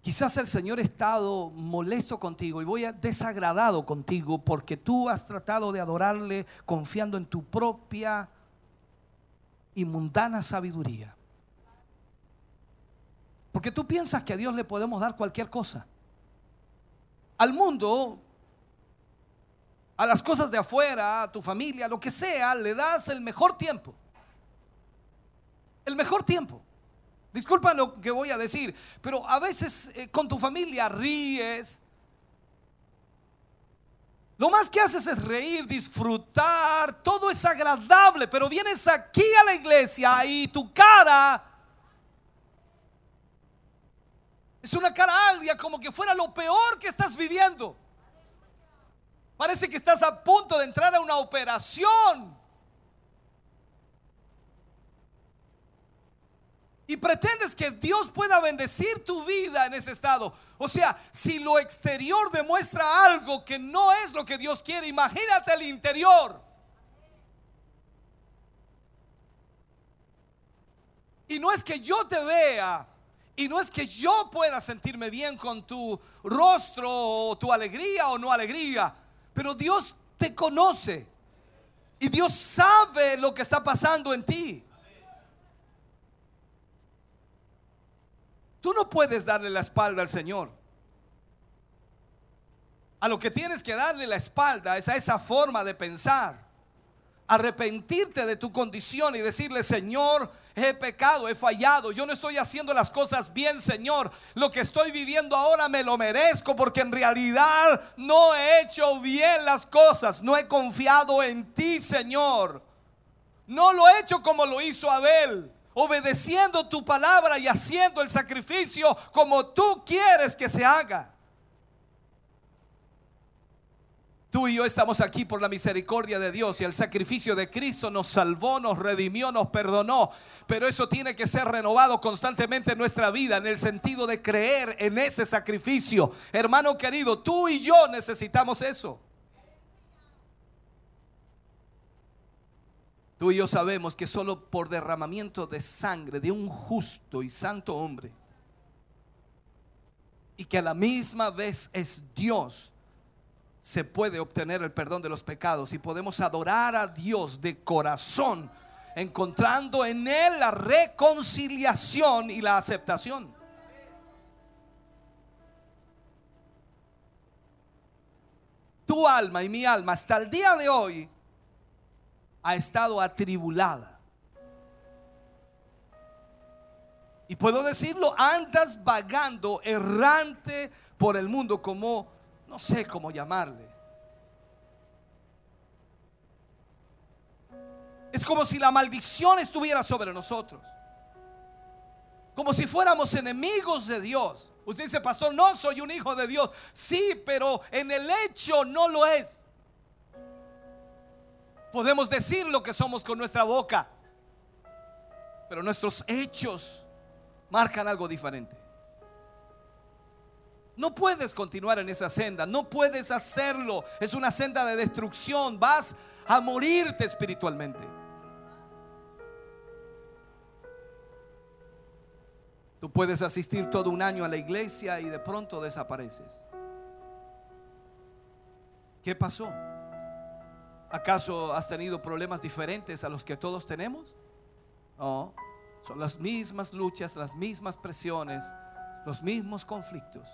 Quizás el Señor ha estado molesto contigo y voy a desagradado contigo porque tú has tratado de adorarle confiando en tu propia y mundana sabiduría. Porque tú piensas que a Dios le podemos dar cualquier cosa. Al mundo, a las cosas de afuera, a tu familia, lo que sea, le das el mejor tiempo. El mejor tiempo. Disculpa lo que voy a decir, pero a veces eh, con tu familia ríes, lo más que haces es reír, disfrutar, todo es agradable, pero vienes aquí a la iglesia y tu cara es una cara agria como que fuera lo peor que estás viviendo. Parece que estás a punto de entrar a una operación. y pretendes que Dios pueda bendecir tu vida en ese estado. O sea, si lo exterior demuestra algo que no es lo que Dios quiere, imagínate el interior. Y no es que yo te vea, y no es que yo pueda sentirme bien con tu rostro o tu alegría o no alegría, pero Dios te conoce. Y Dios sabe lo que está pasando en ti. Tú no puedes darle la espalda al Señor. A lo que tienes que darle la espalda es a esa forma de pensar. Arrepentirte de tu condición y decirle, Señor, he pecado, he fallado, yo no estoy haciendo las cosas bien, Señor. Lo que estoy viviendo ahora me lo merezco porque en realidad no he hecho bien las cosas, no he confiado en ti, Señor. No lo he hecho como lo hizo Abel obedeciendo tu palabra y haciendo el sacrificio como tú quieres que se haga. Tú y yo estamos aquí por la misericordia de Dios y el sacrificio de Cristo nos salvó, nos redimió, nos perdonó. Pero eso tiene que ser renovado constantemente en nuestra vida en el sentido de creer en ese sacrificio. Hermano querido, tú y yo necesitamos eso. Tú y yo sabemos que solo por derramamiento de sangre de un justo y santo hombre, y que a la misma vez es Dios, se puede obtener el perdón de los pecados y podemos adorar a Dios de corazón, encontrando en Él la reconciliación y la aceptación. Tu alma y mi alma hasta el día de hoy ha estado atribulada. Y puedo decirlo, andas vagando errante por el mundo como, no sé cómo llamarle. Es como si la maldición estuviera sobre nosotros. Como si fuéramos enemigos de Dios. Usted dice, pastor, no soy un hijo de Dios. Sí, pero en el hecho no lo es. Podemos decir lo que somos con nuestra boca, pero nuestros hechos marcan algo diferente. No puedes continuar en esa senda, no puedes hacerlo. Es una senda de destrucción, vas a morirte espiritualmente. Tú puedes asistir todo un año a la iglesia y de pronto desapareces. ¿Qué pasó? ¿Acaso has tenido problemas diferentes a los que todos tenemos? No, son las mismas luchas, las mismas presiones, los mismos conflictos.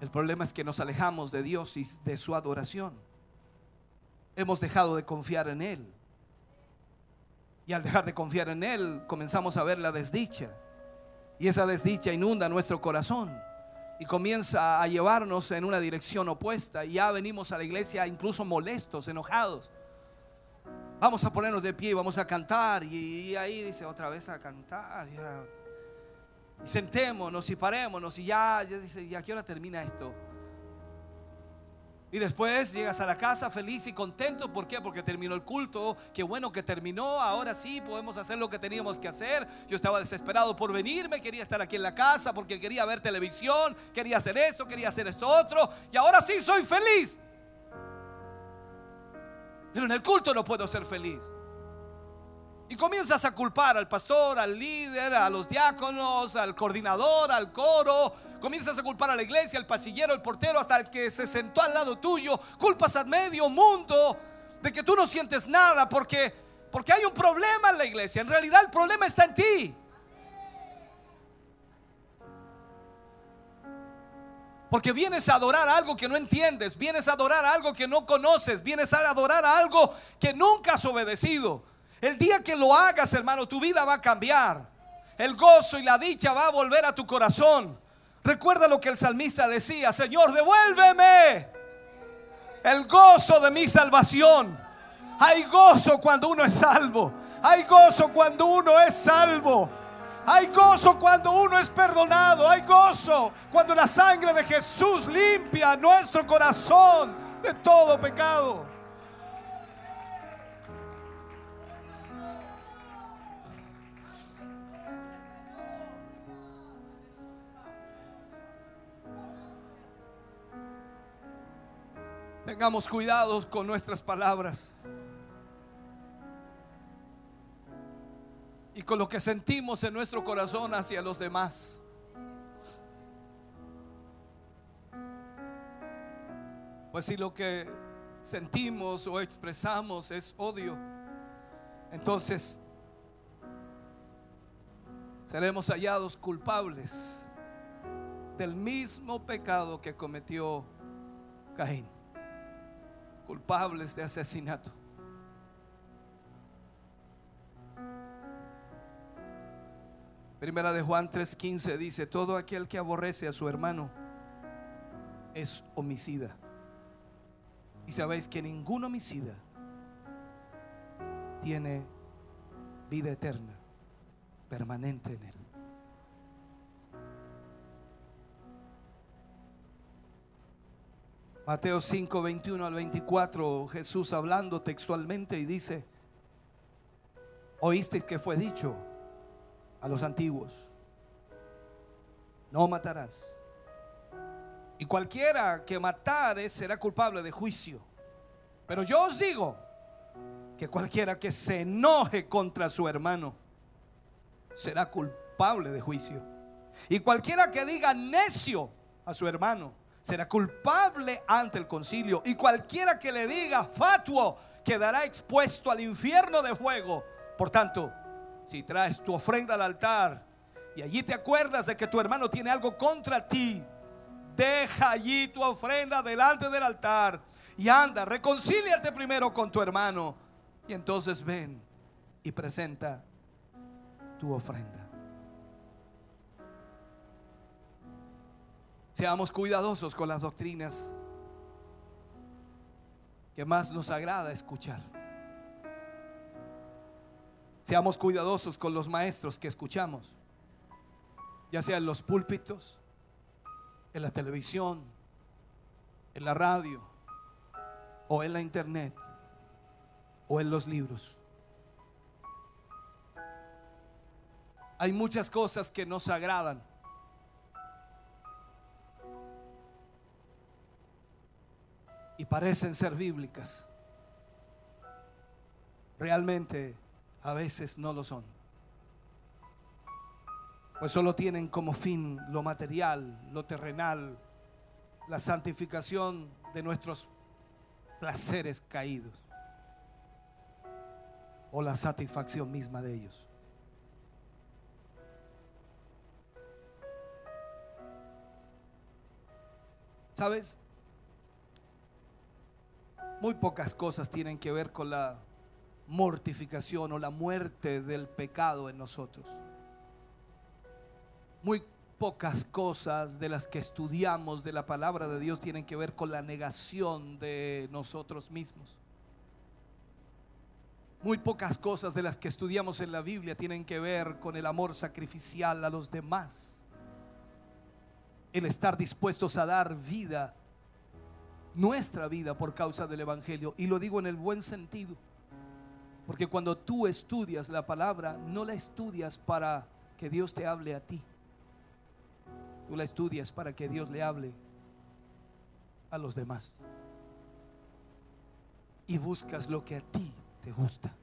El problema es que nos alejamos de Dios y de su adoración. Hemos dejado de confiar en Él. Y al dejar de confiar en Él, comenzamos a ver la desdicha. Y esa desdicha inunda nuestro corazón y comienza a llevarnos en una dirección opuesta. Y ya venimos a la iglesia incluso molestos, enojados. Vamos a ponernos de pie y vamos a cantar. Y, ahí dice otra vez a cantar. Y sentémonos y parémonos. Y ya, ya dice, ¿y a qué hora termina esto? Y después llegas a la casa feliz y contento. ¿Por qué? Porque terminó el culto. Qué bueno que terminó. Ahora sí podemos hacer lo que teníamos que hacer. Yo estaba desesperado por venirme. Quería estar aquí en la casa porque quería ver televisión. Quería hacer esto, quería hacer esto otro. Y ahora sí soy feliz. Pero en el culto no puedo ser feliz. Y comienzas a culpar al pastor, al líder, a los diáconos, al coordinador, al coro. Comienzas a culpar a la iglesia, al pasillero, al portero, hasta el que se sentó al lado tuyo. Culpas a medio mundo de que tú no sientes nada porque, porque hay un problema en la iglesia. En realidad el problema está en ti. Porque vienes a adorar algo que no entiendes, vienes a adorar algo que no conoces, vienes a adorar algo que nunca has obedecido. El día que lo hagas, hermano, tu vida va a cambiar. El gozo y la dicha va a volver a tu corazón. Recuerda lo que el salmista decía, Señor, devuélveme el gozo de mi salvación. Hay gozo cuando uno es salvo. Hay gozo cuando uno es salvo. Hay gozo cuando uno es perdonado. Hay gozo cuando la sangre de Jesús limpia nuestro corazón de todo pecado. Tengamos cuidado con nuestras palabras. Y con lo que sentimos en nuestro corazón hacia los demás. Pues si lo que sentimos o expresamos es odio, entonces seremos hallados culpables del mismo pecado que cometió Caín culpables de asesinato. Primera de Juan 3:15 dice, todo aquel que aborrece a su hermano es homicida. Y sabéis que ningún homicida tiene vida eterna, permanente en él. Mateo 5, 21 al 24, Jesús hablando textualmente y dice, oíste que fue dicho a los antiguos, no matarás. Y cualquiera que matare será culpable de juicio. Pero yo os digo que cualquiera que se enoje contra su hermano será culpable de juicio. Y cualquiera que diga necio a su hermano será culpable ante el concilio. Y cualquiera que le diga fatuo quedará expuesto al infierno de fuego. Por tanto, si traes tu ofrenda al altar y allí te acuerdas de que tu hermano tiene algo contra ti, deja allí tu ofrenda delante del altar y anda, reconcíliate primero con tu hermano y entonces ven y presenta tu ofrenda. Seamos cuidadosos con las doctrinas que más nos agrada escuchar. Seamos cuidadosos con los maestros que escuchamos, ya sea en los púlpitos, en la televisión, en la radio, o en la internet, o en los libros. Hay muchas cosas que nos agradan. Y parecen ser bíblicas. Realmente a veces no lo son. Pues solo tienen como fin lo material, lo terrenal, la santificación de nuestros placeres caídos o la satisfacción misma de ellos. ¿Sabes? Muy pocas cosas tienen que ver con la mortificación o la muerte del pecado en nosotros. Muy pocas cosas de las que estudiamos de la palabra de Dios tienen que ver con la negación de nosotros mismos. Muy pocas cosas de las que estudiamos en la Biblia tienen que ver con el amor sacrificial a los demás. El estar dispuestos a dar vida, nuestra vida por causa del Evangelio. Y lo digo en el buen sentido. Porque cuando tú estudias la palabra, no la estudias para que Dios te hable a ti. Tú la estudias para que Dios le hable a los demás. Y buscas lo que a ti te gusta.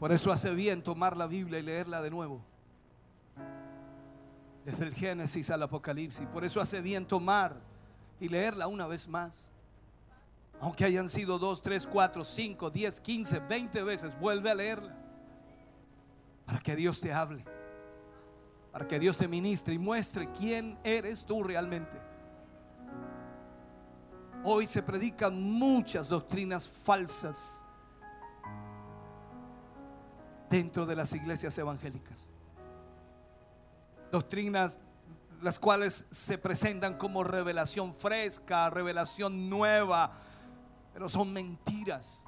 Por eso hace bien tomar la Biblia y leerla de nuevo. Desde el Génesis al Apocalipsis. Por eso hace bien tomar y leerla una vez más. Aunque hayan sido dos, tres, cuatro, cinco, diez, quince, veinte veces, vuelve a leerla. Para que Dios te hable para que Dios te ministre y muestre quién eres tú realmente. Hoy se predican muchas doctrinas falsas dentro de las iglesias evangélicas. Doctrinas las cuales se presentan como revelación fresca, revelación nueva, pero son mentiras.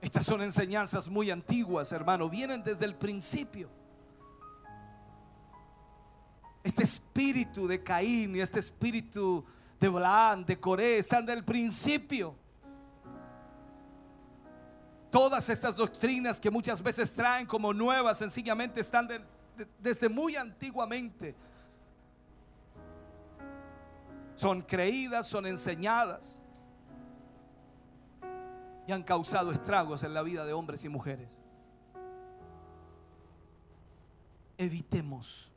Estas son enseñanzas muy antiguas, hermano. Vienen desde el principio. Este espíritu de Caín y este espíritu de Balaam, de Coré, están del principio. Todas estas doctrinas que muchas veces traen como nuevas, sencillamente están desde muy antiguamente. Son creídas, son enseñadas y han causado estragos en la vida de hombres y mujeres. Evitemos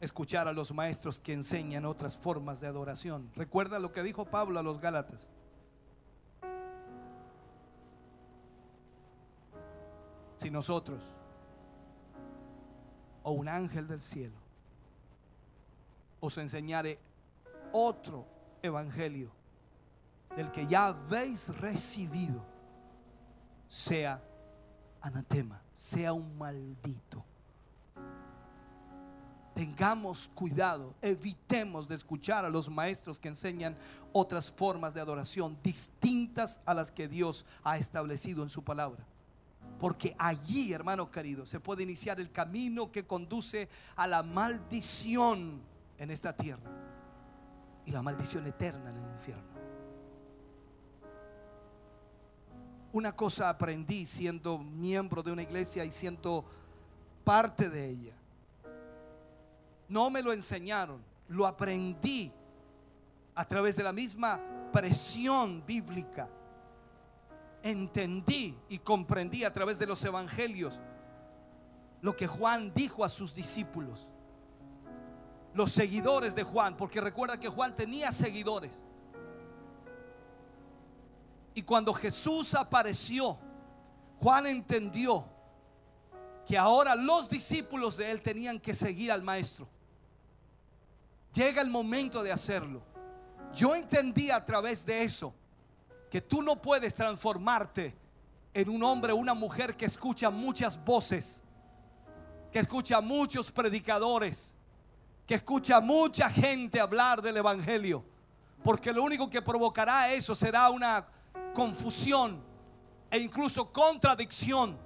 escuchar a los maestros que enseñan otras formas de adoración. Recuerda lo que dijo Pablo a los Gálatas. Si nosotros o un ángel del cielo os enseñare otro evangelio del que ya habéis recibido sea anatema, sea un maldito. Tengamos cuidado, evitemos de escuchar a los maestros que enseñan otras formas de adoración distintas a las que Dios ha establecido en su palabra. Porque allí, hermano querido, se puede iniciar el camino que conduce a la maldición en esta tierra y la maldición eterna en el infierno. Una cosa aprendí siendo miembro de una iglesia y siendo parte de ella. No me lo enseñaron, lo aprendí a través de la misma presión bíblica. Entendí y comprendí a través de los evangelios lo que Juan dijo a sus discípulos. Los seguidores de Juan, porque recuerda que Juan tenía seguidores. Y cuando Jesús apareció, Juan entendió que ahora los discípulos de él tenían que seguir al maestro. Llega el momento de hacerlo. Yo entendí a través de eso que tú no puedes transformarte en un hombre o una mujer que escucha muchas voces, que escucha muchos predicadores, que escucha mucha gente hablar del Evangelio. Porque lo único que provocará eso será una confusión e incluso contradicción.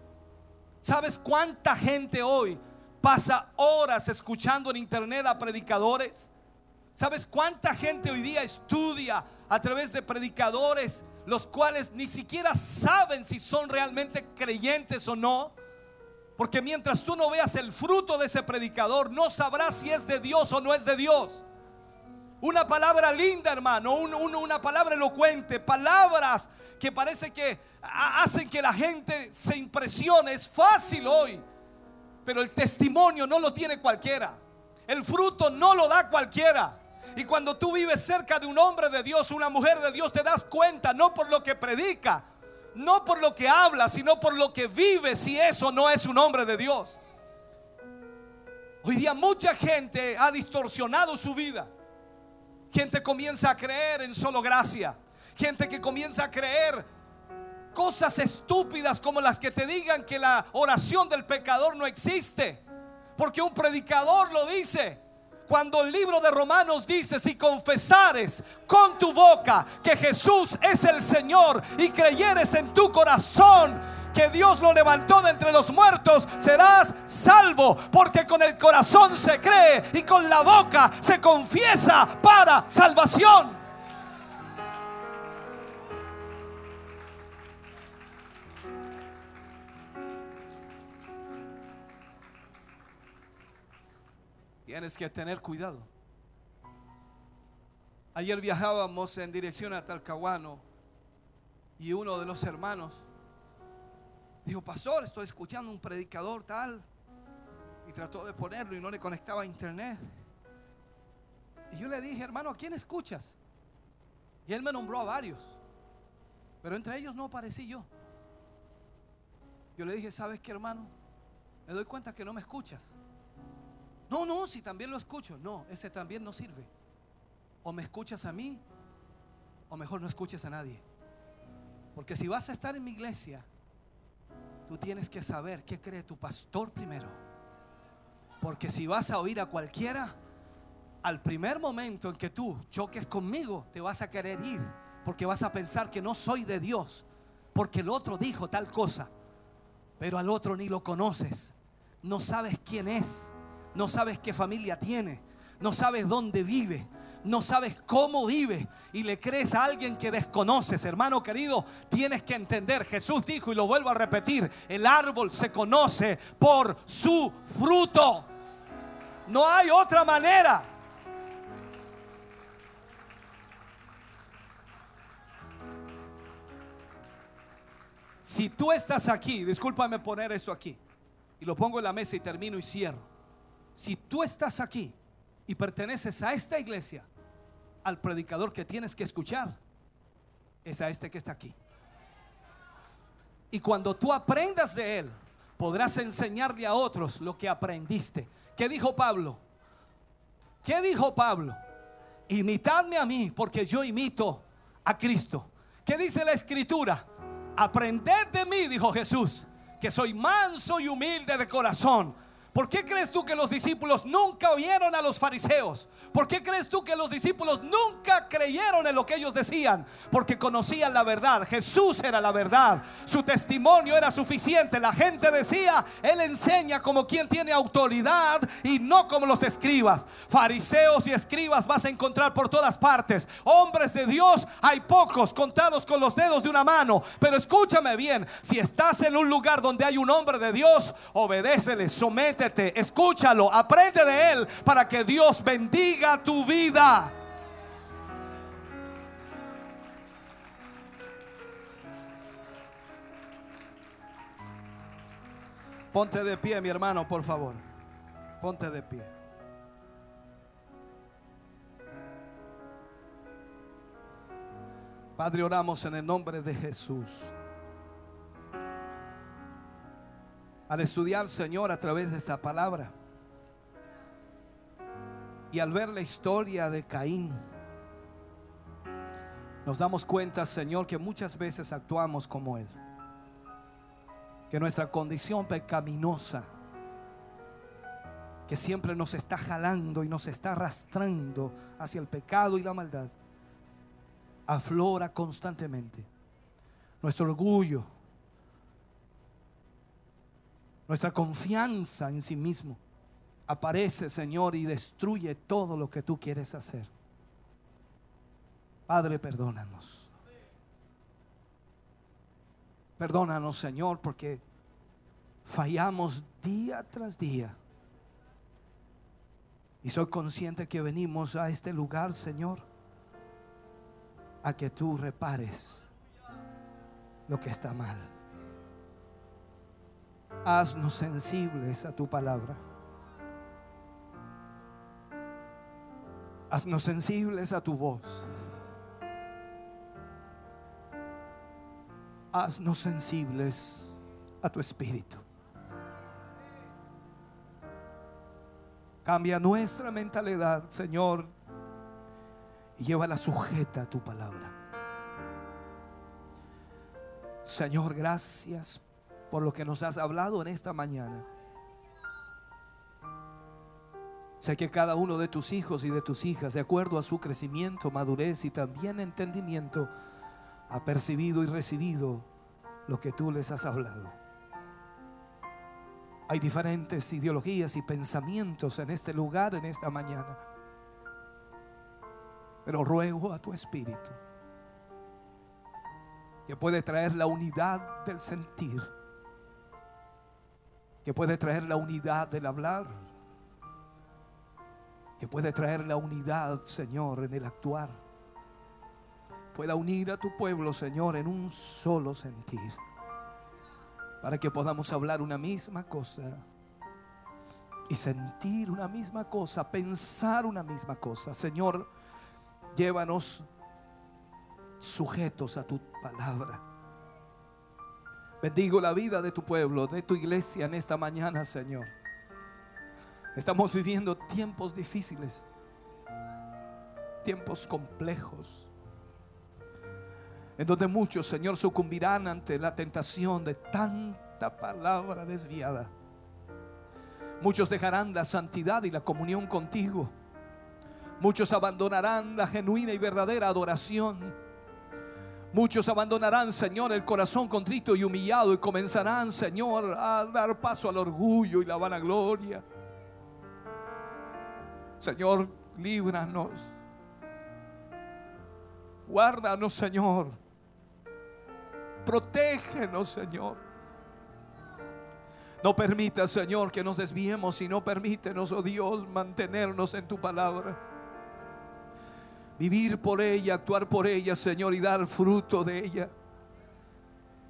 ¿Sabes cuánta gente hoy pasa horas escuchando en internet a predicadores? ¿Sabes cuánta gente hoy día estudia a través de predicadores los cuales ni siquiera saben si son realmente creyentes o no. Porque mientras tú no veas el fruto de ese predicador, no sabrás si es de Dios o no es de Dios. Una palabra linda, hermano, una palabra elocuente, palabras que parece que hacen que la gente se impresione. Es fácil hoy, pero el testimonio no lo tiene cualquiera. El fruto no lo da cualquiera. Y cuando tú vives cerca de un hombre de Dios, una mujer de Dios, te das cuenta, no por lo que predica, no por lo que habla, sino por lo que vive, si eso no es un hombre de Dios. Hoy día mucha gente ha distorsionado su vida. Gente comienza a creer en solo gracia. Gente que comienza a creer cosas estúpidas como las que te digan que la oración del pecador no existe. Porque un predicador lo dice. Cuando el libro de Romanos dice, si confesares con tu boca que Jesús es el Señor y creyeres en tu corazón que Dios lo levantó de entre los muertos, serás salvo, porque con el corazón se cree y con la boca se confiesa para salvación. Tienes que tener cuidado. Ayer viajábamos en dirección a Talcahuano y uno de los hermanos dijo, pastor, estoy escuchando un predicador tal. Y trató de ponerlo y no le conectaba a internet. Y yo le dije, hermano, ¿a quién escuchas? Y él me nombró a varios. Pero entre ellos no aparecí yo. Yo le dije, ¿sabes qué, hermano? Me doy cuenta que no me escuchas. No, no, si también lo escucho. No, ese también no sirve. O me escuchas a mí, o mejor no escuches a nadie. Porque si vas a estar en mi iglesia, tú tienes que saber qué cree tu pastor primero. Porque si vas a oír a cualquiera, al primer momento en que tú choques conmigo, te vas a querer ir. Porque vas a pensar que no soy de Dios. Porque el otro dijo tal cosa. Pero al otro ni lo conoces. No sabes quién es no sabes qué familia tiene, no sabes dónde vive, no sabes cómo vive y le crees a alguien que desconoces, hermano querido, tienes que entender, Jesús dijo y lo vuelvo a repetir, el árbol se conoce por su fruto. No hay otra manera. Si tú estás aquí, discúlpame poner eso aquí, y lo pongo en la mesa y termino y cierro si tú estás aquí y perteneces a esta iglesia, al predicador que tienes que escuchar es a este que está aquí. Y cuando tú aprendas de él, podrás enseñarle a otros lo que aprendiste. ¿Qué dijo Pablo? ¿Qué dijo Pablo? Imitadme a mí porque yo imito a Cristo. ¿Qué dice la escritura? Aprended de mí, dijo Jesús, que soy manso y humilde de corazón ¿Por qué crees tú que los discípulos nunca oyeron a los fariseos? ¿Por qué crees tú que los discípulos nunca creyeron en lo que ellos decían? Porque conocían la verdad. Jesús era la verdad. Su testimonio era suficiente. La gente decía, Él enseña como quien tiene autoridad y no como los escribas. Fariseos y escribas vas a encontrar por todas partes. Hombres de Dios hay pocos, contados con los dedos de una mano. Pero escúchame bien, si estás en un lugar donde hay un hombre de Dios, obedécele, somete escúchalo, aprende de él para que Dios bendiga tu vida. Ponte de pie, mi hermano, por favor. Ponte de pie. Padre, oramos en el nombre de Jesús. Al estudiar, Señor, a través de esta palabra y al ver la historia de Caín, nos damos cuenta, Señor, que muchas veces actuamos como Él. Que nuestra condición pecaminosa, que siempre nos está jalando y nos está arrastrando hacia el pecado y la maldad, aflora constantemente. Nuestro orgullo, nuestra confianza en sí mismo aparece, Señor, y destruye todo lo que tú quieres hacer. Padre, perdónanos. Perdónanos, Señor, porque fallamos día tras día. Y soy consciente que venimos a este lugar, Señor, a que tú repares lo que está mal. Haznos sensibles a tu palabra. Haznos sensibles a tu voz. Haznos sensibles a tu espíritu. Cambia nuestra mentalidad, Señor, y llévala sujeta a tu palabra. Señor, gracias por lo que nos has hablado en esta mañana. Sé que cada uno de tus hijos y de tus hijas, de acuerdo a su crecimiento, madurez y también entendimiento, ha percibido y recibido lo que tú les has hablado. Hay diferentes ideologías y pensamientos en este lugar, en esta mañana. Pero ruego a tu espíritu que puede traer la unidad del sentir, que puede traer la unidad del hablar, que puede traer la unidad, Señor, en el actuar. Pueda unir a tu pueblo, Señor, en un solo sentir para que podamos hablar una misma cosa y sentir una misma cosa, pensar una misma cosa. Señor, llévanos sujetos a tu palabra. Bendigo la vida de tu pueblo, de tu iglesia en esta mañana, Señor. Estamos viviendo tiempos difíciles, tiempos complejos en donde muchos, Señor, sucumbirán ante la tentación de tanta palabra desviada. Muchos dejarán la santidad y la comunión contigo. Muchos abandonarán la genuina y verdadera adoración. Muchos abandonarán, Señor, el corazón contrito y humillado y comenzarán, Señor, a dar paso al orgullo y la vanagloria. Señor, líbranos. Guárdanos, Señor Protégenos, Señor. No permita, Señor, que nos desviemos y no permítenos, oh Dios, mantenernos en tu palabra. Vivir por ella, actuar por ella, Señor, y dar fruto de ella.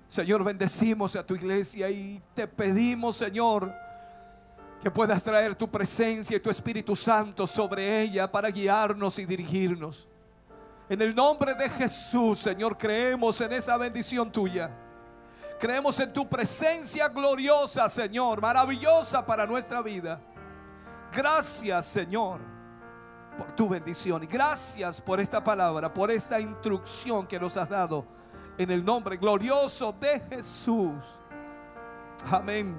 Señor, bendecimos a tu iglesia y te pedimos, Señor, que puedas traer tu presencia y tu Espíritu Santo sobre ella para guiarnos y dirigirnos. En el nombre de Jesús, Señor, creemos en esa bendición tuya. Creemos en tu presencia gloriosa, Señor, maravillosa para nuestra vida. Gracias, Señor, por tu bendición. Y gracias por esta palabra, por esta instrucción que nos has dado. En el nombre glorioso de Jesús. Amén.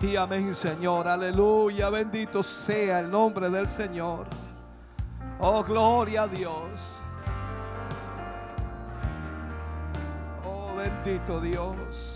Y amén, Señor. Aleluya. Bendito sea el nombre del Señor. Oh, gloria a Dios. Oh, bendito Dios.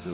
sí,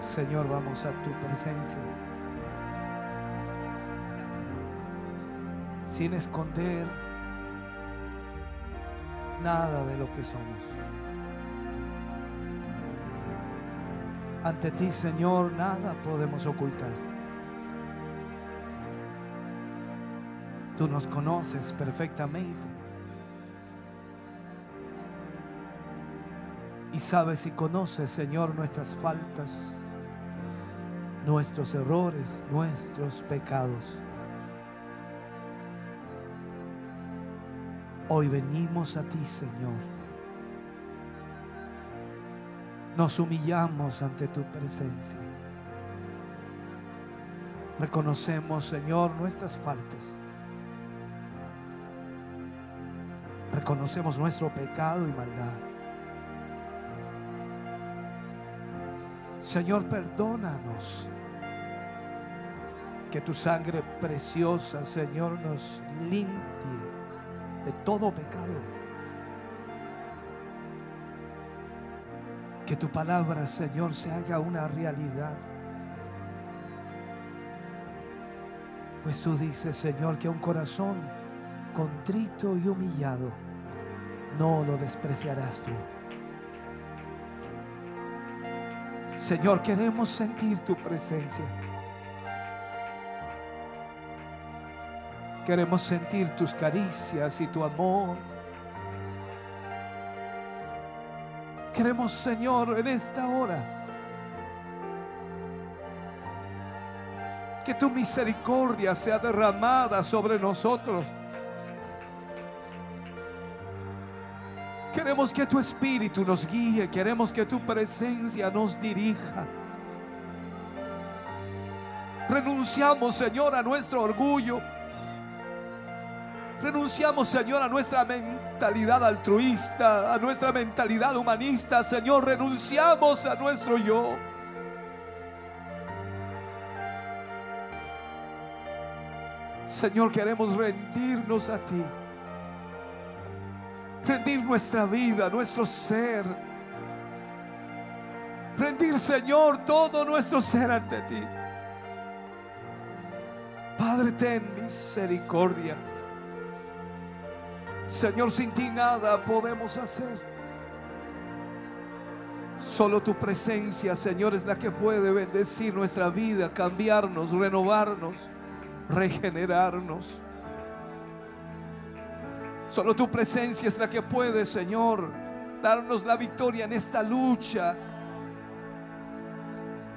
Señor, vamos a tu presencia. Sin esconder nada de lo que somos. Ante ti, Señor, nada podemos ocultar. Tú nos conoces perfectamente. Y sabes y conoces, Señor, nuestras faltas, nuestros errores, nuestros pecados. Hoy venimos a ti, Señor. Nos humillamos ante tu presencia. Reconocemos, Señor, nuestras faltas. Reconocemos nuestro pecado y maldad. Señor, perdónanos. Que tu sangre preciosa, Señor, nos limpie de todo pecado. Que tu palabra, Señor, se haga una realidad. Pues tú dices, Señor, que un corazón contrito y humillado no lo despreciarás tú. Señor, queremos sentir tu presencia. Queremos sentir tus caricias y tu amor. Queremos, Señor, en esta hora que tu misericordia sea derramada sobre nosotros. Queremos que tu espíritu nos guíe, queremos que tu presencia nos dirija. Renunciamos, Señor, a nuestro orgullo. Renunciamos, Señor, a nuestra mentalidad altruista, a nuestra mentalidad humanista. Señor, renunciamos a nuestro yo. Señor, queremos rendirnos a ti. Rendir nuestra vida, nuestro ser. Rendir, Señor, todo nuestro ser ante ti. Padre, ten misericordia. Señor, sin ti nada podemos hacer. Solo tu presencia, Señor, es la que puede bendecir nuestra vida, cambiarnos, renovarnos, regenerarnos. Solo tu presencia es la que puede, Señor, darnos la victoria en esta lucha,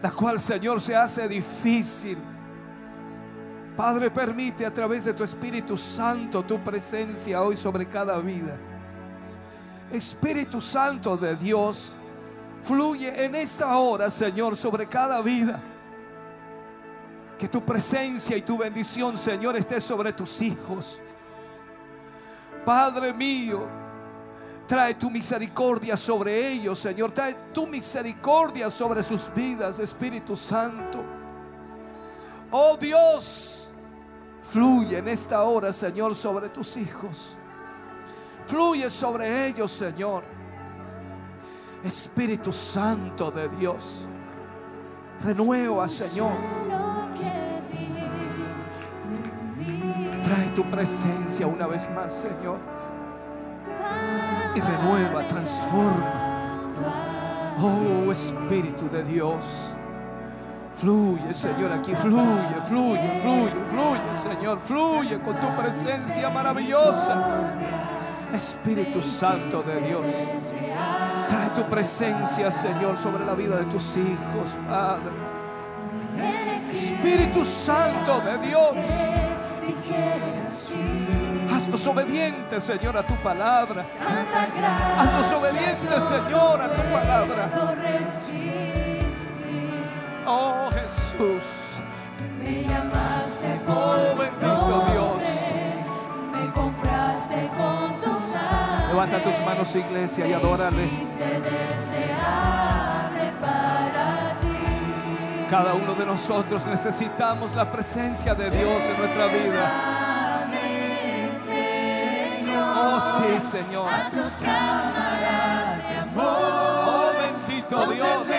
la cual, Señor, se hace difícil. Padre, permite a través de tu Espíritu Santo tu presencia hoy sobre cada vida. Espíritu Santo de Dios, fluye en esta hora, Señor, sobre cada vida. Que tu presencia y tu bendición, Señor, esté sobre tus hijos. Padre mío, trae tu misericordia sobre ellos, Señor. Trae tu misericordia sobre sus vidas, Espíritu Santo. Oh Dios, fluye en esta hora, Señor, sobre tus hijos. Fluye sobre ellos, Señor. Espíritu Santo de Dios, renueva, Señor. Trae tu presencia una vez más, Señor. Y renueva, transforma. Oh Espíritu de Dios. Fluye, Señor, aquí fluye, fluye, fluye, fluye, Señor, fluye con tu presencia maravillosa. Espíritu Santo de Dios. Trae tu presencia, Señor, sobre la vida de tus hijos, Padre. Espíritu Santo de Dios. Haznos obedientes, Señor, a tu palabra. Haznos obedientes, Señor, a tu palabra. Oh Jesús. Me llamaste Oh bendito Dios. me compraste con tu sangre. Levanta tus manos, iglesia, y adórale. Para. Cada uno de nosotros necesitamos la presencia de Dios en nuestra vida. Oh sí, Señor. Tus cámaras de amor. Oh bendito Dios.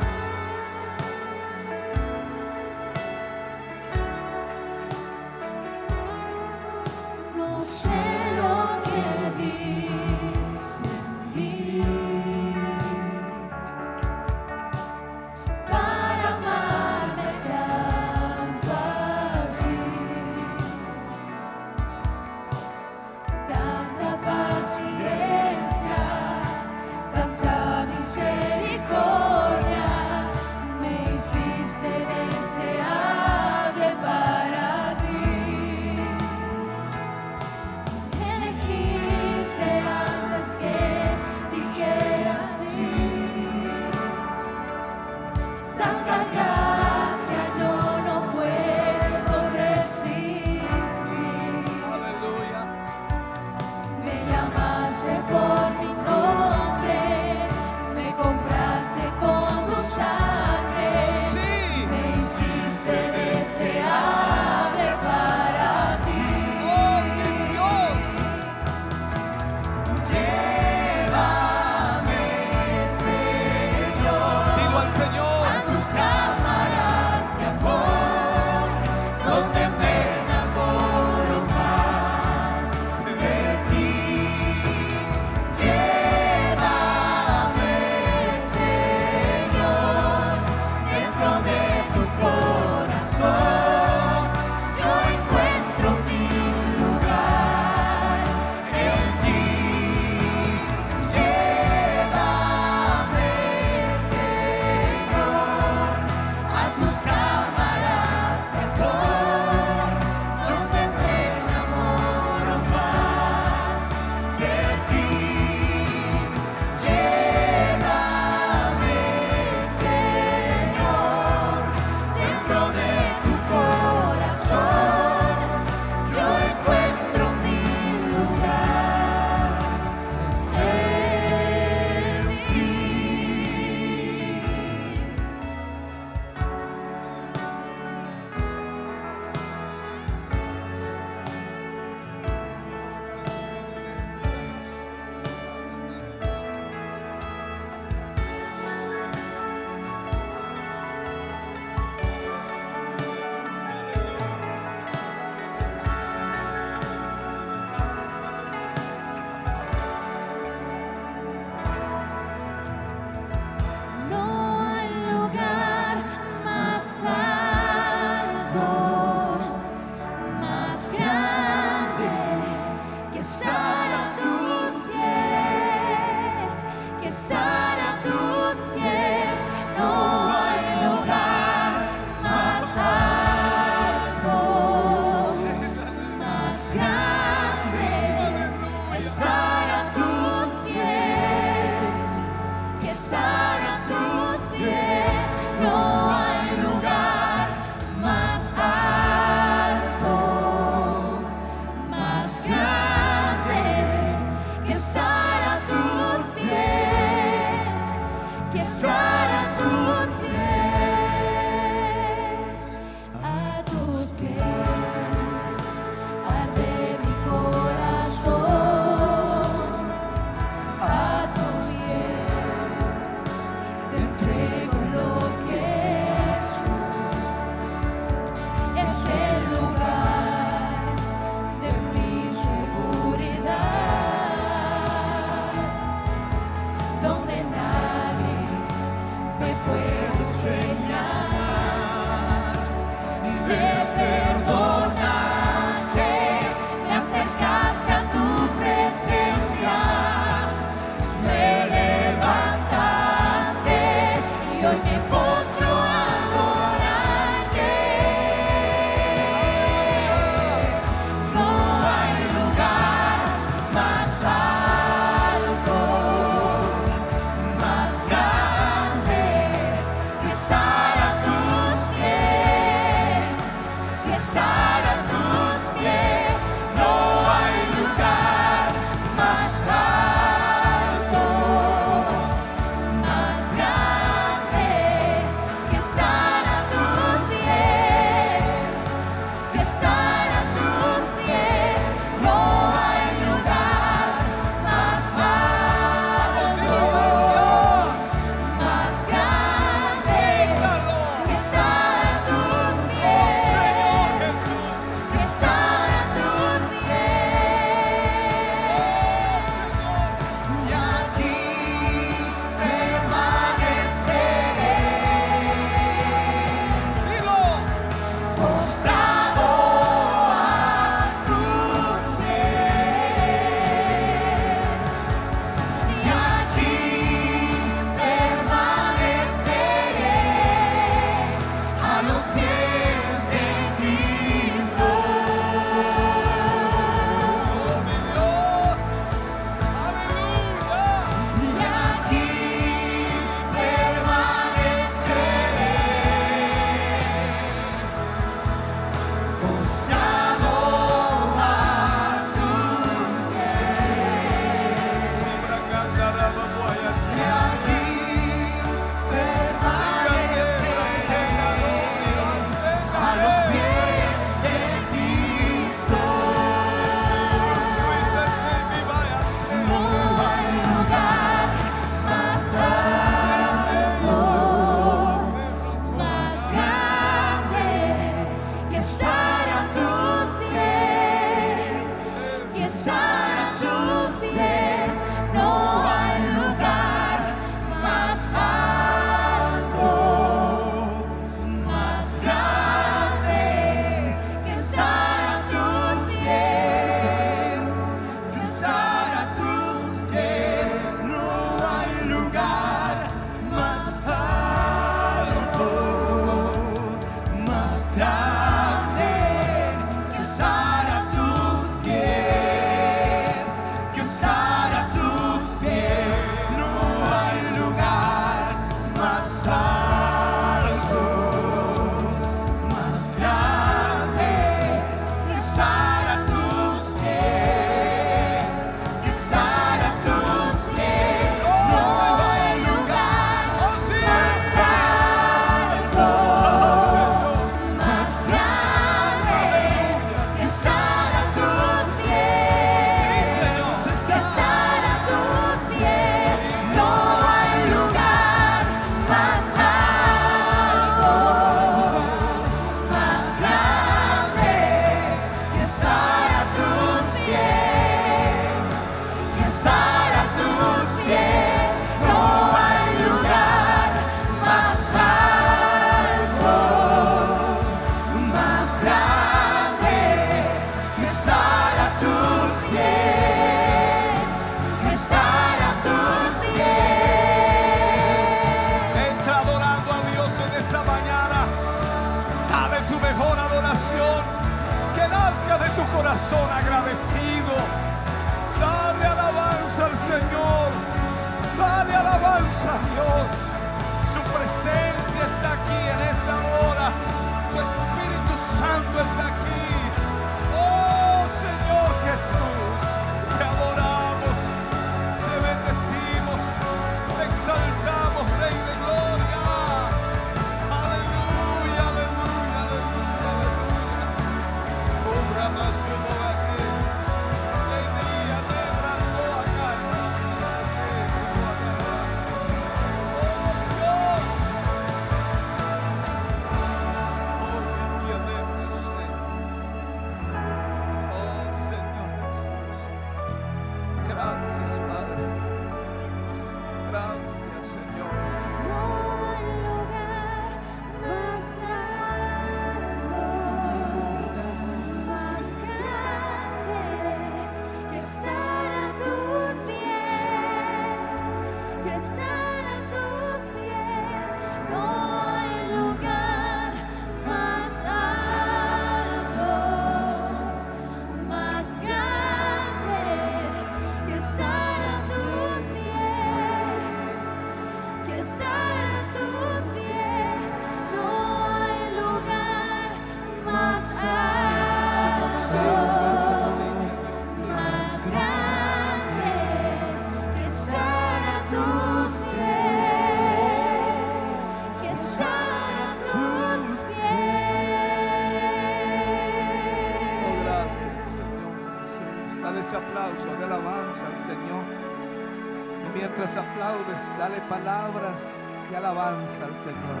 mientras aplaudes, dale palabras de alabanza al Señor.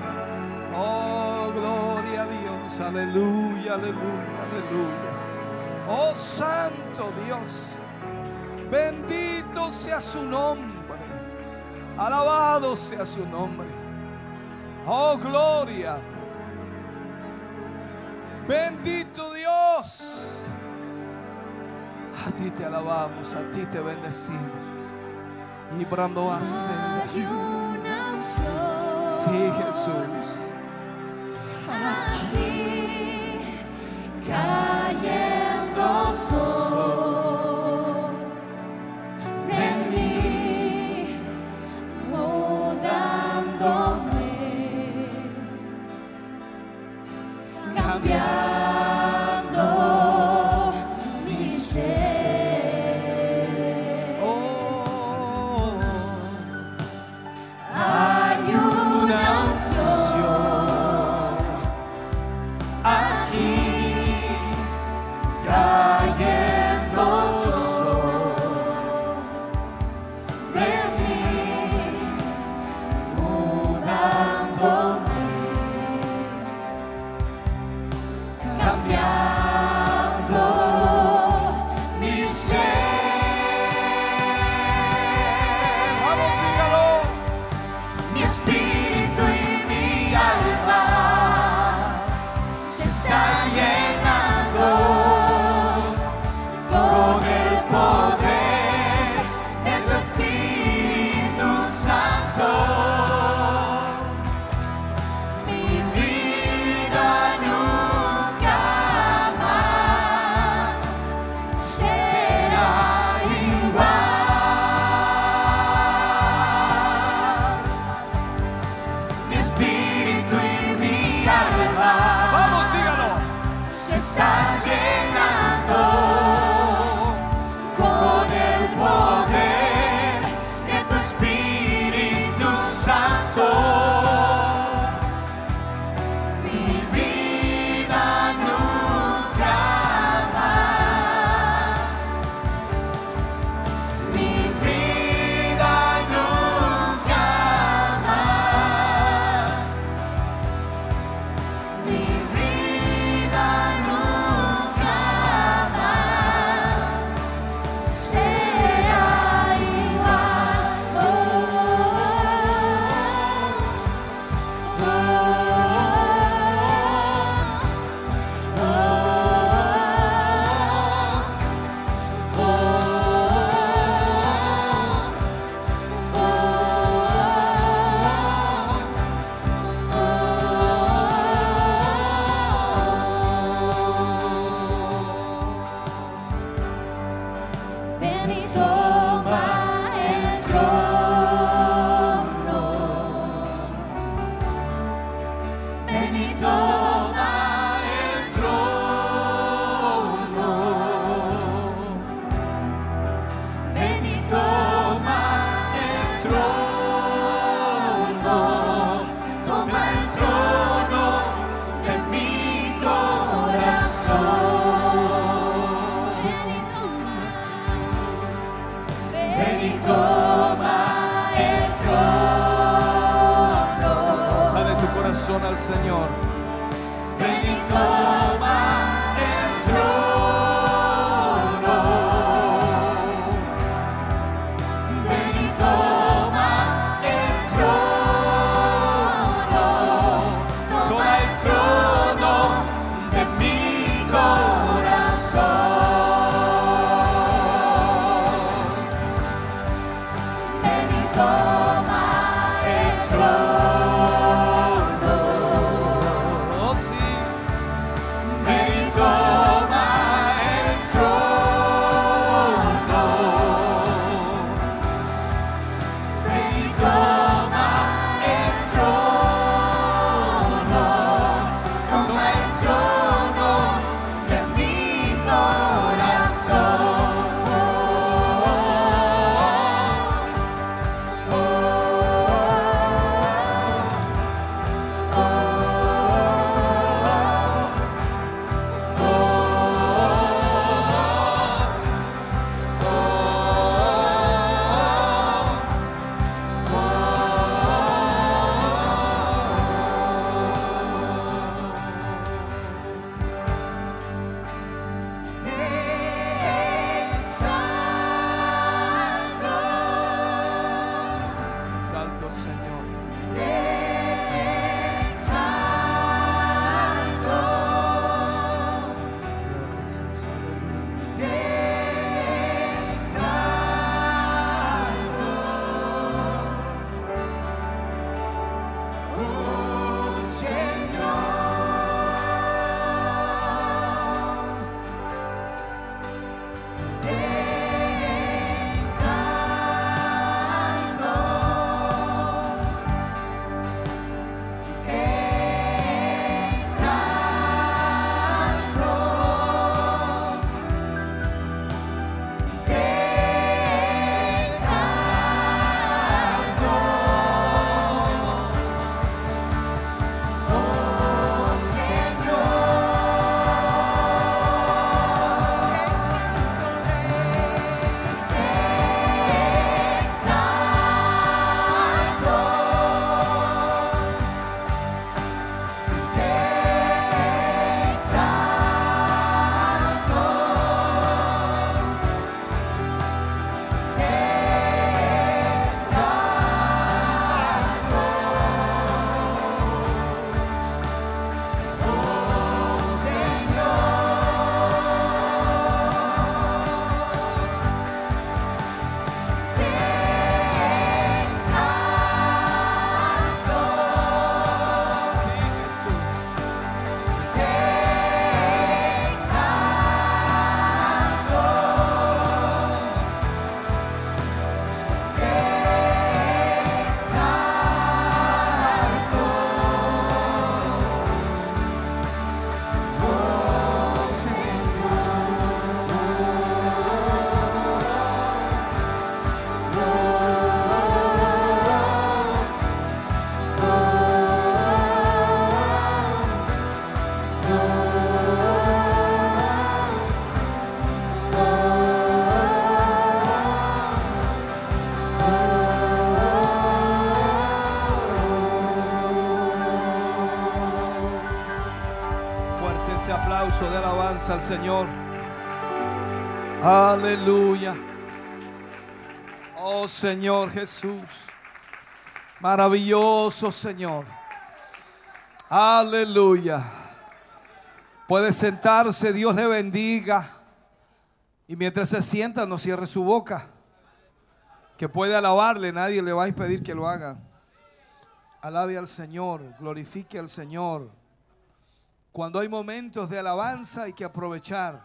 Oh, gloria a Dios, aleluya, aleluya, aleluya. Oh, santo Dios, bendito sea su nombre, alabado sea su nombre. Oh, gloria. Bendito Dios. A ti te alabamos, a ti te bendecimos vibrando a Senhor. Sim, Jesus. Al Señor. Aleluya. Oh Señor Jesús. Maravilloso Señor. Aleluya. Puede sentarse, Dios le bendiga. Y mientras se sienta, no cierre su boca. Que puede alabarle, nadie le va a impedir que lo haga. Alabe al Señor, glorifique al Señor. Cuando hay momentos de alabanza hay que aprovechar.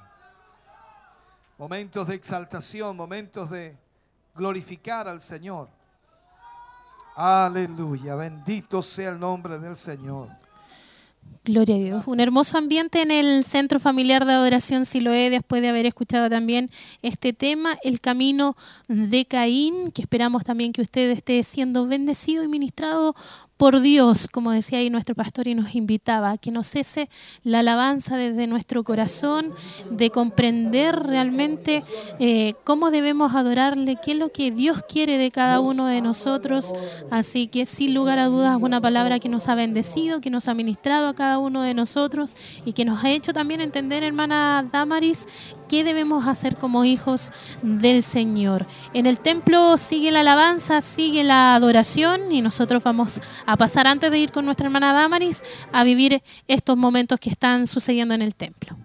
Momentos de exaltación, momentos de glorificar al Señor. Aleluya, bendito sea el nombre del Señor. Gloria a Dios. Un hermoso ambiente en el Centro Familiar de Adoración Siloé, después de haber escuchado también este tema, El Camino de Caín, que esperamos también que usted esté siendo bendecido y ministrado por Dios, como decía ahí nuestro pastor y nos invitaba, que nos cese la alabanza desde nuestro corazón, de comprender realmente eh, cómo debemos adorarle, qué es lo que Dios quiere de cada uno de nosotros. Así que sin lugar a dudas, una palabra que nos ha bendecido, que nos ha ministrado a cada uno de nosotros y que nos ha hecho también entender, hermana Damaris, qué debemos hacer como hijos del Señor. En el templo sigue la alabanza, sigue la adoración y nosotros vamos a pasar antes de ir con nuestra hermana Damaris a vivir estos momentos que están sucediendo en el templo.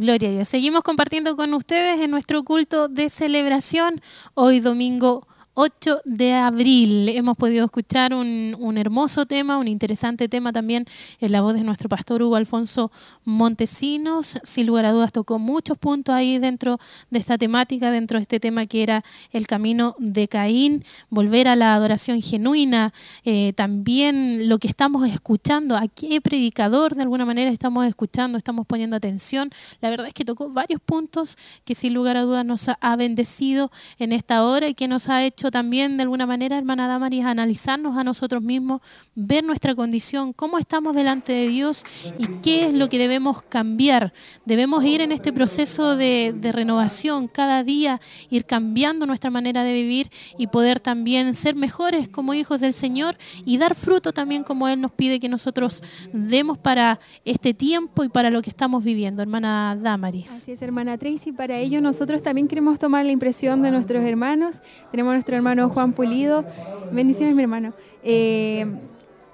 Gloria a Dios. Seguimos compartiendo con ustedes en nuestro culto de celebración hoy domingo 8 de abril. Hemos podido escuchar un, hermoso tema, un interesante tema también en la voz de nuestro pastor Hugo Alfonso Montesinos. Sin lugar a dudas tocó muchos puntos ahí dentro de esta temática, dentro de este tema que era el camino de Caín, volver a la adoración genuina, eh, también lo que estamos escuchando, a qué predicador de alguna manera estamos escuchando, estamos poniendo atención. La verdad es que tocó varios puntos que sin lugar a dudas nos ha bendecido en esta hora y que nos ha hecho también de alguna manera, hermana Damaris, analizarnos a nosotros mismos, ver nuestra condición, cómo estamos delante de Dios y qué es lo que debemos cambiar. Debemos ir en este proceso de, renovación cada día, ir cambiando nuestra manera de vivir y poder también ser mejores como hijos del Señor y dar fruto también como Él nos pide que nosotros demos para este tiempo y para lo que estamos viviendo, hermana Damaris. Así es, hermana Tracy. Para ello nosotros también queremos tomar la impresión de nuestros hermanos. Tenemos nuestro hermano Juan Pulido. Bendiciones, mi hermano. Eh,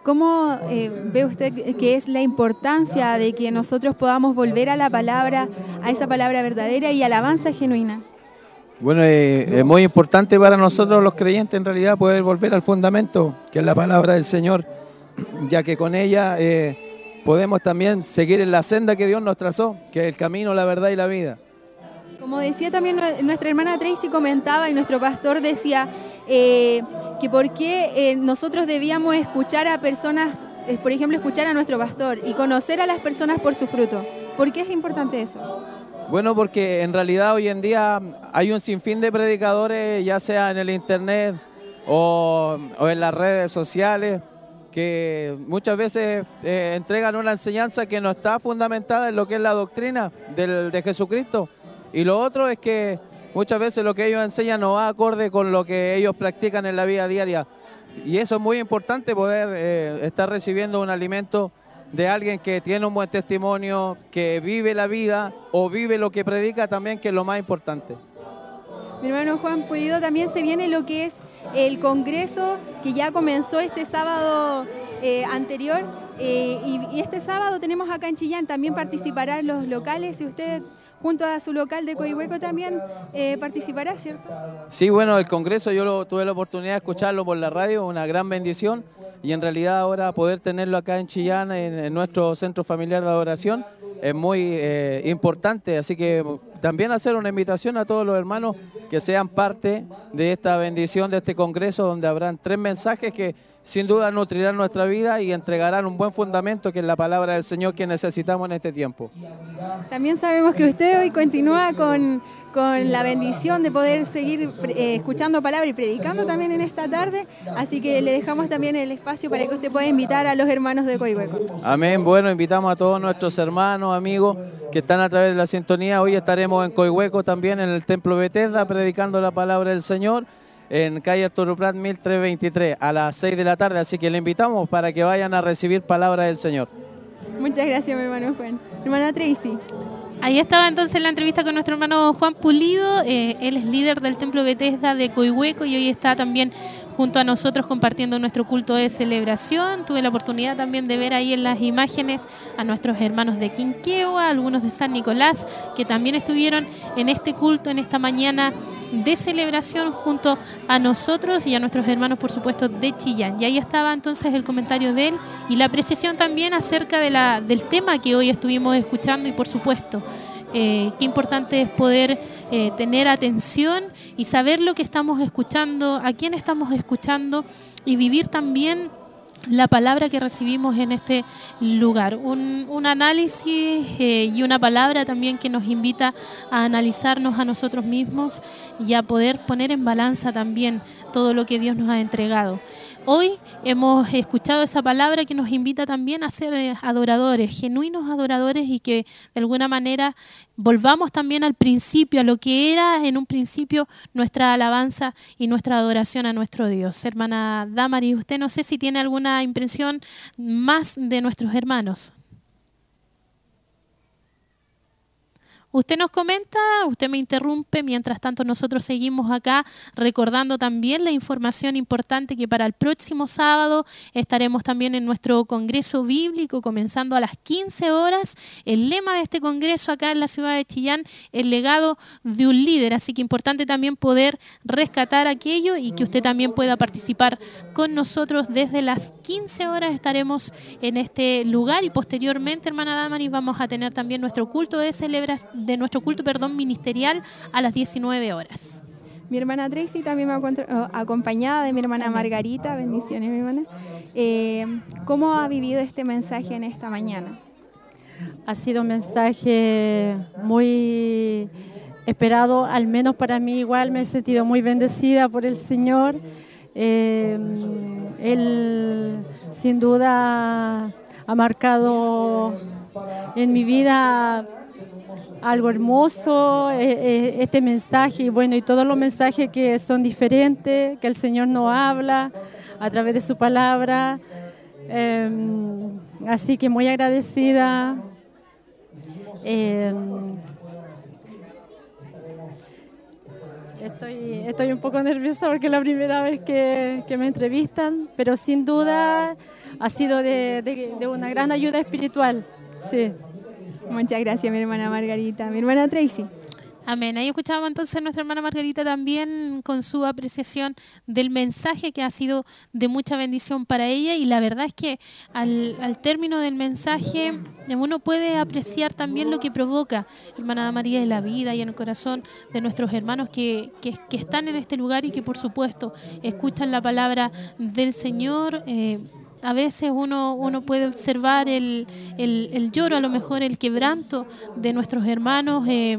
¿Cómo eh, ve usted que es la importancia de que nosotros podamos volver a la palabra, a esa palabra verdadera y alabanza genuina? Bueno, eh, es muy importante para nosotros los creyentes en realidad poder volver al fundamento, que es la palabra del Señor, ya que con ella podemos también seguir en la senda que Dios nos trazó, que es el camino, la verdad y la vida. Como decía también nuestra hermana Tracy comentaba y nuestro pastor decía eh, que por qué eh, nosotros debíamos escuchar a personas, eh, por ejemplo, escuchar a nuestro pastor y conocer a las personas por su fruto. ¿Por qué es importante eso? Bueno, porque en realidad hoy en día hay un sinfín de predicadores, ya sea en el internet o, en las redes sociales, que muchas veces entregan una enseñanza que no está fundamentada en lo que es la doctrina de Jesucristo. Y lo otro es que muchas veces lo que ellos enseñan no va acorde con lo que ellos practican en la vida diaria. Y eso es muy importante, poder eh, estar recibiendo un alimento de alguien que tiene un buen testimonio, que vive la vida o vive lo que predica también, que es lo más importante. Mi hermano Juan Pulido, también se viene lo que es el congreso que ya comenzó este sábado eh, anterior. eh, y, y este sábado tenemos acá en Chillán, también participarán los locales. Si usted junto a su local de Coihueco también eh, participará, ¿cierto? Sí, bueno, el Congreso yo tuve la oportunidad de escucharlo por la radio, una gran bendición. Y en realidad ahora poder tenerlo acá en Chillán, en, en nuestro centro familiar de adoración, es muy eh, importante. Así que también hacer una invitación a todos los hermanos que sean parte de esta bendición, de este Congreso, donde habrán tres mensajes que sin duda nutrirán nuestra vida y entregarán un buen fundamento que es la palabra del Señor que necesitamos en este tiempo. También sabemos que usted hoy continúa con, con la bendición de poder seguir eh, escuchando palabra y predicando también en esta tarde, así que le dejamos también el espacio para que usted pueda invitar a los hermanos de Coihueco. Amén. Bueno, invitamos a todos nuestros hermanos, amigos que están a través de la sintonía. Hoy estaremos en Coihueco también en el Templo Bethesda predicando la palabra del Señor en calle Arturo Prat 1323 a las 6 de la tarde. Así que le invitamos para que vayan a recibir palabra del Señor. Muchas gracias, mi hermano Juan. Hermana Tracy. Ahí estaba entonces la entrevista con nuestro hermano Juan Pulido. eh, él es líder del Templo Bethesda de Coihueco y hoy está también junto a nosotros compartiendo nuestro culto de celebración. Tuve la oportunidad también de ver ahí en las imágenes a nuestros hermanos de Quinquegua, algunos de San Nicolás, que también estuvieron en este culto, en esta mañana de celebración junto a nosotros y a nuestros hermanos, por supuesto, de Chillán. Y ahí estaba entonces el comentario de él y la apreciación también acerca de la, del tema que hoy estuvimos escuchando y, por supuesto, eh, qué importante es poder eh, tener atención y saber lo que estamos escuchando, a quién estamos escuchando y vivir también la palabra que recibimos en este lugar. Un, análisis eh, y una palabra también que nos invita a analizarnos a nosotros mismos y a poder poner en balanza también todo lo que Dios nos ha entregado. Hoy hemos escuchado esa palabra que nos invita también a ser eh, adoradores, genuinos adoradores y que de alguna manera volvamos también al principio, a lo que era en un principio nuestra alabanza y nuestra adoración a nuestro Dios. Hermana Damari, usted no sé si tiene alguna impresión más de nuestros hermanos. Usted nos comenta, usted me interrumpe, mientras tanto nosotros seguimos acá recordando también la información importante que para el próximo sábado estaremos también en nuestro Congreso Bíblico comenzando a las 15 horas. El lema de este Congreso acá en la ciudad de Chillán, el legado de un líder, así que importante también poder rescatar aquello y que usted también pueda participar con nosotros. Desde las 15 horas estaremos en este lugar y posteriormente, hermana Damaris, vamos a tener también nuestro culto de celebras de nuestro culto, perdón, ministerial a las 19 horas. Mi hermana Tracy también me ha encuentro- oh, acompañada de mi hermana Margarita. Bendiciones, mi hermana. Eh, ¿Cómo ha vivido este mensaje en esta mañana? Ha sido un mensaje muy esperado, al menos para mí igual me he sentido muy bendecida por el Señor. Eh, él sin duda ha marcado en mi vida algo hermoso, eh, eh, este mensaje y bueno, y todos los mensajes que son diferentes, que el Señor nos habla a través de su palabra. Eh, así que muy agradecida. Eh, estoy, estoy un poco nerviosa porque es la primera vez que, me entrevistan, pero sin duda ha sido de- de una gran ayuda espiritual. Sí. Muchas gracias, mi hermana Margarita. Mi hermana Tracy. Amén. Ahí escuchábamos entonces a nuestra hermana Margarita también con su apreciación del mensaje que ha sido de mucha bendición para ella y la verdad es que al, al término del mensaje uno puede apreciar también lo que provoca, hermana María, en la vida y en el corazón de nuestros hermanos que, que- que están en este lugar y que por supuesto escuchan la palabra del Señor. eh, a veces uno, uno puede observar el, el- lloro, a lo mejor el quebranto de nuestros hermanos, eh,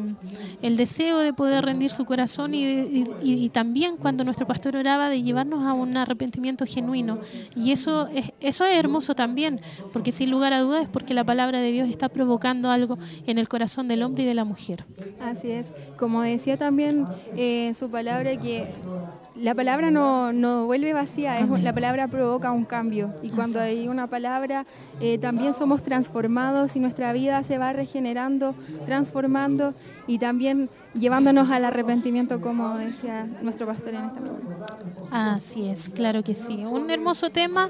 el deseo de poder rendir su corazón y, también cuando nuestro pastor oraba de llevarnos a un arrepentimiento genuino. Y eso es, eso es hermoso también, porque sin lugar a dudas es porque la palabra de Dios está provocando algo en el corazón del hombre y de la mujer. Así es. Como decía también eh, su palabra, que la palabra no, no vuelve vacía, la palabra provoca un cambio. Cuando hay una palabra, eh, también somos transformados y nuestra vida se va regenerando, transformando y también llevándonos al arrepentimiento, como decía nuestro pastor en esta mañana. Así es, claro que sí. Un hermoso tema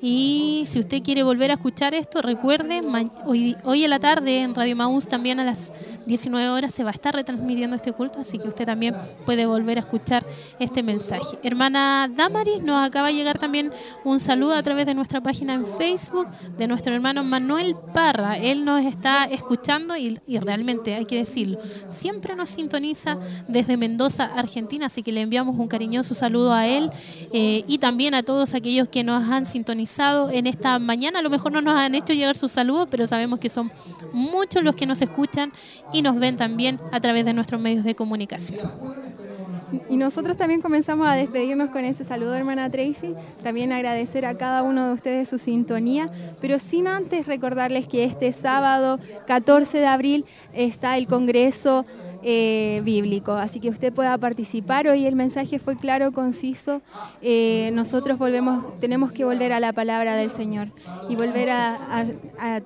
y si usted quiere volver a escuchar esto, recuerde, hoy, hoy en la tarde en Radio Maús también a las 19 horas se va a estar retransmitiendo este culto, así que usted también puede volver a escuchar este mensaje. Hermana Damaris, nos acaba de llegar también un saludo a través de nuestra página en Facebook de nuestro hermano Manuel Parra. Él nos está escuchando y, y realmente hay que decirlo, siempre nos sintoniza desde Mendoza, Argentina, así que le enviamos un cariñoso saludo a él eh, y también a todos aquellos que nos han sintonizado en esta mañana. A lo mejor no nos han hecho llegar sus saludos, pero sabemos que son muchos los que nos escuchan y nos ven también a través de nuestros medios de comunicación. Y nosotros también comenzamos a despedirnos con ese saludo, hermana Tracy. También agradecer a cada uno de ustedes su sintonía, pero sin antes recordarles que este sábado 14 de abril está el Congreso eh, Bíblico, así que usted pueda participar. Hoy el mensaje fue claro, conciso. Eh, nosotros volvemos, tenemos que volver a la palabra del Señor y volver a- a- a-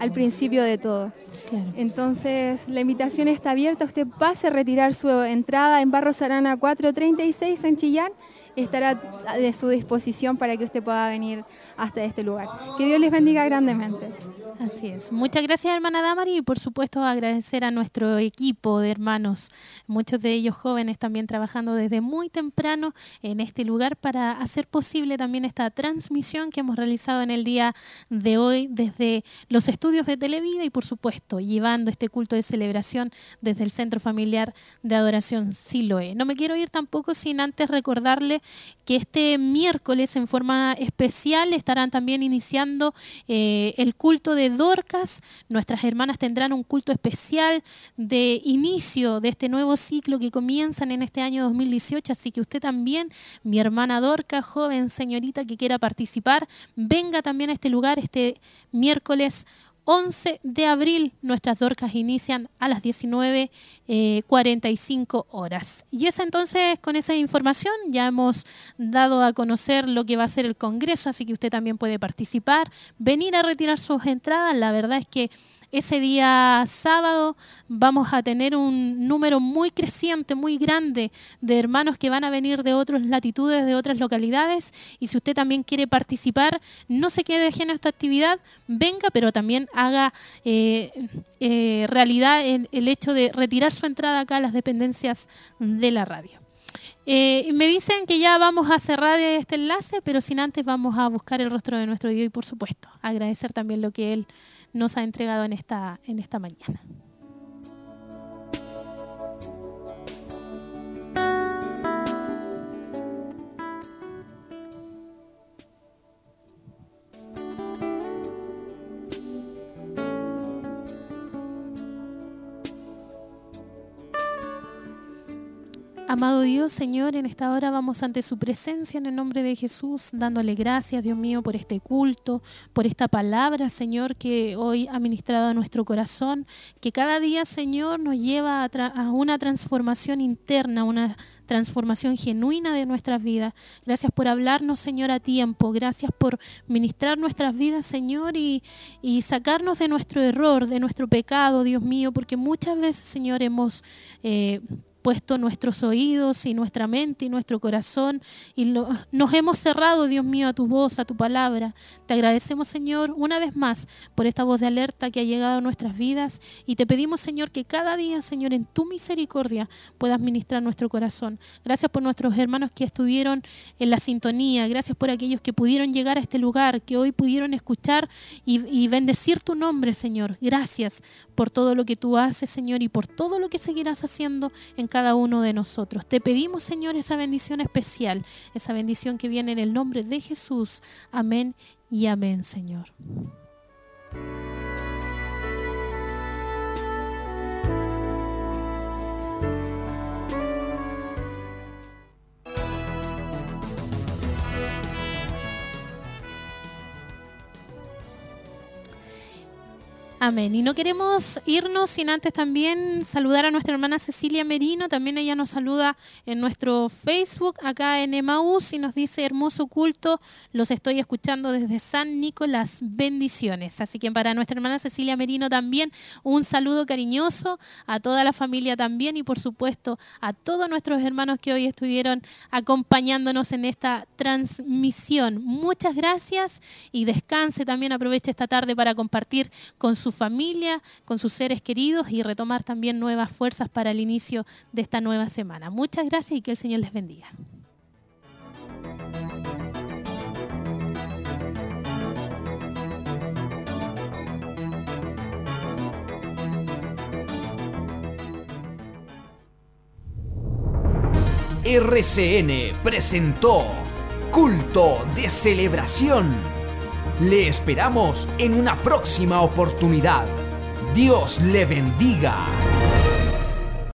al principio de todo. Claro. Entonces, la invitación está abierta. Usted pase a retirar su entrada en Barros Arana 436 en Chillán. Estará de su disposición para que usted pueda venir hasta este lugar. Que Dios les bendiga grandemente. Así es. Muchas gracias, hermana Damari, y por supuesto agradecer a nuestro equipo de hermanos, muchos de ellos jóvenes también trabajando desde muy temprano en este lugar para hacer posible también esta transmisión que hemos realizado en el día de hoy desde los estudios de Televida y por supuesto llevando este culto de celebración desde el Centro Familiar de Adoración Siloé. No me quiero ir tampoco sin antes recordarle que este miércoles en forma especial estarán también iniciando eh, el culto de Dorcas. Nuestras hermanas tendrán un culto especial de inicio de este nuevo ciclo que comienzan en este año 2018. Así que usted también, mi hermana Dorca, joven señorita que quiera participar, venga también a este lugar este miércoles 11 de abril nuestras dorcas inician a las 19.45 horas. Y esa entonces, con esa información, ya hemos dado a conocer lo que va a ser el Congreso, así que usted también puede participar, venir a retirar sus entradas. La verdad es que ese día sábado vamos a tener un número muy creciente, muy grande de hermanos que van a venir de otras latitudes, de otras localidades. Y si usted también quiere participar, no se quede ajeno a esta actividad, venga, pero también haga eh, eh, realidad el, hecho de retirar su entrada acá a las dependencias de la radio. Eh, me dicen que ya vamos a cerrar este enlace, pero sin antes vamos a buscar el rostro de nuestro Dios y por supuesto agradecer también lo que Él nos ha entregado en esta, en esta mañana. Amado Dios, Señor, en esta hora vamos ante su presencia en el nombre de Jesús, dándole gracias, Dios mío, por este culto, por esta palabra, Señor, que hoy ha ministrado a nuestro corazón, que cada día, Señor, nos lleva a, una transformación interna, una transformación genuina de nuestras vidas. Gracias por hablarnos, Señor, a tiempo. Gracias por ministrar nuestras vidas, Señor, y, y sacarnos de nuestro error, de nuestro pecado, Dios mío, porque muchas veces, Señor, hemos... eh, puesto nuestros oídos y nuestra mente y nuestro corazón y nos hemos cerrado, Dios mío, a tu voz, a tu palabra. Te agradecemos, Señor, una vez más por esta voz de alerta que ha llegado a nuestras vidas y te pedimos, Señor, que cada día, Señor, en tu misericordia puedas ministrar nuestro corazón. Gracias por nuestros hermanos que estuvieron en la sintonía, gracias por aquellos que pudieron llegar a este lugar, que hoy pudieron escuchar y, y bendecir tu nombre, Señor. Gracias por todo lo que tú haces, Señor, y por todo lo que seguirás haciendo en cada uno de nosotros. Te pedimos, Señor, esa bendición especial, esa bendición que viene en el nombre de Jesús. Amén y amén, Señor. Amén. Y no queremos irnos sin antes también saludar a nuestra hermana Cecilia Merino. También ella nos saluda en nuestro Facebook, acá en Emaús, y nos dice, hermoso culto, los estoy escuchando desde San Nicolás. Bendiciones. Así que para nuestra hermana Cecilia Merino también un saludo cariñoso, a toda la familia también y por supuesto a todos nuestros hermanos que hoy estuvieron acompañándonos en esta transmisión. Muchas gracias y descanse también. Aproveche esta tarde para compartir con su familia, con sus seres queridos y retomar también nuevas fuerzas para el inicio de esta nueva semana. Muchas gracias y que el Señor les bendiga. RCN presentó Culto de Celebración. Le esperamos en una próxima oportunidad. Dios le bendiga.